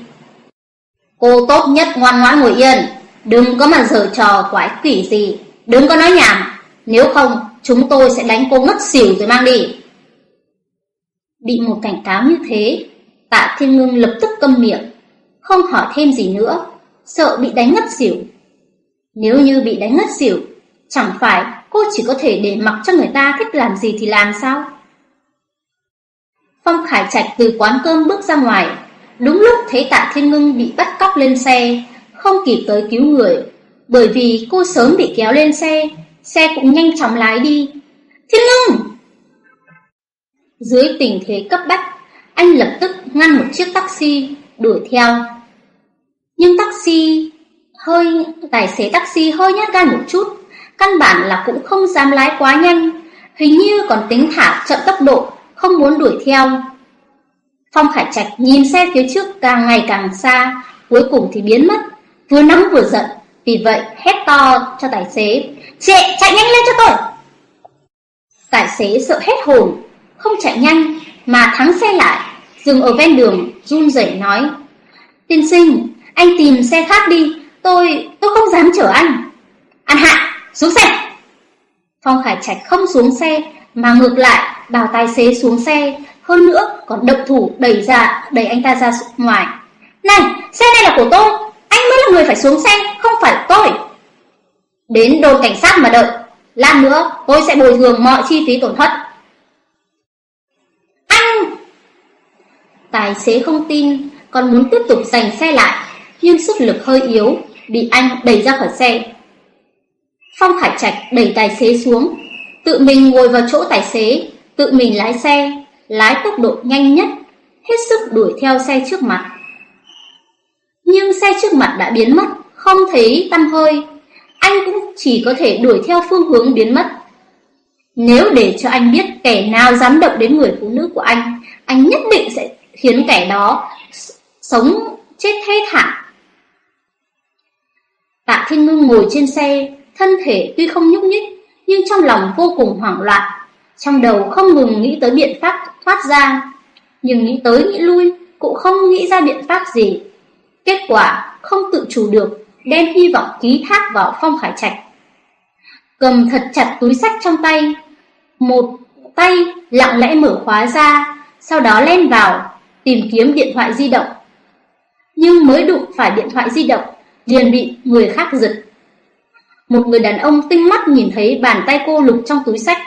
Cô tốt nhất ngoan ngoãn ngồi yên, đừng có mà giở trò quái quỷ gì, đừng có nói nhảm, nếu không chúng tôi sẽ đánh cô ngất xỉu rồi mang đi. Bị một cảnh cáo như thế, tạ thiên ngưng lập tức câm miệng, không hỏi thêm gì nữa, sợ bị đánh ngất xỉu. Nếu như bị đánh ngất xỉu, chẳng phải cô chỉ có thể để mặc cho người ta thích làm gì thì làm sao? Phong Khải Trạch từ quán cơm bước ra ngoài, đúng lúc thấy Tạ Thiên Ngưng bị bắt cóc lên xe, không kịp tới cứu người, bởi vì cô sớm bị kéo lên xe, xe cũng nhanh chóng lái đi. Thiên Ngưng! Dưới tình thế cấp bách, anh lập tức ngăn một chiếc taxi, đuổi theo. Nhưng taxi hơi tài xế taxi hơi nhát gan một chút, căn bản là cũng không dám lái quá nhanh, hình như còn tính thả chậm tốc độ, không muốn đuổi theo. Phong Khải Trạch nhìn xe phía trước càng ngày càng xa, cuối cùng thì biến mất, vừa nóng vừa giận, vì vậy hét to cho tài xế, "Chạy, chạy nhanh lên cho tôi!" Tài xế sợ hết hồn, không chạy nhanh mà thắng xe lại, dừng ở ven đường, run rẩy nói: "Tiên sinh, anh tìm xe khác đi, tôi tôi không dám chở anh." An Hạ, xuống xe! Phong Khải Trạch không xuống xe, mà ngược lại bảo tài xế xuống xe, hơn nữa còn động thủ đẩy ra, đẩy anh ta ra ngoài. Này, xe này là của tôi, anh mới là người phải xuống xe, không phải là tôi. Đến đồn cảnh sát mà đợi, lát nữa tôi sẽ bồi thường mọi chi phí tổn thất. Anh! Tài xế không tin, còn muốn tiếp tục giành xe lại, nhưng sức lực hơi yếu, bị anh đẩy ra khỏi xe. Phong Khải Trạch đẩy tài xế xuống, tự mình ngồi vào chỗ tài xế, tự mình lái xe, lái tốc độ nhanh nhất, hết sức đuổi theo xe trước mặt. Nhưng xe trước mặt đã biến mất, không thấy tăm hơi, anh cũng chỉ có thể đuổi theo phương hướng biến mất. Nếu để cho anh biết kẻ nào dám động đến người phụ nữ của anh, anh nhất định sẽ khiến kẻ đó sống chết thê thảm. Tạ Thiên Ngưng ngồi trên xe, thân thể tuy không nhúc nhích, nhưng trong lòng vô cùng hoảng loạn. Trong đầu không ngừng nghĩ tới biện pháp thoát ra, nhưng nghĩ tới nghĩ lui cũng không nghĩ ra biện pháp gì. Kết quả không tự chủ được, đem hy vọng ký thác vào Phong Khải Trạch. Cầm thật chặt túi sách trong tay, một tay lặng lẽ mở khóa ra, sau đó len vào, tìm kiếm điện thoại di động. Nhưng mới đụng phải điện thoại di động, liền bị người khác giật. Một người đàn ông tinh mắt nhìn thấy bàn tay cô lục trong túi sách,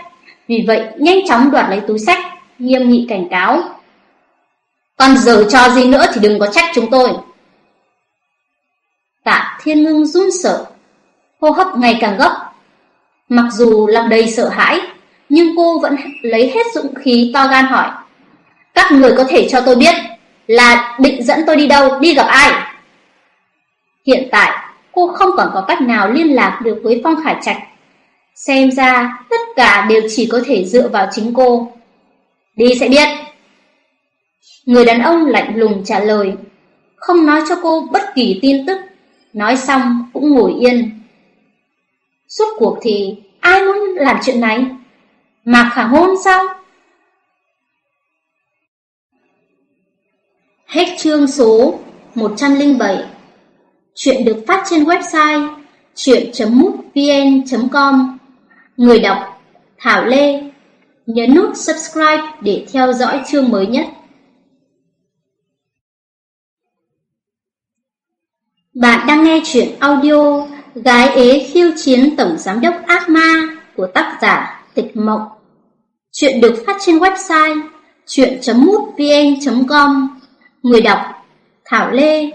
vì vậy nhanh chóng đoạt lấy túi sách, nghiêm nghị cảnh cáo. Còn giờ cho gì nữa thì đừng có trách chúng tôi. Tạ Thiên Ngưng run sợ, hô hấp ngày càng gấp. Mặc dù lòng đầy sợ hãi, nhưng cô vẫn lấy hết dũng khí to gan hỏi. Các người có thể cho tôi biết là định dẫn tôi đi đâu, đi gặp ai? Hiện tại, cô không còn có cách nào liên lạc được với Phong Khải Trạch. Xem ra, tất cả đều chỉ có thể dựa vào chính cô. Đi sẽ biết. Người đàn ông lạnh lùng trả lời, không nói cho cô bất kỳ tin tức, nói xong cũng ngồi yên. Suốt cuộc thì ai muốn làm chuyện này? Mạc khả hôn sao? Hết chương số 107 Chuyện được phát trên website chuyện.mútvn.com Người đọc Thảo Lê Nhấn nút subscribe để theo dõi chương mới nhất. Bạn đang nghe chuyện audio Gái ế khiêu chiến tổng giám đốc ác ma của tác giả Tịch Mộng. Chuyện được phát trên website chuyện.mútvn.com Người đọc Thảo Lê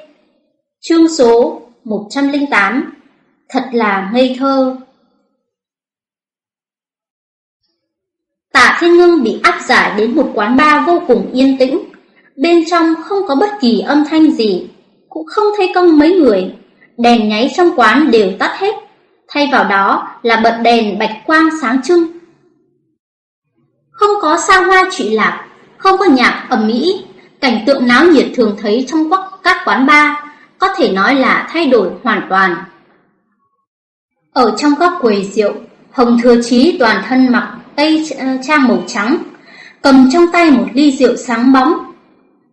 Chương số 108 Thật là ngây thơ Tạ Thiên Ngưng bị áp giải đến một quán bar vô cùng yên tĩnh. Bên trong không có bất kỳ âm thanh gì Cũng không thấy công mấy người. Đèn nháy trong quán đều tắt hết. Thay vào đó là bật đèn bạch quang sáng trưng. Không có sao hoa trụy lạc Không có nhạc ẩm mỹ Cảnh tượng náo nhiệt thường thấy trong các quán bar có thể nói là thay đổi hoàn toàn. Ở trong góc quầy rượu, Hồng Thừa Chí toàn thân mặc tây ờ, trang màu trắng, cầm trong tay một ly rượu sáng bóng.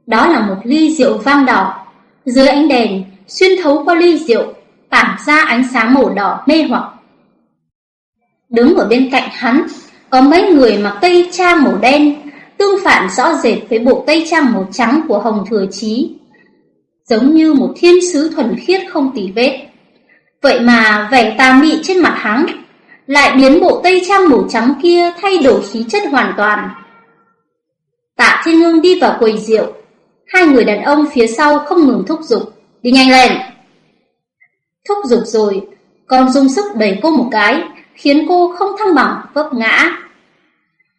Đó là một ly rượu vang đỏ, dưới ánh đèn xuyên thấu qua ly rượu, tản ra ánh sáng màu đỏ mê hoặc. Đứng ở bên cạnh hắn, có mấy người mặc tây trang màu đen, tương phản rõ rệt với bộ tây trang màu trắng của Hồng Thừa Chí giống như một thiên sứ thuần khiết không tì vết. Vậy mà vẻ tà mị trên mặt hắn lại biến bộ tây trang màu trắng kia thay đổi khí chất hoàn toàn. Tạ Thiên Ngưng đi vào quầy rượu, hai người đàn ông phía sau không ngừng thúc giục, đi nhanh lên. Thúc giục rồi, còn dùng sức đẩy cô một cái, khiến cô không thăng bằng vấp ngã.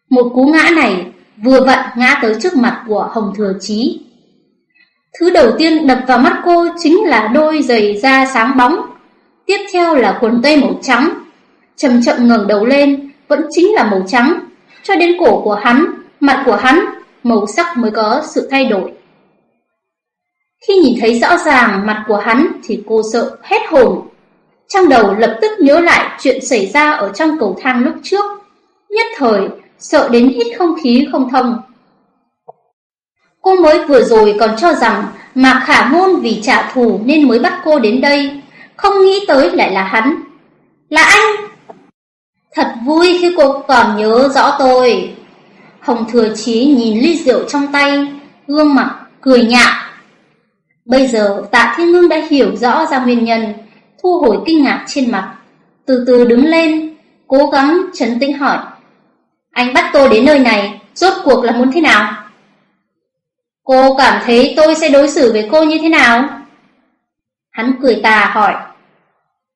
Một cú ngã này vừa vặn ngã tới trước mặt của Hồng Thừa Chí. Thứ đầu tiên đập vào mắt cô chính là đôi giày da sáng bóng, tiếp theo là quần tây màu trắng. Chậm chậm ngẩng đầu lên, vẫn chính là màu trắng, cho đến cổ của hắn, mặt của hắn, màu sắc mới có sự thay đổi. Khi nhìn thấy rõ ràng mặt của hắn thì cô sợ hết hồn. Trong đầu lập tức nhớ lại chuyện xảy ra ở trong cầu thang lúc trước. Nhất thời, sợ đến hít không khí không thông. Cô mới vừa rồi còn cho rằng Mạc Khả Ngôn vì trả thù nên mới bắt cô đến đây, không nghĩ tới lại là hắn. Là anh! Thật vui khi cô còn nhớ rõ tôi. Hồng Thừa Chí nhìn ly rượu trong tay, gương mặt cười nhạo. Bây giờ Tạ Thiên Ngưng đã hiểu rõ ra nguyên nhân, thu hồi kinh ngạc trên mặt, từ từ đứng lên, cố gắng trấn tĩnh hỏi. Anh bắt tôi đến nơi này, rốt cuộc là muốn thế nào? Cô cảm thấy tôi sẽ đối xử với cô như thế nào? Hắn cười tà hỏi.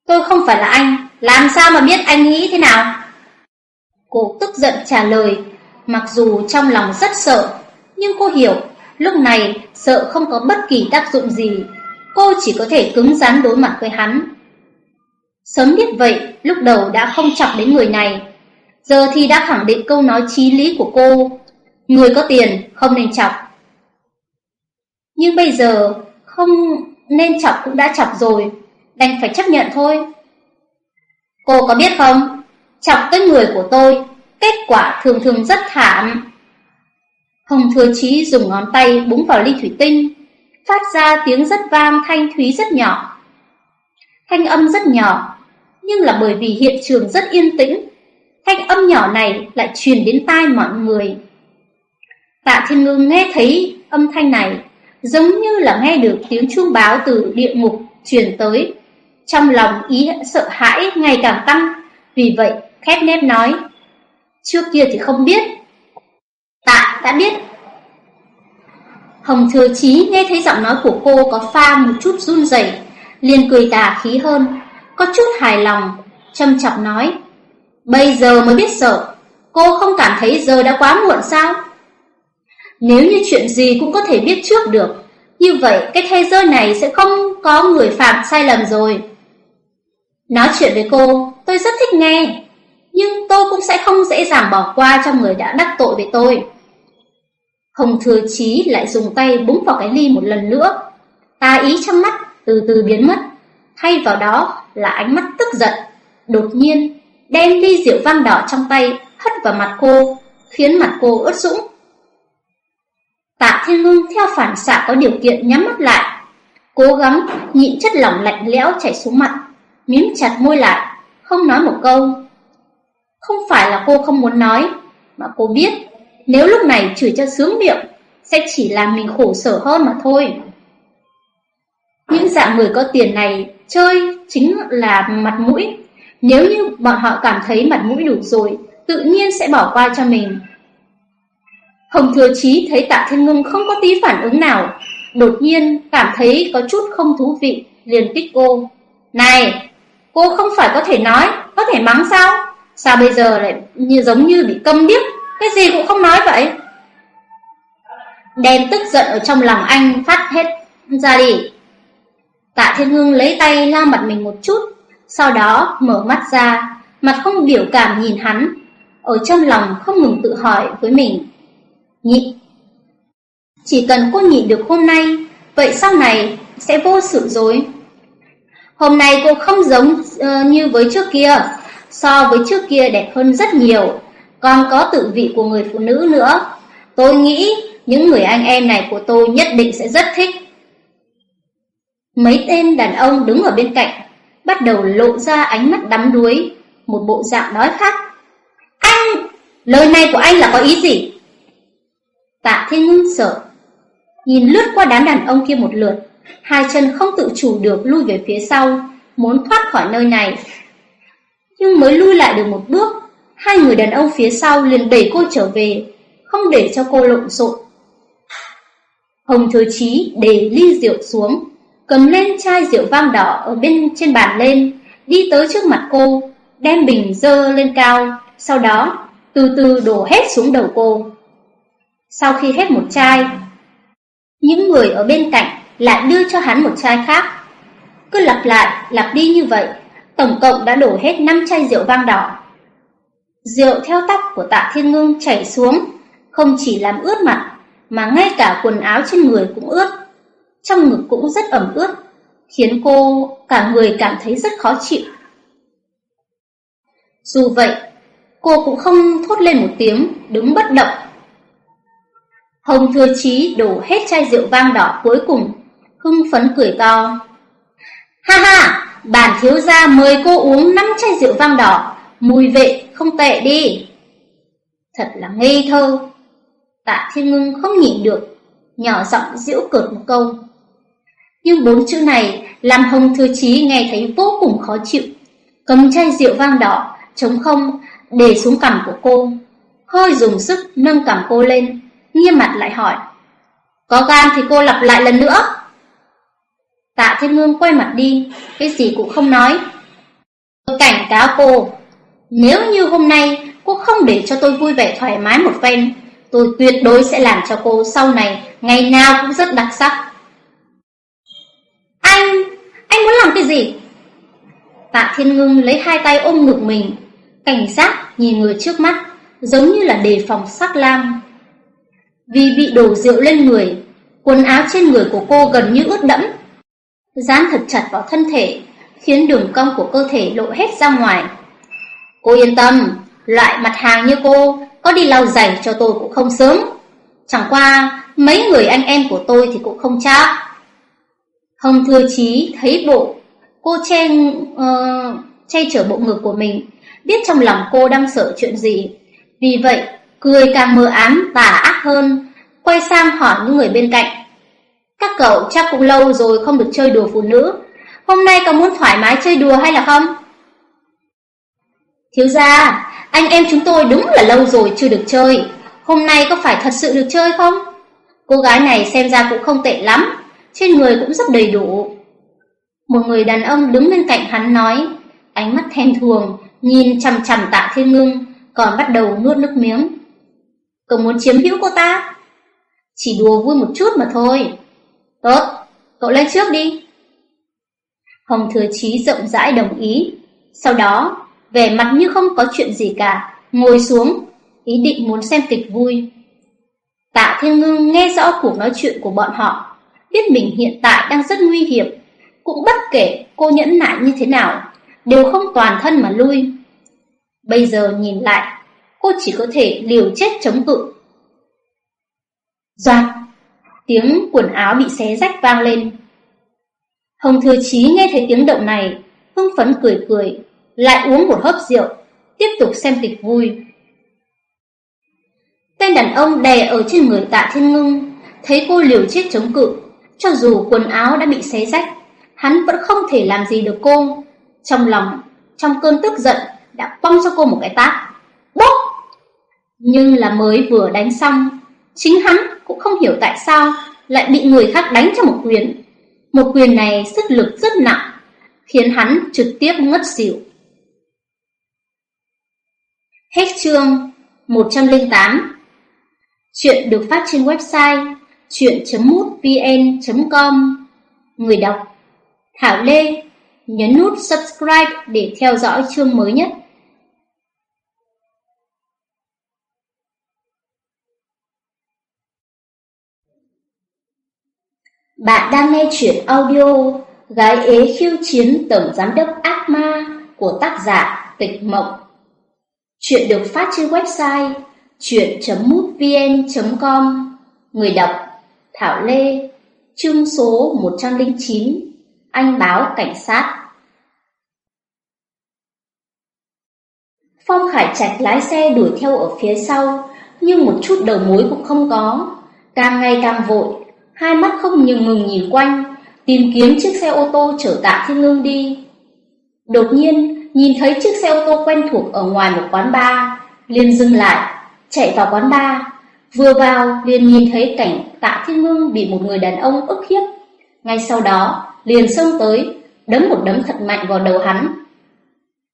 Tôi không phải là anh, làm sao mà biết anh nghĩ thế nào? Cô tức giận trả lời, mặc dù trong lòng rất sợ, nhưng cô hiểu, lúc này sợ không có bất kỳ tác dụng gì, cô chỉ có thể cứng rắn đối mặt với hắn. Sớm biết vậy, lúc đầu đã không chọc đến người này, giờ thì đã khẳng định câu nói chí lý của cô, người có tiền không nên chọc. Nhưng bây giờ không nên chọc cũng đã chọc rồi, đành phải chấp nhận thôi. Cô có biết không, chọc tới người của tôi, kết quả thường thường rất thảm. Hồng Thừa Chí dùng ngón tay búng vào ly thủy tinh, phát ra tiếng rất vang thanh thúy rất nhỏ. Thanh âm rất nhỏ, nhưng là bởi vì hiện trường rất yên tĩnh, thanh âm nhỏ này lại truyền đến tai mọi người. Tạ Thiên Ngư nghe thấy âm thanh này, giống như là nghe được tiếng chuông báo từ địa ngục truyền tới. Trong lòng ý sợ hãi ngày càng tăng, vì vậy khép nếp nói, trước kia thì không biết. Tạ đã biết. Hồng Thừa Chí nghe thấy giọng nói của cô có pha một chút run rẩy, liền cười tà khí hơn, có chút hài lòng, châm chọc nói, bây giờ mới biết sợ, cô không cảm thấy giờ đã quá muộn sao? Nếu như chuyện gì cũng có thể biết trước được, như vậy cái thế giới này sẽ không có người phạm sai lầm rồi. Nói chuyện với cô, tôi rất thích nghe, nhưng tôi cũng sẽ không dễ dàng bỏ qua cho người đã đắc tội với tôi. Hồng Thừa Chí lại dùng tay búng vào cái ly một lần nữa, Ta ý trong mắt từ từ biến mất, thay vào đó là ánh mắt tức giận, đột nhiên đem ly rượu vang đỏ trong tay hất vào mặt cô, khiến mặt cô ướt sũng. Tạ Thiên Ngưng theo phản xạ có điều kiện nhắm mắt lại, cố gắng nhịn chất lỏng lạnh lẽo chảy xuống mặt, mím chặt môi lại, không nói một câu. Không phải là cô không muốn nói, mà cô biết nếu lúc này chửi cho sướng miệng sẽ chỉ làm mình khổ sở hơn mà thôi. Những dạng người có tiền này chơi chính là mặt mũi. Nếu như bọn họ cảm thấy mặt mũi đủ rồi, tự nhiên sẽ bỏ qua cho mình. Hồng Thừa Chí thấy Tạ Thiên Ngưng không có tí phản ứng nào, đột nhiên cảm thấy có chút không thú vị, liền kích cô. Này, cô không phải có thể nói, có thể mắng sao? Sao bây giờ lại như giống như bị câm điếc, cái gì cũng không nói vậy? Đem tức giận ở trong lòng anh phát hết ra đi. Tạ Thiên Hương lấy tay la mặt mình một chút, sau đó mở mắt ra, mặt không biểu cảm nhìn hắn, ở trong lòng không ngừng tự hỏi với mình. Nhịn. Chỉ cần cô nhịn được hôm nay, vậy sau này sẽ vô sự rồi. Hôm nay cô không giống uh, như với trước kia, so với trước kia đẹp hơn rất nhiều, còn có tự vị của người phụ nữ nữa. Tôi nghĩ những người anh em này của tôi nhất định sẽ rất thích. Mấy tên đàn ông đứng ở bên cạnh, bắt đầu lộ ra ánh mắt đắm đuối, một bộ dạng nói khác. Anh, lời này của anh là có ý gì? Tạ Thiên Ngưng sợ, nhìn lướt qua đám đàn ông kia một lượt, hai chân không tự chủ được lui về phía sau, muốn thoát khỏi nơi này. Nhưng mới lui lại được một bước, hai người đàn ông phía sau liền đẩy cô trở về, không để cho cô lộn xộn. Hồng Thừa Chí để ly rượu xuống, cầm lên chai rượu vang đỏ ở bên trên bàn lên, đi tới trước mặt cô, đem bình dơ lên cao, sau đó từ từ đổ hết xuống đầu cô. Sau khi hết một chai, những người ở bên cạnh lại đưa cho hắn một chai khác. Cứ lặp lại, lặp đi như vậy, tổng cộng đã đổ hết 5 chai rượu vang đỏ. Rượu theo tóc của tạ thiên ngưng chảy xuống, không chỉ làm ướt mặt, mà ngay cả quần áo trên người cũng ướt. Trong ngực cũng rất ẩm ướt, khiến cô cả người cảm thấy rất khó chịu. Dù vậy, cô cũng không thốt lên một tiếng, đứng bất động. Hồng Thừa Chí đổ hết chai rượu vang đỏ cuối cùng, hưng phấn cười to. Ha ha, bản thiếu gia mời cô uống năm chai rượu vang đỏ, mùi vị không tệ đi. Thật là ngây thơ. Tạ Thiên Ngưng không nhịn được, nhỏ giọng giễu cợt một câu. Nhưng bốn chữ này làm Hồng Thư Chí nghe thấy vô cùng khó chịu. Cầm chai rượu vang đỏ, trống không, để xuống cằm của cô. Hơi dùng sức nâng cằm cô lên, nghiêm mặt lại hỏi. Có gan thì cô lặp lại lần nữa. Tạ Thiên Ngương quay mặt đi, cái gì cũng không nói. Tôi cảnh cáo cô, nếu như hôm nay cô không để cho tôi vui vẻ thoải mái một phen, tôi tuyệt đối sẽ làm cho cô sau này ngày nào cũng rất đặc sắc. Anh, anh muốn làm cái gì? Tạ Thiên Ngưng lấy hai tay ôm ngực mình, cảnh giác nhìn người trước mắt, giống như là đề phòng sắc lam. Vì bị đổ rượu lên người, quần áo trên người của cô gần như ướt đẫm, dán thật chặt vào thân thể, khiến đường cong của cơ thể lộ hết ra ngoài. Cô yên tâm, loại mặt hàng như cô có đi lau giày cho tôi cũng không sớm. Chẳng qua, mấy người anh em của tôi thì cũng không chắc. Hồng Thừa Chí thấy bộ, cô che, uh, che chở bộ ngực của mình, biết trong lòng cô đang sợ chuyện gì. Vì vậy, cười càng mờ ám và ác hơn, quay sang hỏi những người bên cạnh. Các cậu chắc cũng lâu rồi không được chơi đùa phụ nữ, hôm nay có muốn thoải mái chơi đùa hay là không? Thiếu gia, anh em chúng tôi đúng là lâu rồi chưa được chơi, hôm nay có phải thật sự được chơi không? Cô gái này xem ra cũng không tệ lắm, trên người cũng rất đầy đủ. Một người đàn ông đứng bên cạnh hắn nói, ánh mắt thèm thuồng, nhìn chằm chằm tạ thiên ngưng, còn bắt đầu nuốt nước miếng. Cậu muốn chiếm hữu cô ta? Chỉ đùa vui một chút mà thôi. Tốt, cậu lên trước đi. Hồng Thừa Chí rộng rãi đồng ý. Sau đó, vẻ mặt như không có chuyện gì cả, ngồi xuống, ý định muốn xem kịch vui. Tạ Thiên Ngưng nghe rõ cuộc nói chuyện của bọn họ, biết mình hiện tại đang rất nguy hiểm, cũng bất kể cô nhẫn nại như thế nào, đều không toàn thân mà lui. Bây giờ nhìn lại, cô chỉ có thể liều chết chống cự. Doạt! Tiếng quần áo bị xé rách vang lên. Hồng Thừa Chí nghe thấy tiếng động này, hưng phấn cười cười, lại uống một hớp rượu, tiếp tục xem kịch vui. Tên đàn ông đè ở trên người tạ thiên ngưng, thấy cô liều chết chống cự, cho dù quần áo đã bị xé rách, hắn vẫn không thể làm gì được cô. Trong lòng, trong cơn tức giận, đã bong cho cô một cái tát. Bốc! Nhưng là mới vừa đánh xong, chính hắn cũng không hiểu tại sao lại bị người khác đánh cho một quyền. Một quyền này sức lực rất nặng, khiến hắn trực tiếp ngất xỉu. Hết chương 108 Chuyện được phát trên website chuyện.mútvn.com Người đọc Thảo Lê Nhấn nút subscribe để theo dõi chương mới nhất. Bạn đang nghe chuyện audio Gái ế khiêu chiến, tổng giám đốc ác ma của tác giả Tịch Mộng. Chuyện được phát trên website chuyện.mútvn.com Người đọc Thảo Lê, Chương số 109 Anh báo cảnh sát. Phong Khải Trạch lái xe đuổi theo ở phía sau, Nhưng một chút đầu mối cũng không có. Càng ngày càng vội Hai mắt không ngừng ngừng nhìn quanh, Tìm kiếm chiếc xe ô tô chở tạ thiên ngưng đi. Đột nhiên, nhìn thấy chiếc xe ô tô quen thuộc ở ngoài một quán bar, liền dừng lại, Chạy vào quán bar. Vừa vào, liền nhìn thấy cảnh tạ thiên ngưng bị một người đàn ông ức hiếp. Ngay sau đó, liền xông tới, Đấm một đấm thật mạnh vào đầu hắn.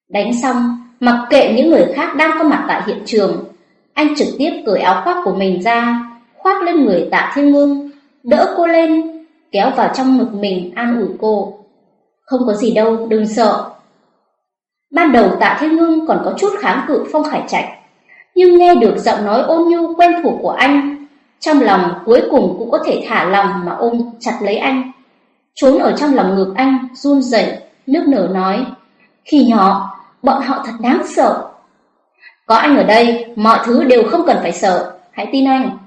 Đánh xong, Mặc kệ những người khác đang có mặt tại hiện trường, Anh trực tiếp cởi áo khoác của mình ra, Khoác lên người tạ thiên ngưng Đỡ cô lên Kéo vào trong ngực mình an ủi cô Không có gì đâu, đừng sợ Ban đầu tạ thiên ngưng còn có chút kháng cự phong khải trạch nhưng nghe được giọng nói ôn nhu quen thuộc của anh, trong lòng cuối cùng cũng có thể thả lòng mà ôm chặt lấy anh. Trốn ở trong lòng ngực anh, run rẩy, nước nở nói, khi nhỏ, bọn họ thật đáng sợ. Có anh ở đây, mọi thứ đều không cần phải sợ, hãy tin anh.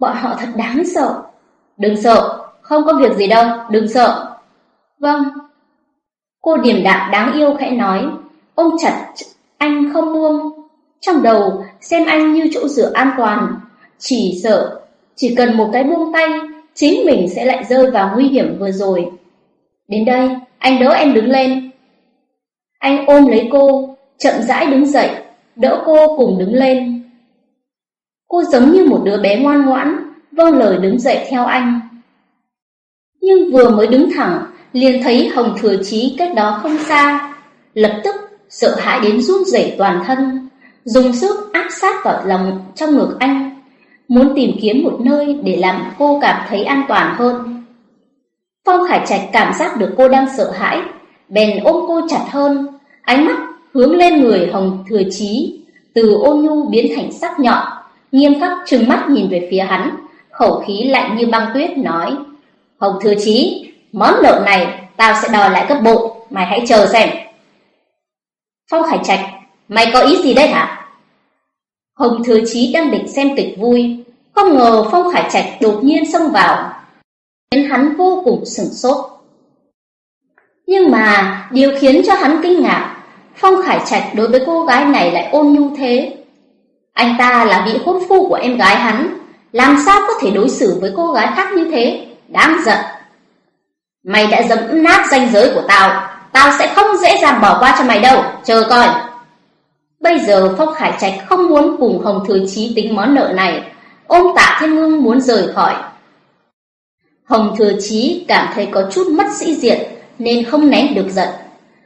Bọn họ thật đáng sợ. Đừng sợ, không có việc gì đâu, đừng sợ. Vâng. Cô điềm đạm đáng yêu khẽ nói, ôm chặt anh không buông. Trong đầu xem anh như chỗ dựa an toàn, chỉ sợ chỉ cần một cái buông tay, chính mình sẽ lại rơi vào nguy hiểm vừa rồi. Đến đây, anh đỡ em đứng lên. Anh ôm lấy cô, chậm rãi đứng dậy, đỡ cô cùng đứng lên. Cô giống như một đứa bé ngoan ngoãn, vâng lời đứng dậy theo anh. Nhưng vừa mới đứng thẳng, liền thấy Hồng Thừa Chí cách đó không xa, lập tức sợ hãi đến run rẩy toàn thân, dùng sức áp sát vào lòng trong ngực anh, muốn tìm kiếm một nơi để làm cô cảm thấy an toàn hơn. Phong Khải Trạch cảm giác được cô đang sợ hãi, bèn ôm cô chặt hơn, ánh mắt hướng lên người Hồng Thừa Chí, từ ôn nhu biến thành sắc nhọn, nghiêm khắc trừng mắt nhìn về phía hắn, khẩu khí lạnh như băng tuyết nói: "Hồng Thừa Chí, món nợ này tao sẽ đòi lại gấp bội, mày hãy chờ xem." Phong Khải Trạch, mày có ý gì đây hả? Hồng Thừa Chí đang định xem kịch vui, không ngờ Phong Khải Trạch đột nhiên xông vào, khiến hắn vô cùng sửng sốt. Nhưng mà điều khiến cho hắn kinh ngạc, Phong Khải Trạch đối với cô gái này lại ôn nhu thế. Anh ta là vị hôn phu của em gái hắn, làm sao có thể đối xử với cô gái khác như thế, đáng giận. Mày đã dẫm nát danh giới của tao, tao sẽ không dễ dàng bỏ qua cho mày đâu, chờ coi. Bây giờ Phong Khải Trạch không muốn cùng Hồng Thừa Chí tính món nợ này, ôm tạ thiên ngưng muốn rời khỏi. Hồng Thừa Chí cảm thấy có chút mất sĩ diện nên không nén được giận.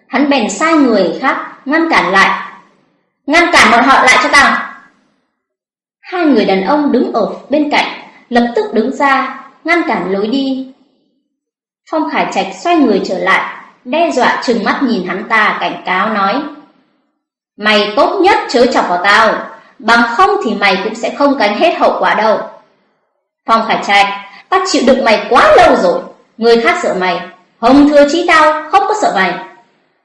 Hắn bèn sai người khác ngăn cản lại. Ngăn cản bọn họ lại cho tao. Hai người đàn ông đứng ở bên cạnh lập tức đứng ra ngăn cản lối đi. Phong Khải Trạch xoay người trở lại, đe dọa trừng mắt nhìn hắn ta cảnh cáo nói: "Mày tốt nhất chớ chọc vào tao, bằng không thì mày cũng sẽ không gánh hết hậu quả đâu." Phong Khải Trạch, ta chịu đựng mày quá lâu rồi, người khác sợ mày, Hồng Thừa Chí tao không có sợ mày.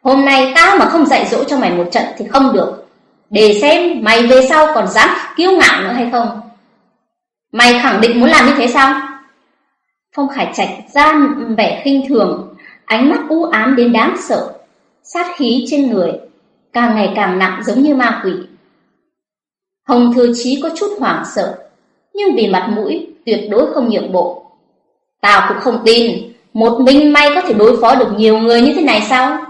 Hôm nay tao mà không dạy dỗ cho mày một trận thì không được. Để xem mày về sau còn dám kiêu ngạo nữa hay không. Mày khẳng định muốn làm như thế sao? Phong Khải Trạch ra vẻ khinh thường, ánh mắt u ám đến đáng sợ, sát khí trên người càng ngày càng nặng giống như ma quỷ. Hồng Thừa Chí có chút hoảng sợ, nhưng vì mặt mũi tuyệt đối không nhượng bộ. Tao cũng không tin, một mình mày có thể đối phó được nhiều người như thế này sao?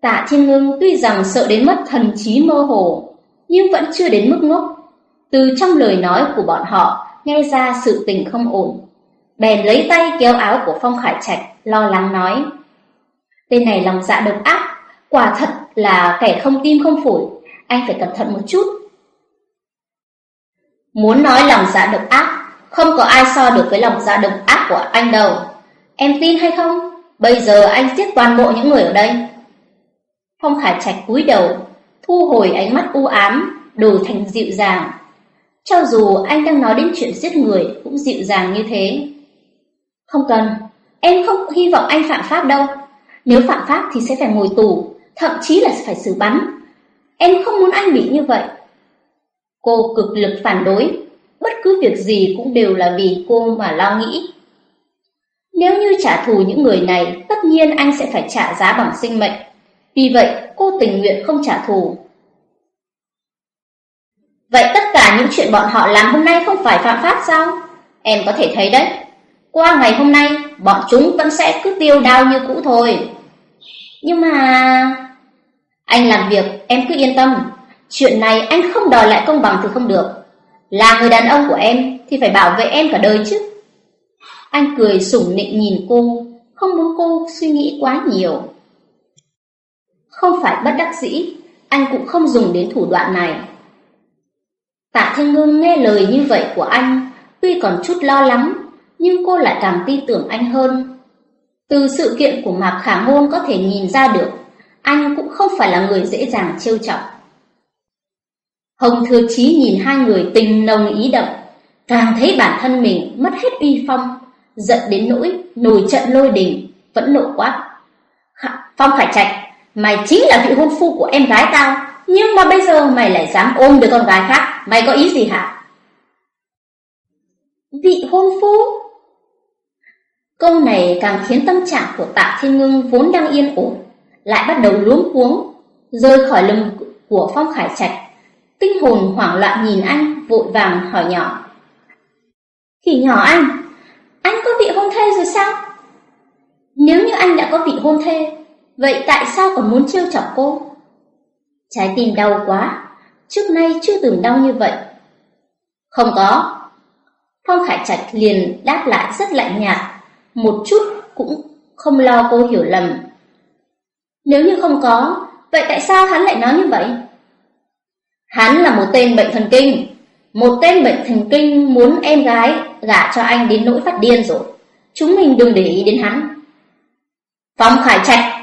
Tạ Thiên Ngưng tuy rằng sợ đến mất thần trí mơ hồ, nhưng vẫn chưa đến mức ngốc. Từ trong lời nói của bọn họ nghe ra sự tình không ổn. Bèn lấy tay kéo áo của Phong Khải Trạch, lo lắng nói: "Tên này lòng dạ độc ác, quả thật là kẻ không tim không phổi, anh phải cẩn thận một chút." Muốn nói lòng dạ độc ác, không có ai so được với lòng dạ độc ác của anh đâu. Em tin hay không? Bây giờ anh giết toàn bộ những người ở đây. Phong Khả Trạch cúi đầu, thu hồi ánh mắt u ám, đổi thành dịu dàng. Cho dù anh đang nói đến chuyện giết người cũng dịu dàng như thế. Không cần, em không hy vọng anh phạm pháp đâu. Nếu phạm pháp thì sẽ phải ngồi tù, thậm chí là phải xử bắn. Em không muốn anh bị như vậy. Cô cực lực phản đối, bất cứ việc gì cũng đều là vì cô mà lo nghĩ. Nếu như trả thù những người này, tất nhiên anh sẽ phải trả giá bằng sinh mệnh. Vì vậy, cô tình nguyện không trả thù. Vậy tất cả những chuyện bọn họ làm hôm nay không phải phạm pháp sao? Em có thể thấy đấy. Qua ngày hôm nay, bọn chúng vẫn sẽ cứ tiêu đao như cũ thôi. Nhưng mà... Anh làm việc, em cứ yên tâm. Chuyện này anh không đòi lại công bằng thì không được. Là người đàn ông của em thì phải bảo vệ em cả đời chứ. Anh cười sủng nịnh nhìn cô, không muốn cô suy nghĩ quá nhiều. Không phải bất đắc dĩ, anh cũng không dùng đến thủ đoạn này. Tạ Thanh Ngưng nghe lời như vậy của anh, tuy còn chút lo lắng, nhưng cô lại càng tin tưởng anh hơn. Từ sự kiện của Mạc Khả Ngôn có thể nhìn ra được, anh cũng không phải là người dễ dàng trêu chọc. Hồng Thừa Chí nhìn hai người tình nồng ý đậm, càng thấy bản thân mình mất hết uy phong, giận đến nỗi nổi trận lôi đình, vẫn nộ quát. Phong Khải Trạch, mày chính là vị hôn phu của em gái tao, nhưng mà bây giờ mày lại dám ôm đứa con gái khác, mày có ý gì hả? Vị hôn phu? Câu này càng khiến tâm trạng của Tạ Thiên Ngưng vốn đang yên ổn, lại bắt đầu luống cuống, rơi khỏi lưng của Phong Khải Trạch. Tinh hồn hoảng loạn nhìn anh, vội vàng hỏi nhỏ. Khỉ nhỏ anh, anh có vị hôn thê rồi sao? Nếu như anh đã có vị hôn thê, vậy tại sao còn muốn trêu chọc cô? Trái tim đau quá, trước nay chưa từng đau như vậy. Không có. Phong Khải Trạch liền đáp lại rất lạnh nhạt, một chút cũng không lo cô hiểu lầm. Nếu như không có, vậy tại sao hắn lại nói như vậy? Hắn là một tên bệnh thần kinh, một tên bệnh thần kinh muốn em gái gả cho anh đến nỗi phát điên rồi. Chúng mình đừng để ý đến hắn. Phong Khải Trạch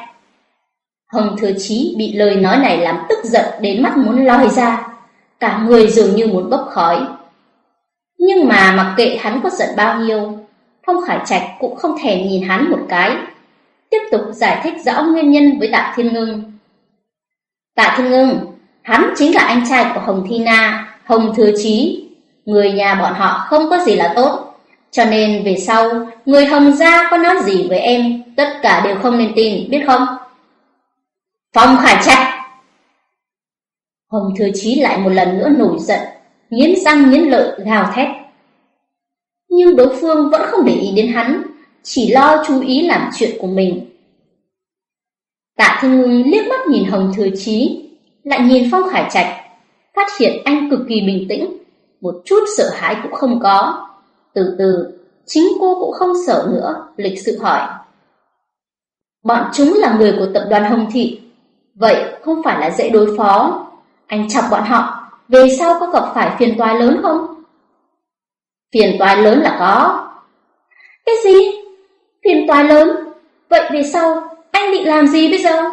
Hồng Thừa Chí bị lời nói này làm tức giận đến mắt muốn lòi ra, cả người dường như muốn bốc khói. Nhưng mà mặc kệ hắn có giận bao nhiêu, Phong Khải Trạch cũng không thèm nhìn hắn một cái, tiếp tục giải thích rõ nguyên nhân với Tạ Thiên Ngưng. Tạ Thiên Ngưng, hắn chính là anh trai của Hồng Thi Na, Hồng Thừa Chí, người nhà bọn họ không có gì là tốt, cho nên về sau, người Hồng gia có nói gì với em, tất cả đều không nên tin, biết không? Phong Khải Trạch Hồng Thừa Chí lại một lần nữa nổi giận, nghiến răng nghiến lợi gào thét. Nhưng đối phương vẫn không để ý đến hắn, chỉ lo chú ý làm chuyện của mình. Tạ Thiên Ngưng liếc mắt nhìn Hồng Thừa Chí, lại nhìn Phong Khải Trạch, phát hiện anh cực kỳ bình tĩnh, một chút sợ hãi cũng không có. Từ từ, chính cô cũng không sợ nữa, lịch sự hỏi. Bọn chúng là người của tập đoàn Hồng Thị, vậy không phải là dễ đối phó. Anh chọc bọn họ, về sau có gặp phải phiền toái lớn không? Phiền toái lớn là có. Cái gì? Phiền toái lớn? Vậy về sau, anh định làm gì bây giờ?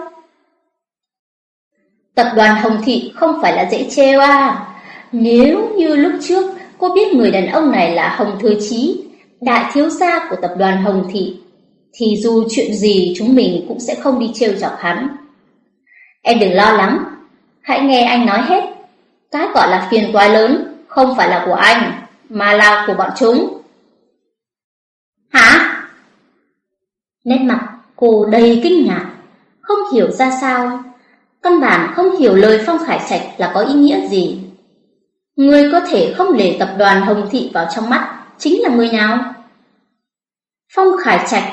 Tập đoàn Hồng Thị không phải là dễ trêu à. Nếu như lúc trước cô biết người đàn ông này là Hồng Thừa Chí, đại thiếu gia của tập đoàn Hồng Thị, thì dù chuyện gì chúng mình cũng sẽ không đi trêu chọc hắn. Em đừng lo lắng, hãy nghe anh nói hết. Cái gọi là phiền toái lớn không phải là của anh, mà là của bọn chúng. Hả? Nét mặt cô đầy kinh ngạc, không hiểu ra sao, căn bản không hiểu lời Phong Khải Trạch là có ý nghĩa gì. Người có thể không để tập đoàn Hồng Thị vào trong mắt chính là người nào? Phong Khải Trạch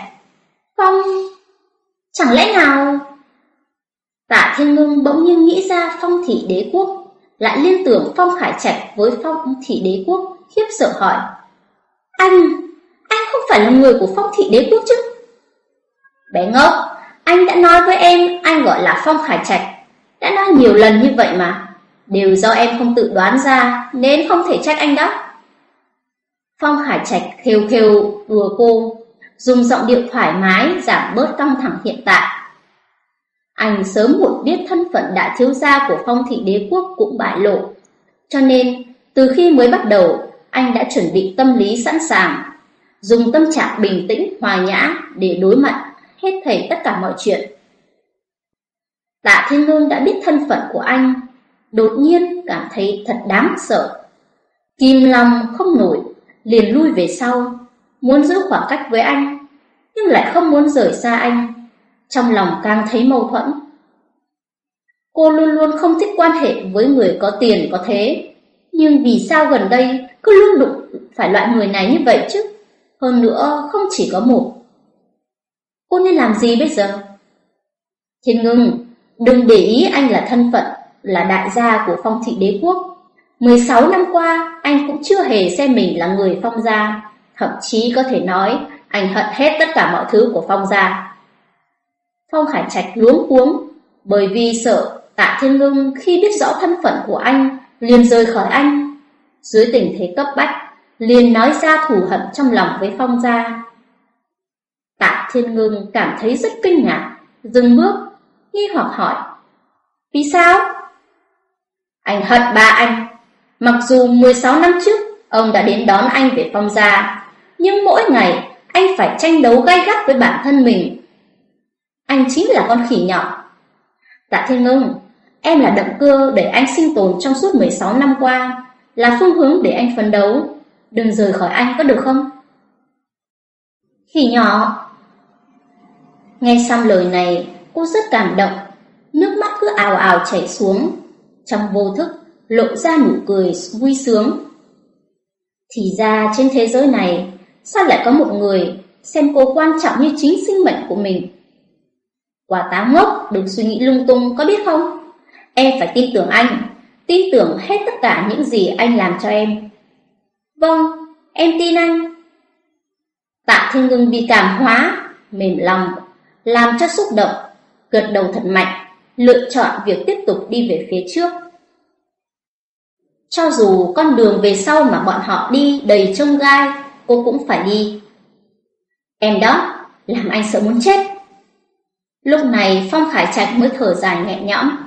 Phong... Chẳng lẽ nào... Tạ Thiên Ngưng bỗng nhiên nghĩ ra Phong Thị Đế Quốc, lại liên tưởng Phong Khải Trạch với Phong Thị Đế Quốc, khiếp sợ hỏi. Anh, anh không phải là người của Phong Thị Đế Quốc chứ? Bé ngốc, anh đã nói với em anh gọi là Phong Khải Trạch, đã nói nhiều lần như vậy mà. Đều do em không tự đoán ra nên không thể trách anh đó. Phong Khải Trạch khều khều đùa cô, dùng giọng điệu thoải mái giảm bớt căng thẳng hiện tại. Anh sớm muộn biết thân phận đại thiếu gia của phong thị đế quốc cũng bại lộ. Cho nên, từ khi mới bắt đầu, anh đã chuẩn bị tâm lý sẵn sàng, dùng tâm trạng bình tĩnh, hòa nhã để đối mặt hết thảy tất cả mọi chuyện. Tạ Thiên Lương đã biết thân phận của anh, đột nhiên cảm thấy thật đáng sợ. Kim lòng không nổi, liền lui về sau, muốn giữ khoảng cách với anh, nhưng lại không muốn rời xa anh trong lòng càng thấy mâu thuẫn. Cô luôn luôn không thích quan hệ với người có tiền có thế, nhưng vì sao gần đây cứ luôn đụng phải loại người này như vậy chứ? Hơn nữa không chỉ có một. Cô nên làm gì bây giờ? Thiên ngưng, đừng để ý anh là thân phận, là đại gia của phong thị đế quốc. 16 năm qua, anh cũng chưa hề xem mình là người phong gia. Thậm chí có thể nói, anh hận hết tất cả mọi thứ của phong gia. Phong Khải Trạch luống cuống, bởi vì sợ Tạ Thiên Ngưng khi biết rõ thân phận của anh, liền rời khỏi anh. Dưới tình thế cấp bách, liền nói ra thù hận trong lòng với Phong gia. Tạ Thiên Ngưng cảm thấy rất kinh ngạc, dừng bước, nghi hoặc hỏi. Vì sao? Anh hận ba anh. Mặc dù 16 năm trước, ông đã đến đón anh về Phong gia, nhưng mỗi ngày anh phải tranh đấu gay gắt với bản thân mình anh chính là con khỉ nhỏ. Tạ Thiên Ngưng, em là động cơ để anh sinh tồn trong suốt 16 năm qua, là phương hướng để anh phấn đấu. Đừng rời khỏi anh có được không? Khỉ nhỏ. Nghe xong lời này, cô rất cảm động, nước mắt cứ ào ào chảy xuống. Trong vô thức, lộ ra nụ cười vui sướng. Thì ra trên thế giới này, sao lại có một người xem cô quan trọng như chính sinh mệnh của mình? Quả táo ngốc, đừng suy nghĩ lung tung, có biết không? Em phải tin tưởng anh, tin tưởng hết tất cả những gì anh làm cho em. Vâng, em tin anh. Tạ Thiên Ngưng bị cảm hóa, mềm lòng, làm cho xúc động, gật đầu thật mạnh, lựa chọn việc tiếp tục đi về phía trước. Cho dù con đường về sau mà bọn họ đi đầy trông gai, cô cũng phải đi. Em đó, làm anh sợ muốn chết. Lúc này Phong Khải Trạch mới thở dài nhẹ nhõm,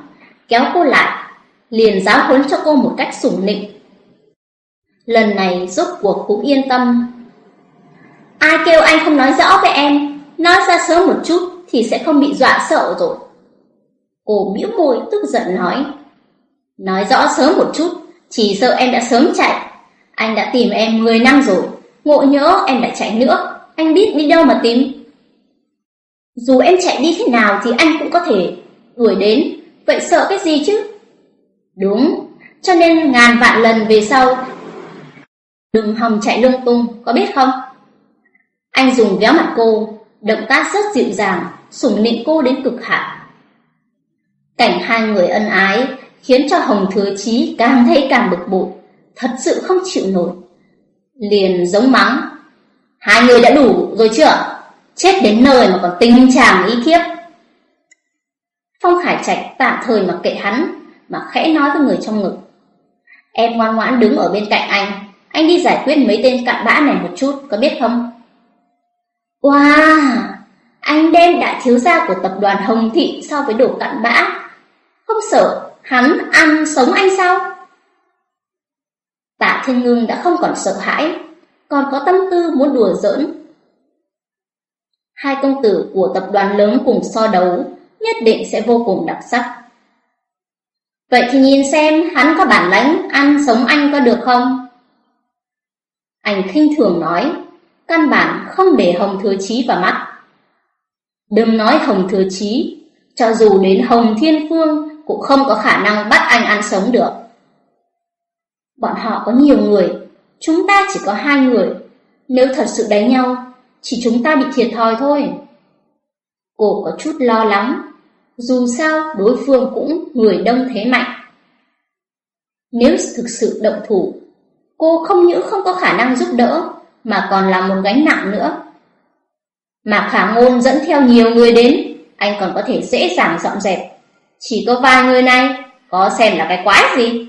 kéo cô lại, liền giáo huấn cho cô một cách sủng nịnh. Lần này rốt cuộc cũng yên tâm. Ai kêu anh không nói rõ với em, nói ra sớm một chút thì sẽ không bị dọa sợ rồi. Cô bĩu môi tức giận nói. Nói rõ sớm một chút, chỉ sợ em đã sớm chạy. Anh đã tìm em 10 năm rồi, ngộ nhỡ em đã chạy nữa, anh biết đi đâu mà tìm. Dù em chạy đi thế nào thì anh cũng có thể đuổi đến, vậy sợ cái gì chứ? Đúng, cho nên ngàn vạn lần về sau đừng hòng chạy lung tung, có biết không? Anh dùng véo mặt cô, động tác rất dịu dàng, sủng nịnh cô đến cực hạn. Cảnh hai người ân ái khiến cho Hồng Thừa Chí càng thấy càng bực bội, thật sự không chịu nổi. Liền giống mắng, hai người đã đủ rồi chưa? Chết đến nơi mà còn tinh chàng ý kiếp. Phong Khải Trạch tạm thời mặc kệ hắn, mà khẽ nói với người trong ngực. Em ngoan ngoãn đứng ở bên cạnh anh, anh đi giải quyết mấy tên cặn bã này một chút, có biết không? Wow, anh đem đại thiếu gia của tập đoàn Hồng Thị so với đồ cặn bã. Không sợ hắn ăn sống anh sao? Tạ Thiên Ngưng đã không còn sợ hãi, còn có tâm tư muốn đùa giỡn. Hai công tử của tập đoàn lớn cùng so đấu, nhất định sẽ vô cùng đặc sắc. Vậy thì nhìn xem hắn có bản lãnh ăn sống anh có được không? Anh khinh thường nói, căn bản không để Hồng Thừa Chí vào mắt. Đừng nói Hồng Thừa Chí, cho dù đến Hồng Thiên Phương cũng không có khả năng bắt anh ăn sống được. Bọn họ có nhiều người, chúng ta chỉ có hai người. Nếu thật sự đánh nhau, chỉ chúng ta bị thiệt thòi thôi. Cô có chút lo lắng, dù sao đối phương cũng người đông thế mạnh. Nếu thực sự động thủ, cô không những không có khả năng giúp đỡ, mà còn là một gánh nặng nữa. mà Khả Ngôn dẫn theo nhiều người đến, anh còn có thể dễ dàng dọn dẹp. Chỉ có vài người này, có xem là cái quái gì?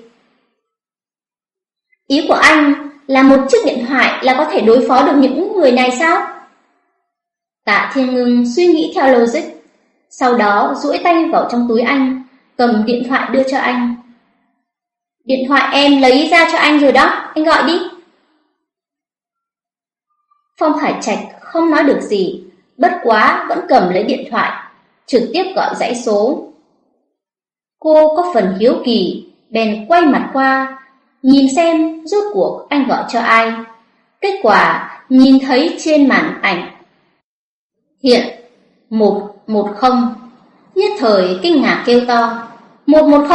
Ý của anh là một chiếc điện thoại là có thể đối phó được những người này sao? Tạ Thiên Ngưng suy nghĩ theo logic, sau đó duỗi tay vào trong túi anh, cầm điện thoại đưa cho anh. Điện thoại em lấy ra cho anh rồi đó, anh gọi đi. Phong Khải Trạch không nói được gì, bất quá vẫn cầm lấy điện thoại, trực tiếp gọi dãy số. Cô có phần hiếu kỳ, bèn quay mặt qua, nhìn xem rốt cuộc anh gọi cho ai. Kết quả nhìn thấy trên màn ảnh Hiện 110 Nhất thời kinh ngạc kêu to. 110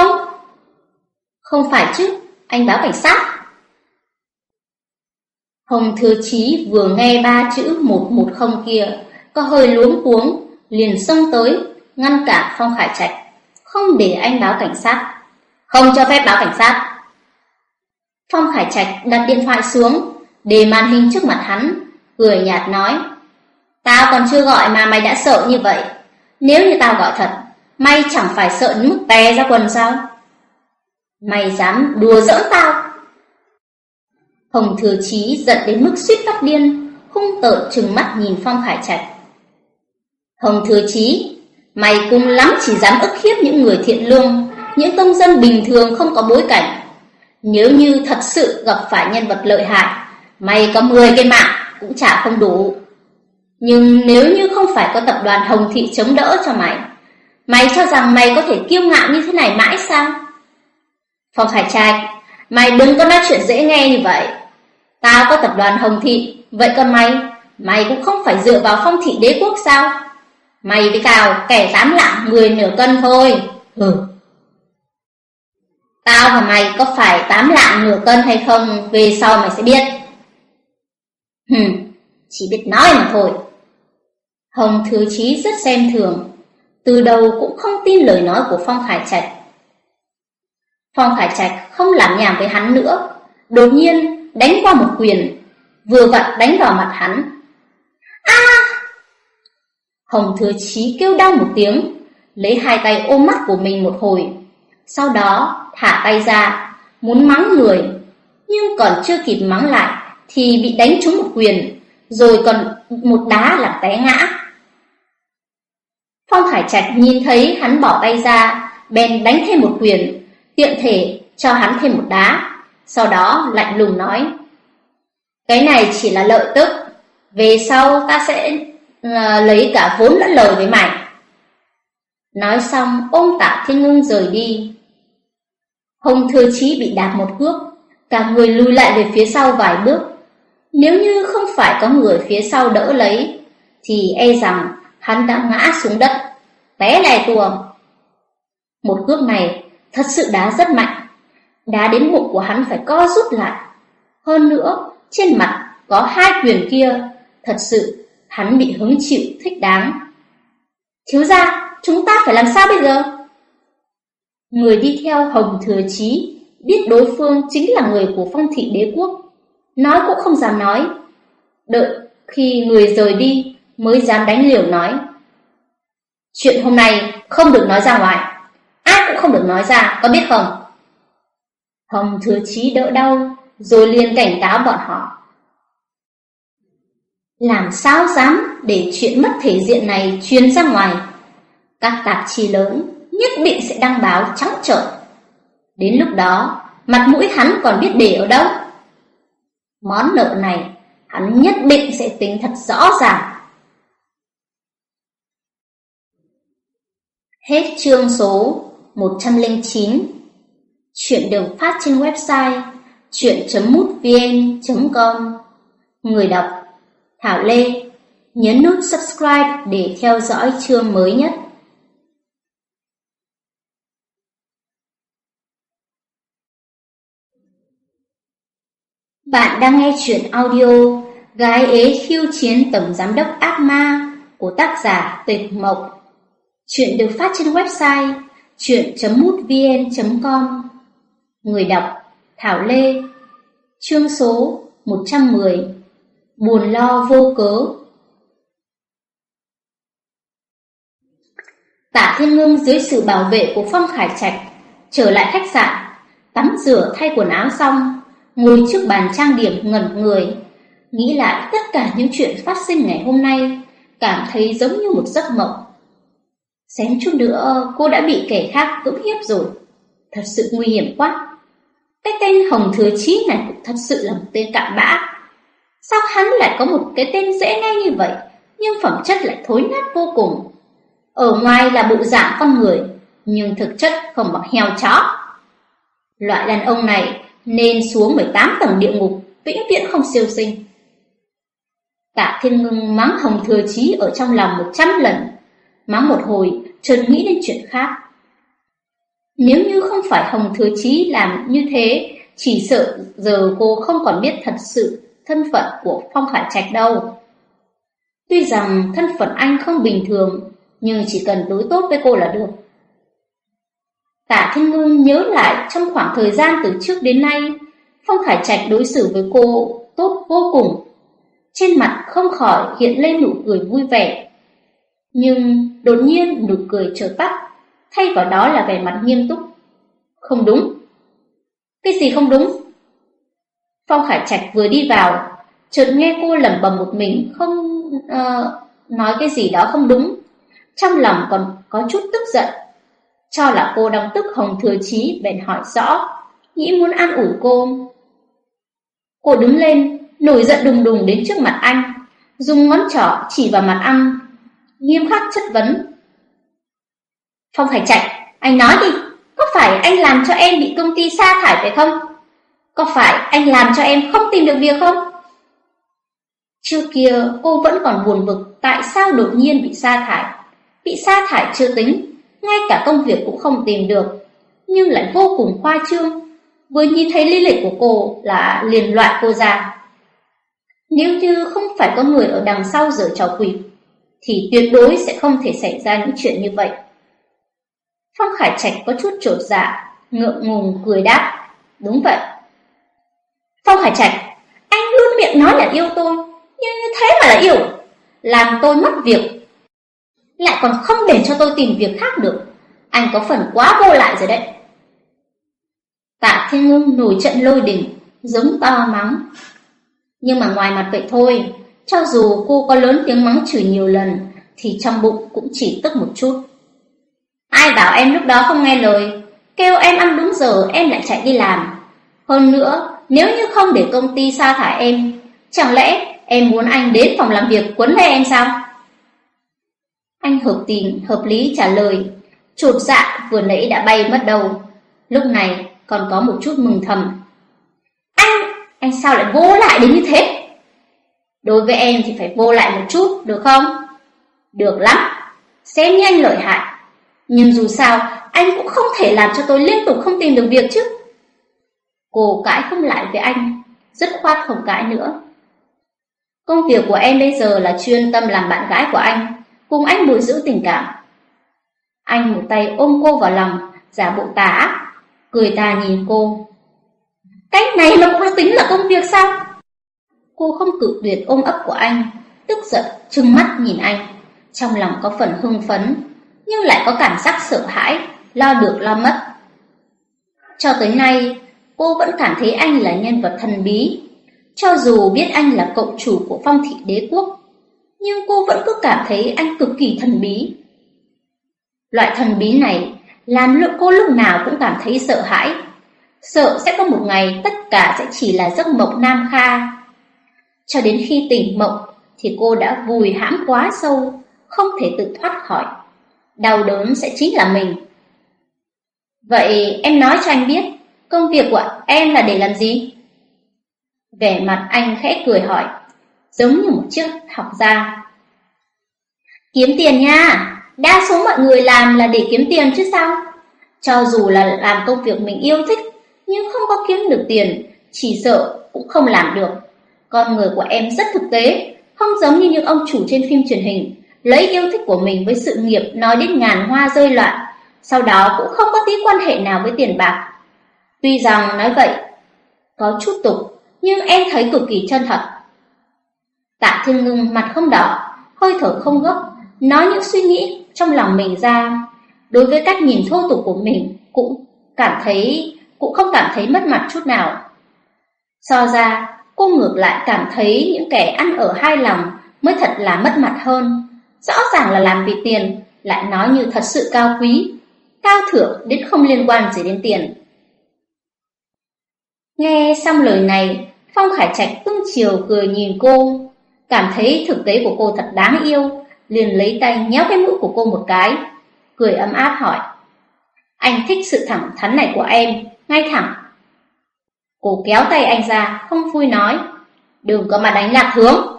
Không? Phải chứ, Anh báo cảnh sát. Hồng Thừa Chí vừa nghe ba chữ 110 kia, Có hơi luống cuống, Liền xông tới, Ngăn cản Phong Khải Trạch. Không để anh báo cảnh sát. Không cho phép báo cảnh sát. Phong Khải Trạch đặt điện thoại xuống, Để màn hình trước mặt hắn, Cười nhạt nói. Tao còn chưa gọi mà mày đã sợ như vậy. Nếu như tao gọi thật, mày chẳng phải sợ đến mức té ra quần sao? Mày dám đùa giỡn tao? Hồng Thừa Chí giận đến mức suýt phát điên, hung tợn trừng mắt nhìn Phong Khải Trạch. Hồng Thừa Chí, mày cũng lắm chỉ dám ức hiếp những người thiện lương, những công dân bình thường không có bối cảnh. Nếu như thật sự gặp phải nhân vật lợi hại, mày có 10 cái mạng cũng chả không đủ. Nhưng nếu như không phải có tập đoàn Hồng Thị chống đỡ cho mày, mày cho rằng mày có thể kiêu ngạo như thế này mãi sao? Phong Khải Trạch, mày đừng có nói chuyện dễ nghe như vậy. Tao có tập đoàn Hồng Thị, vậy còn mày, mày cũng không phải dựa vào phong thị đế quốc sao? Mày với Cào kẻ dám lạng người nửa cân thôi. Ừ. Tao và mày có phải tám lạng nửa cân hay không về sau mày sẽ biết. Hừm, chỉ biết nói mà thôi. Hồng Thừa Chí rất xem thường, từ đầu cũng không tin lời nói của Phong Khải Trạch. Phong Khải Trạch không làm nhảm với hắn nữa, đột nhiên đánh qua một quyền, vừa vặn đánh vào mặt hắn. A! Hồng Thừa Chí kêu đau một tiếng, lấy hai tay ôm mắt của mình một hồi, sau đó thả tay ra, muốn mắng người, nhưng còn chưa kịp mắng lại thì bị đánh trúng một quyền, rồi còn một đá làm té ngã. Phong Khải Trạch nhìn thấy hắn bỏ tay ra, bèn đánh thêm một quyền, tiện thể cho hắn thêm một đá, sau đó lạnh lùng nói: "Cái này chỉ là lợi tức, về sau ta sẽ uh, lấy cả vốn lẫn lời với mày." Nói xong ôm Tạ Thiên Ngưng rời đi. Hồng Thừa Chí bị đạp một cước, cả người lùi lại về phía sau vài bước. Nếu như không phải có người phía sau đỡ lấy, thì e rằng hắn đã ngã xuống đất, té lè tuồng. Một cước này thật sự đá rất mạnh, đá đến bụng của hắn phải co rút lại. Hơn nữa, trên mặt có hai quyền kia, thật sự hắn bị hứng chịu thích đáng. Thiếu gia, chúng ta phải làm sao bây giờ? Người đi theo Hồng Thừa Chí biết đối phương chính là người của phong thị đế quốc, nói cũng không dám nói. Đợi khi người rời đi mới dám đánh liều nói. Chuyện hôm nay không được nói ra ngoài, ai cũng không được nói ra, có biết không? Hồng Thừa Chí đỡ đau, rồi liền cảnh cáo bọn họ. Làm sao dám để chuyện mất thể diện này truyền ra ngoài? Các tạp chí lớn nhất định sẽ đăng báo trắng trợn. Đến lúc đó, mặt mũi hắn còn biết để ở đâu. Món nợ này, hắn nhất định sẽ tính thật rõ ràng. Hết chương số 109 Chuyện được phát trên website chuyện.mútvn.com Người đọc, Thảo Lê, Nhấn nút subscribe để theo dõi chương mới nhất. Bạn đang nghe chuyện audio Gái ế khiêu chiến tổng giám đốc ác ma của tác giả Tịch Mộc. Chuyện được phát trên website chuyện.mútvn.com Người đọc Thảo Lê. Chương số 110 Buồn lo vô cớ. Tả Thiên Ngưng dưới sự bảo vệ của Phong Khải Trạch trở lại khách sạn, tắm rửa thay quần áo xong, ngồi trước bàn trang điểm ngẩn người, nghĩ lại tất cả những chuyện phát sinh ngày hôm nay, cảm thấy giống như một giấc mộng. Xém chút nữa cô đã bị kẻ khác cưỡng hiếp rồi, thật sự nguy hiểm quá. Cái tên Hồng Thừa Chí này cũng thật sự là một tên cặn bã. Sao hắn lại có một cái tên dễ nghe như vậy, nhưng phẩm chất lại thối nát vô cùng. Ở ngoài là bộ dạng con người, nhưng thực chất không bằng heo chó. Loại đàn ông này nên xuống 18 tầng địa ngục, vĩnh viễn không siêu sinh. Tạ Thiên Ngưng mắng Hồng Thừa Chí ở trong lòng 100 lần, mắng một hồi, chợt nghĩ đến chuyện khác. Nếu như không phải Hồng Thừa Chí làm như thế, chỉ sợ giờ cô không còn biết thật sự thân phận của Phong Khải Trạch đâu. Tuy rằng thân phận anh không bình thường, nhưng chỉ cần đối tốt với cô là được. Tạ Thiên Ngưng nhớ lại trong khoảng thời gian từ trước đến nay, Phong Khải Trạch đối xử với cô tốt vô cùng. Trên mặt không khỏi hiện lên nụ cười vui vẻ. Nhưng đột nhiên nụ cười trở tắt, thay vào đó là vẻ mặt nghiêm túc. Không đúng. Cái gì không đúng? Phong Khải Trạch vừa đi vào, chợt nghe cô lẩm bẩm một mình không uh, nói cái gì đó không đúng. Trong lòng còn có chút tức giận cho là cô đang tức Hồng Thừa Chí bèn hỏi rõ, nghĩ muốn an ủi cô. Cô đứng lên, nổi giận đùng đùng đến trước mặt anh, dùng ngón trỏ chỉ vào mặt anh, nghiêm khắc chất vấn. Phong Hải Trạch, anh nói đi, có phải anh làm cho em bị công ty sa thải phải không? Có phải anh làm cho em không tìm được việc không? Trước kia cô vẫn còn buồn bực tại sao đột nhiên bị sa thải. Bị sa thải chưa tính, ngay cả công việc cũng không tìm được, nhưng lại vô cùng khoa trương. Vừa nhìn thấy lý lịch của cô là liền loại cô ra. Nếu như không phải có người ở đằng sau giở trò quỷ, thì tuyệt đối sẽ không thể xảy ra những chuyện như vậy. Phong Khải Trạch có chút trột dạ, ngượng ngùng cười đáp, đúng vậy. Phong Khải Trạch, anh luôn miệng nói là yêu tôi, nhưng như thế mà là yêu, làm tôi mất việc. Lại còn không để cho tôi tìm việc khác được, anh có phần quá vô lại rồi đấy. Tạ Thiên Ngưng nổi trận lôi đỉnh, giống to mắng. Nhưng mà ngoài mặt vậy thôi, cho dù cô có lớn tiếng mắng chửi nhiều lần, thì trong bụng cũng chỉ tức một chút. Ai bảo em lúc đó không nghe lời, kêu em ăn đúng giờ em lại chạy đi làm. Hơn nữa, nếu như không để công ty sa thải em, chẳng lẽ em muốn anh đến phòng làm việc quấn lấy em sao? Anh hợp tình, hợp lý trả lời, chột dạ vừa nãy đã bay mất đầu. Lúc này còn có một chút mừng thầm. Anh, anh sao lại vô lại đến như thế? Đối với em thì phải vô lại một chút, được không? Được lắm, xem như anh lợi hại. Nhưng dù sao, anh cũng không thể làm cho tôi liên tục không tìm được việc chứ. Cô cãi không lại với anh, dứt khoát không cãi nữa. Công việc của em bây giờ là chuyên tâm làm bạn gái của anh, cùng anh bồi giữ tình cảm. Anh một tay ôm cô vào lòng, giả bộ tả cười ta nhìn cô. Cách này mà cũng tính là công việc sao? Cô không cự tuyệt ôm ấp của anh, tức giận, trừng mắt nhìn anh. Trong lòng có phần hưng phấn, nhưng lại có cảm giác sợ hãi, lo được lo mất. Cho tới nay, cô vẫn cảm thấy anh là nhân vật thần bí. Cho dù biết anh là cộng chủ của phong thị đế quốc, nhưng cô vẫn cứ cảm thấy anh cực kỳ thần bí. Loại thần bí này làm lượng cô lúc nào cũng cảm thấy sợ hãi. Sợ sẽ có một ngày tất cả sẽ chỉ là giấc mộng nam kha. Cho đến khi tỉnh mộng thì cô đã vùi hãm quá sâu, không thể tự thoát khỏi. Đau đớn sẽ chính là mình. Vậy em nói cho anh biết, công việc của em là để làm gì? Vẻ mặt anh khẽ cười hỏi, giống như một chiếc học gia. Kiếm tiền nha! Đa số mọi người làm là để kiếm tiền chứ sao? Cho dù là làm công việc mình yêu thích, nhưng không có kiếm được tiền, chỉ sợ cũng không làm được. Con người của em rất thực tế, không giống như những ông chủ trên phim truyền hình, lấy yêu thích của mình với sự nghiệp nói đến ngàn hoa rơi loạn, sau đó cũng không có tí quan hệ nào với tiền bạc. Tuy rằng nói vậy, có chút tục, nhưng em thấy cực kỳ chân thật. Tạ Thiên Ngưng mặt không đỏ, hơi thở không gấp, nói những suy nghĩ trong lòng mình ra. Đối với cách nhìn thô tục của mình cũng cảm thấy cũng không cảm thấy mất mặt chút nào. So ra, cô ngược lại cảm thấy những kẻ ăn ở hai lòng mới thật là mất mặt hơn. Rõ ràng là làm vì tiền, lại nói như thật sự cao quý, cao thượng đến không liên quan gì đến tiền. Nghe xong lời này, Phong Khải Trạch ưng chiều cười nhìn cô, cảm thấy thực tế của cô thật đáng yêu, liền lấy tay nhéo cái mũi của cô một cái, cười ấm áp hỏi. Anh thích sự thẳng thắn này của em, ngay thẳng. Cô kéo tay anh ra, không vui nói, đừng có mà đánh lạc hướng.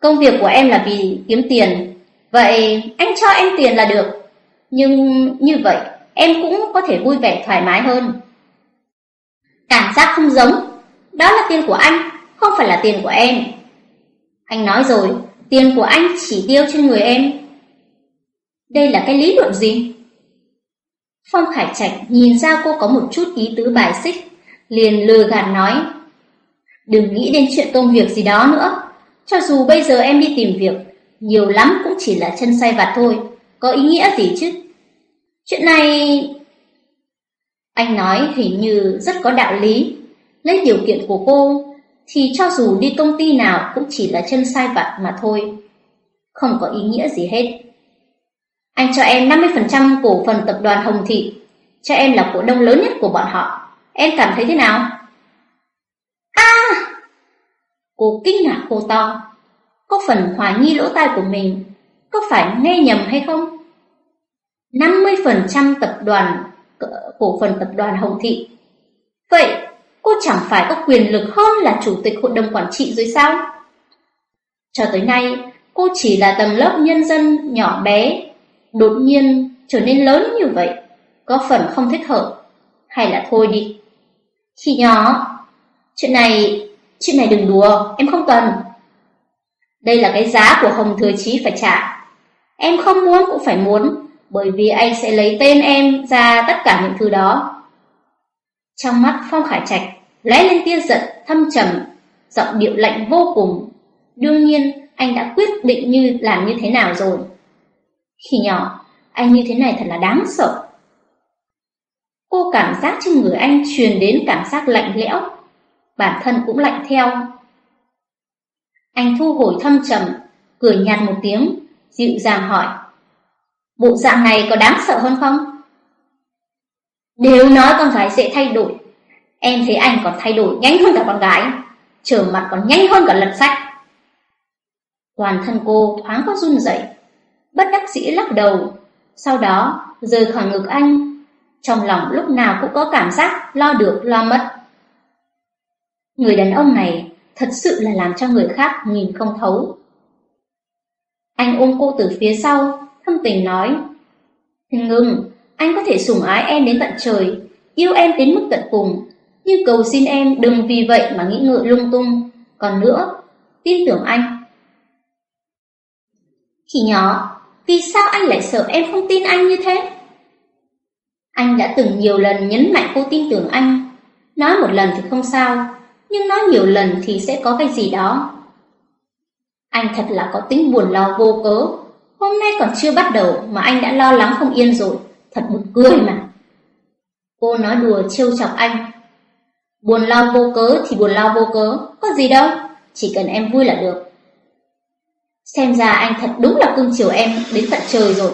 Công việc của em là vì kiếm tiền, vậy anh cho em tiền là được. Nhưng như vậy, em cũng có thể vui vẻ thoải mái hơn. Cảm giác không giống, đó là tiền của anh, không phải là tiền của em. Anh nói rồi, tiền của anh chỉ tiêu trên người em. Đây là cái lý luận gì? Phong Khải Trạch nhìn ra cô có một chút ý tứ bài xích, liền lừa gạt nói. Đừng nghĩ đến chuyện công việc gì đó nữa. Cho dù bây giờ em đi tìm việc, nhiều lắm cũng chỉ là chân say vặt thôi, có ý nghĩa gì chứ? Chuyện này... Anh nói hình như rất có đạo lý. Lấy điều kiện của cô, thì cho dù đi công ty nào cũng chỉ là chân sai vặt mà thôi. Không có ý nghĩa gì hết. Anh cho em 50% cổ phần tập đoàn Hồng Thị, cho em là cổ đông lớn nhất của bọn họ. Em cảm thấy thế nào? À! Cô kinh ngạc cô to. Có phần hoài nghi lỗ tai của mình, có phải nghe nhầm hay không? 50% tập đoàn cổ phần tập đoàn Hồng Thị. Vậy cô chẳng phải có quyền lực hơn là chủ tịch hội đồng quản trị rồi sao? Cho tới nay, cô chỉ là tầng lớp nhân dân nhỏ bé, đột nhiên trở nên lớn như vậy, có phần không thích hợp, hay là thôi đi. Khi nhỏ, chuyện này, chuyện này đừng đùa, em không cần. Đây là cái giá của Hồng Thừa Chí phải trả. Em không muốn cũng phải muốn, bởi vì anh sẽ lấy tên em ra tất cả những thứ đó. Trong mắt Phong Khải Trạch lóe lên tia giận thâm trầm, giọng điệu lạnh vô cùng. Đương nhiên, anh đã quyết định như làm như thế nào rồi. Khi nhỏ, anh như thế này thật là đáng sợ. Cô cảm giác trên người anh truyền đến cảm giác lạnh lẽo, bản thân cũng lạnh theo. Anh thu hồi thâm trầm, cười nhạt một tiếng, dịu dàng hỏi. Bộ dạng này có đáng sợ hơn không? Đều nói con gái dễ thay đổi. Em thấy anh còn thay đổi nhanh hơn cả con gái, trở mặt còn nhanh hơn cả lật sách. Toàn thân cô thoáng có run rẩy, bất đắc dĩ lắc đầu, sau đó rời khỏi ngực anh. Trong lòng lúc nào cũng có cảm giác lo được lo mất. Người đàn ông này thật sự là làm cho người khác nhìn không thấu. Anh ôm cô từ phía sau, thâm tình nói. Hình ngưng anh có thể sủng ái em đến tận trời, yêu em đến mức tận cùng, nhưng cầu xin em đừng vì vậy mà nghĩ ngợi lung tung. Còn nữa, tin tưởng anh. Khi nhỏ, vì sao anh lại sợ em không tin anh như thế? Anh đã từng nhiều lần nhấn mạnh cô tin tưởng anh. Nói một lần thì không sao, nhưng nói nhiều lần thì sẽ có cái gì đó. Anh thật là có tính buồn lo vô cớ. Hôm nay còn chưa bắt đầu mà anh đã lo lắng không yên rồi. Thật buồn cười mà. Cô nói đùa trêu chọc anh. Buồn lo vô cớ thì buồn lo vô cớ, có gì đâu, chỉ cần em vui là được. Xem ra anh thật đúng là cưng chiều em đến tận trời rồi.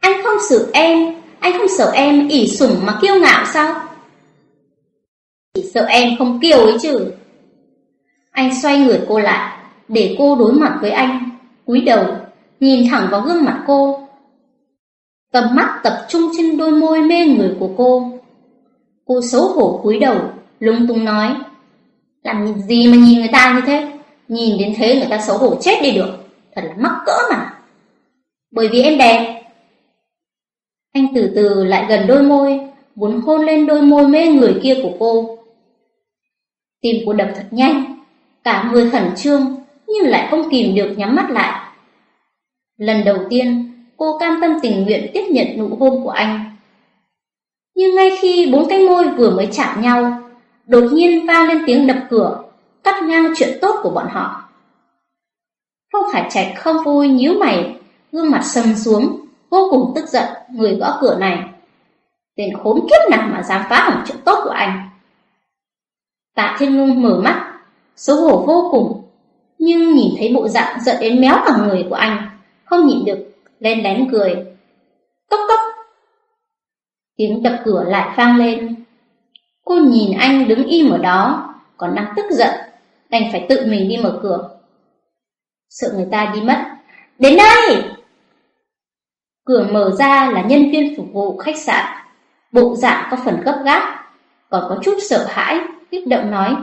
Anh không xử em, anh không sợ em ỉ sủng mà kiêu ngạo sao? Chỉ sợ em không kiêu ấy chứ. Anh xoay người cô lại, để cô đối mặt với anh, cúi đầu, nhìn thẳng vào gương mặt cô. Tầm mắt tập trung trên đôi môi mê người của cô. Cô xấu hổ cúi đầu, lung tung nói. Làm gì mà nhìn người ta như thế? Nhìn đến thế người ta xấu hổ chết đi được. Thật là mắc cỡ mà. Bởi vì em đẹp. Anh từ từ lại gần đôi môi, muốn hôn lên đôi môi mê người kia của cô. Tim cô đập thật nhanh, cả người khẩn trương nhưng lại không kìm được nhắm mắt lại. Lần đầu tiên, cô cam tâm tình nguyện tiếp nhận nụ hôn của anh. Nhưng ngay khi bốn cái môi vừa mới chạm nhau, đột nhiên vang lên tiếng đập cửa, cắt ngang chuyện tốt của bọn họ. Phong Khải Trạch không vui nhíu mày, gương mặt sầm xuống, vô cùng tức giận người gõ cửa này. Tên khốn kiếp nào mà dám phá hỏng chuyện tốt của anh. Tạ Thiên Ngưng mở mắt, xấu hổ vô cùng, nhưng nhìn thấy bộ dạng giận đến méo cả người của anh, không nhịn được, lên lén cười. Cốc cốc! Tiếng đập cửa lại vang lên. Cô nhìn anh đứng im ở đó, còn đang tức giận, đành phải tự mình đi mở cửa sợ người ta đi mất. Đến đây! Cửa mở ra là nhân viên phục vụ khách sạn. Bộ dạng có phần gấp gáp, còn có chút sợ hãi, kích động nói.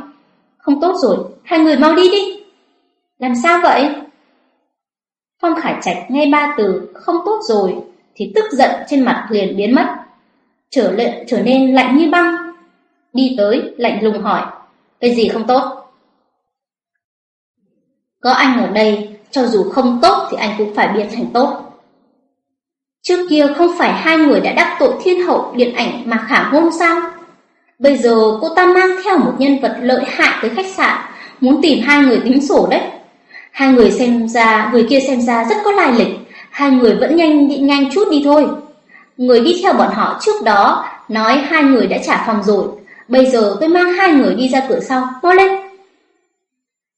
Không tốt rồi, hai người mau đi đi. Làm sao vậy? Phong Khải Trạch nghe ba từ không tốt rồi thì tức giận trên mặt liền biến mất. Trở, lệ, trở nên lạnh như băng. Đi tới, lạnh lùng hỏi. Cái gì không tốt? Có anh ở đây, cho dù không tốt thì anh cũng phải biến thành tốt. Trước kia không phải hai người đã đắc tội thiên hậu điện ảnh mà khả hôn sao? Bây giờ cô ta mang theo một nhân vật lợi hại tới khách sạn, muốn tìm hai người tính sổ đấy. Hai người xem ra, người kia xem ra rất có lai lịch, hai người vẫn nhanh đi nhanh chút đi thôi. Người đi theo bọn họ trước đó nói hai người đã trả phòng rồi, bây giờ tôi mang hai người đi ra cửa sau, mau lên.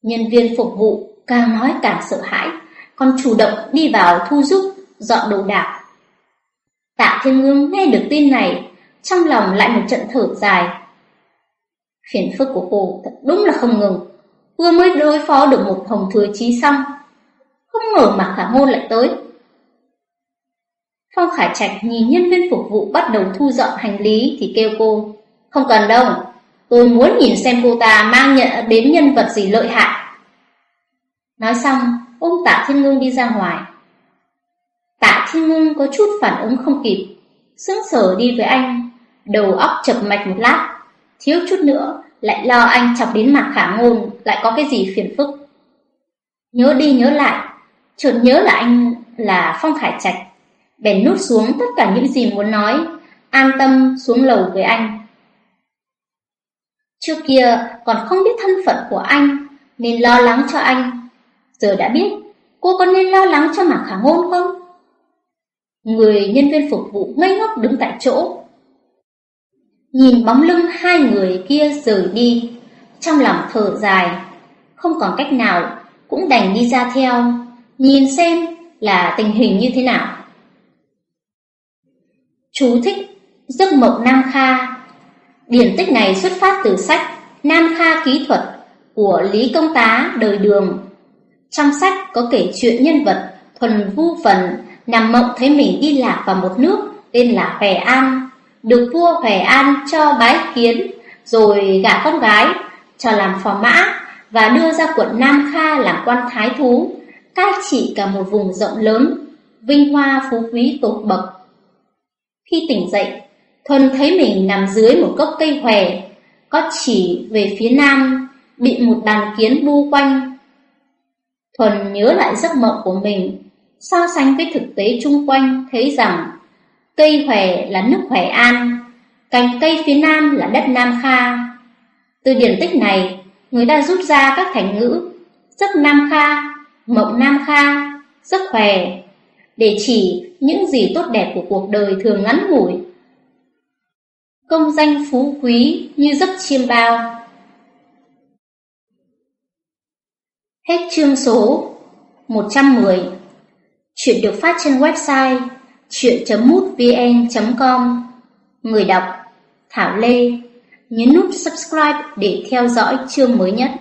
Nhân viên phục vụ càng nói càng sợ hãi, còn chủ động đi vào thu giúp, dọn đồ đạc. Tạ Thiên Ngưng nghe được tin này, trong lòng lại một trận thở dài. Phiền phức của cô thật đúng là không ngừng, vừa mới đối phó được một hồng thừa chí xong, không ngờ mà khả môn lại tới. Phong Khải Trạch nhìn nhân viên phục vụ bắt đầu thu dọn hành lý thì kêu cô, không cần đâu, tôi muốn nhìn xem cô ta mang nhận đến nhân vật gì lợi hại. Nói xong, ôm tạ thiên ngưng đi ra ngoài. Tạ thi ngưng có chút phản ứng không kịp, sững sờ đi với anh, đầu óc chập mạch một lát, thiếu chút nữa lại lo anh chọc đến mặt khả ngôn lại có cái gì phiền phức. Nhớ đi nhớ lại, chợt nhớ là anh là Phong Khải Trạch, bèn nút xuống tất cả những gì muốn nói, an tâm xuống lầu với anh. Trước kia còn không biết thân phận của anh, nên lo lắng cho anh. Giờ đã biết, cô có nên lo lắng cho Mạc Khả Ngôn không? Người nhân viên phục vụ ngây ngốc đứng tại chỗ. Nhìn bóng lưng hai người kia rời đi, trong lòng thở dài, không còn cách nào, cũng đành đi ra theo, nhìn xem là tình hình như thế nào. Chú thích Giấc mộng Nam Kha Điển tích này xuất phát từ sách Nam Kha Ký Thuật của Lý Công Tá đời đường. Trong sách có kể chuyện nhân vật thuần vu phần nằm mộng thấy mình đi lạc vào một nước tên là Hòe An, được vua Hòe An cho bái kiến rồi gả con gái cho làm phò mã và đưa ra quận Nam Kha làm quan thái thú, cai trị cả một vùng rộng lớn, vinh hoa phú quý tột bậc. Khi tỉnh dậy, Thuần thấy mình nằm dưới một gốc cây hòe, có chỉ về phía nam, bị một đàn kiến bu quanh. Thuần nhớ lại giấc mộng của mình, so sánh với thực tế chung quanh thấy rằng cây hòe là nước Hoài An, cành cây phía nam là đất Nam Kha. Từ điển tích này, người ta rút ra các thành ngữ giấc Nam Kha, mộng Nam Kha, giấc hòe để chỉ những gì tốt đẹp của cuộc đời thường ngắn ngủi công danh phú quý như giấc chiêm bao. Hết chương số 110 Chuyện được phát trên website chuyện.mútvn.com Người đọc, Thảo Lê, Nhấn nút subscribe để theo dõi chương mới nhất.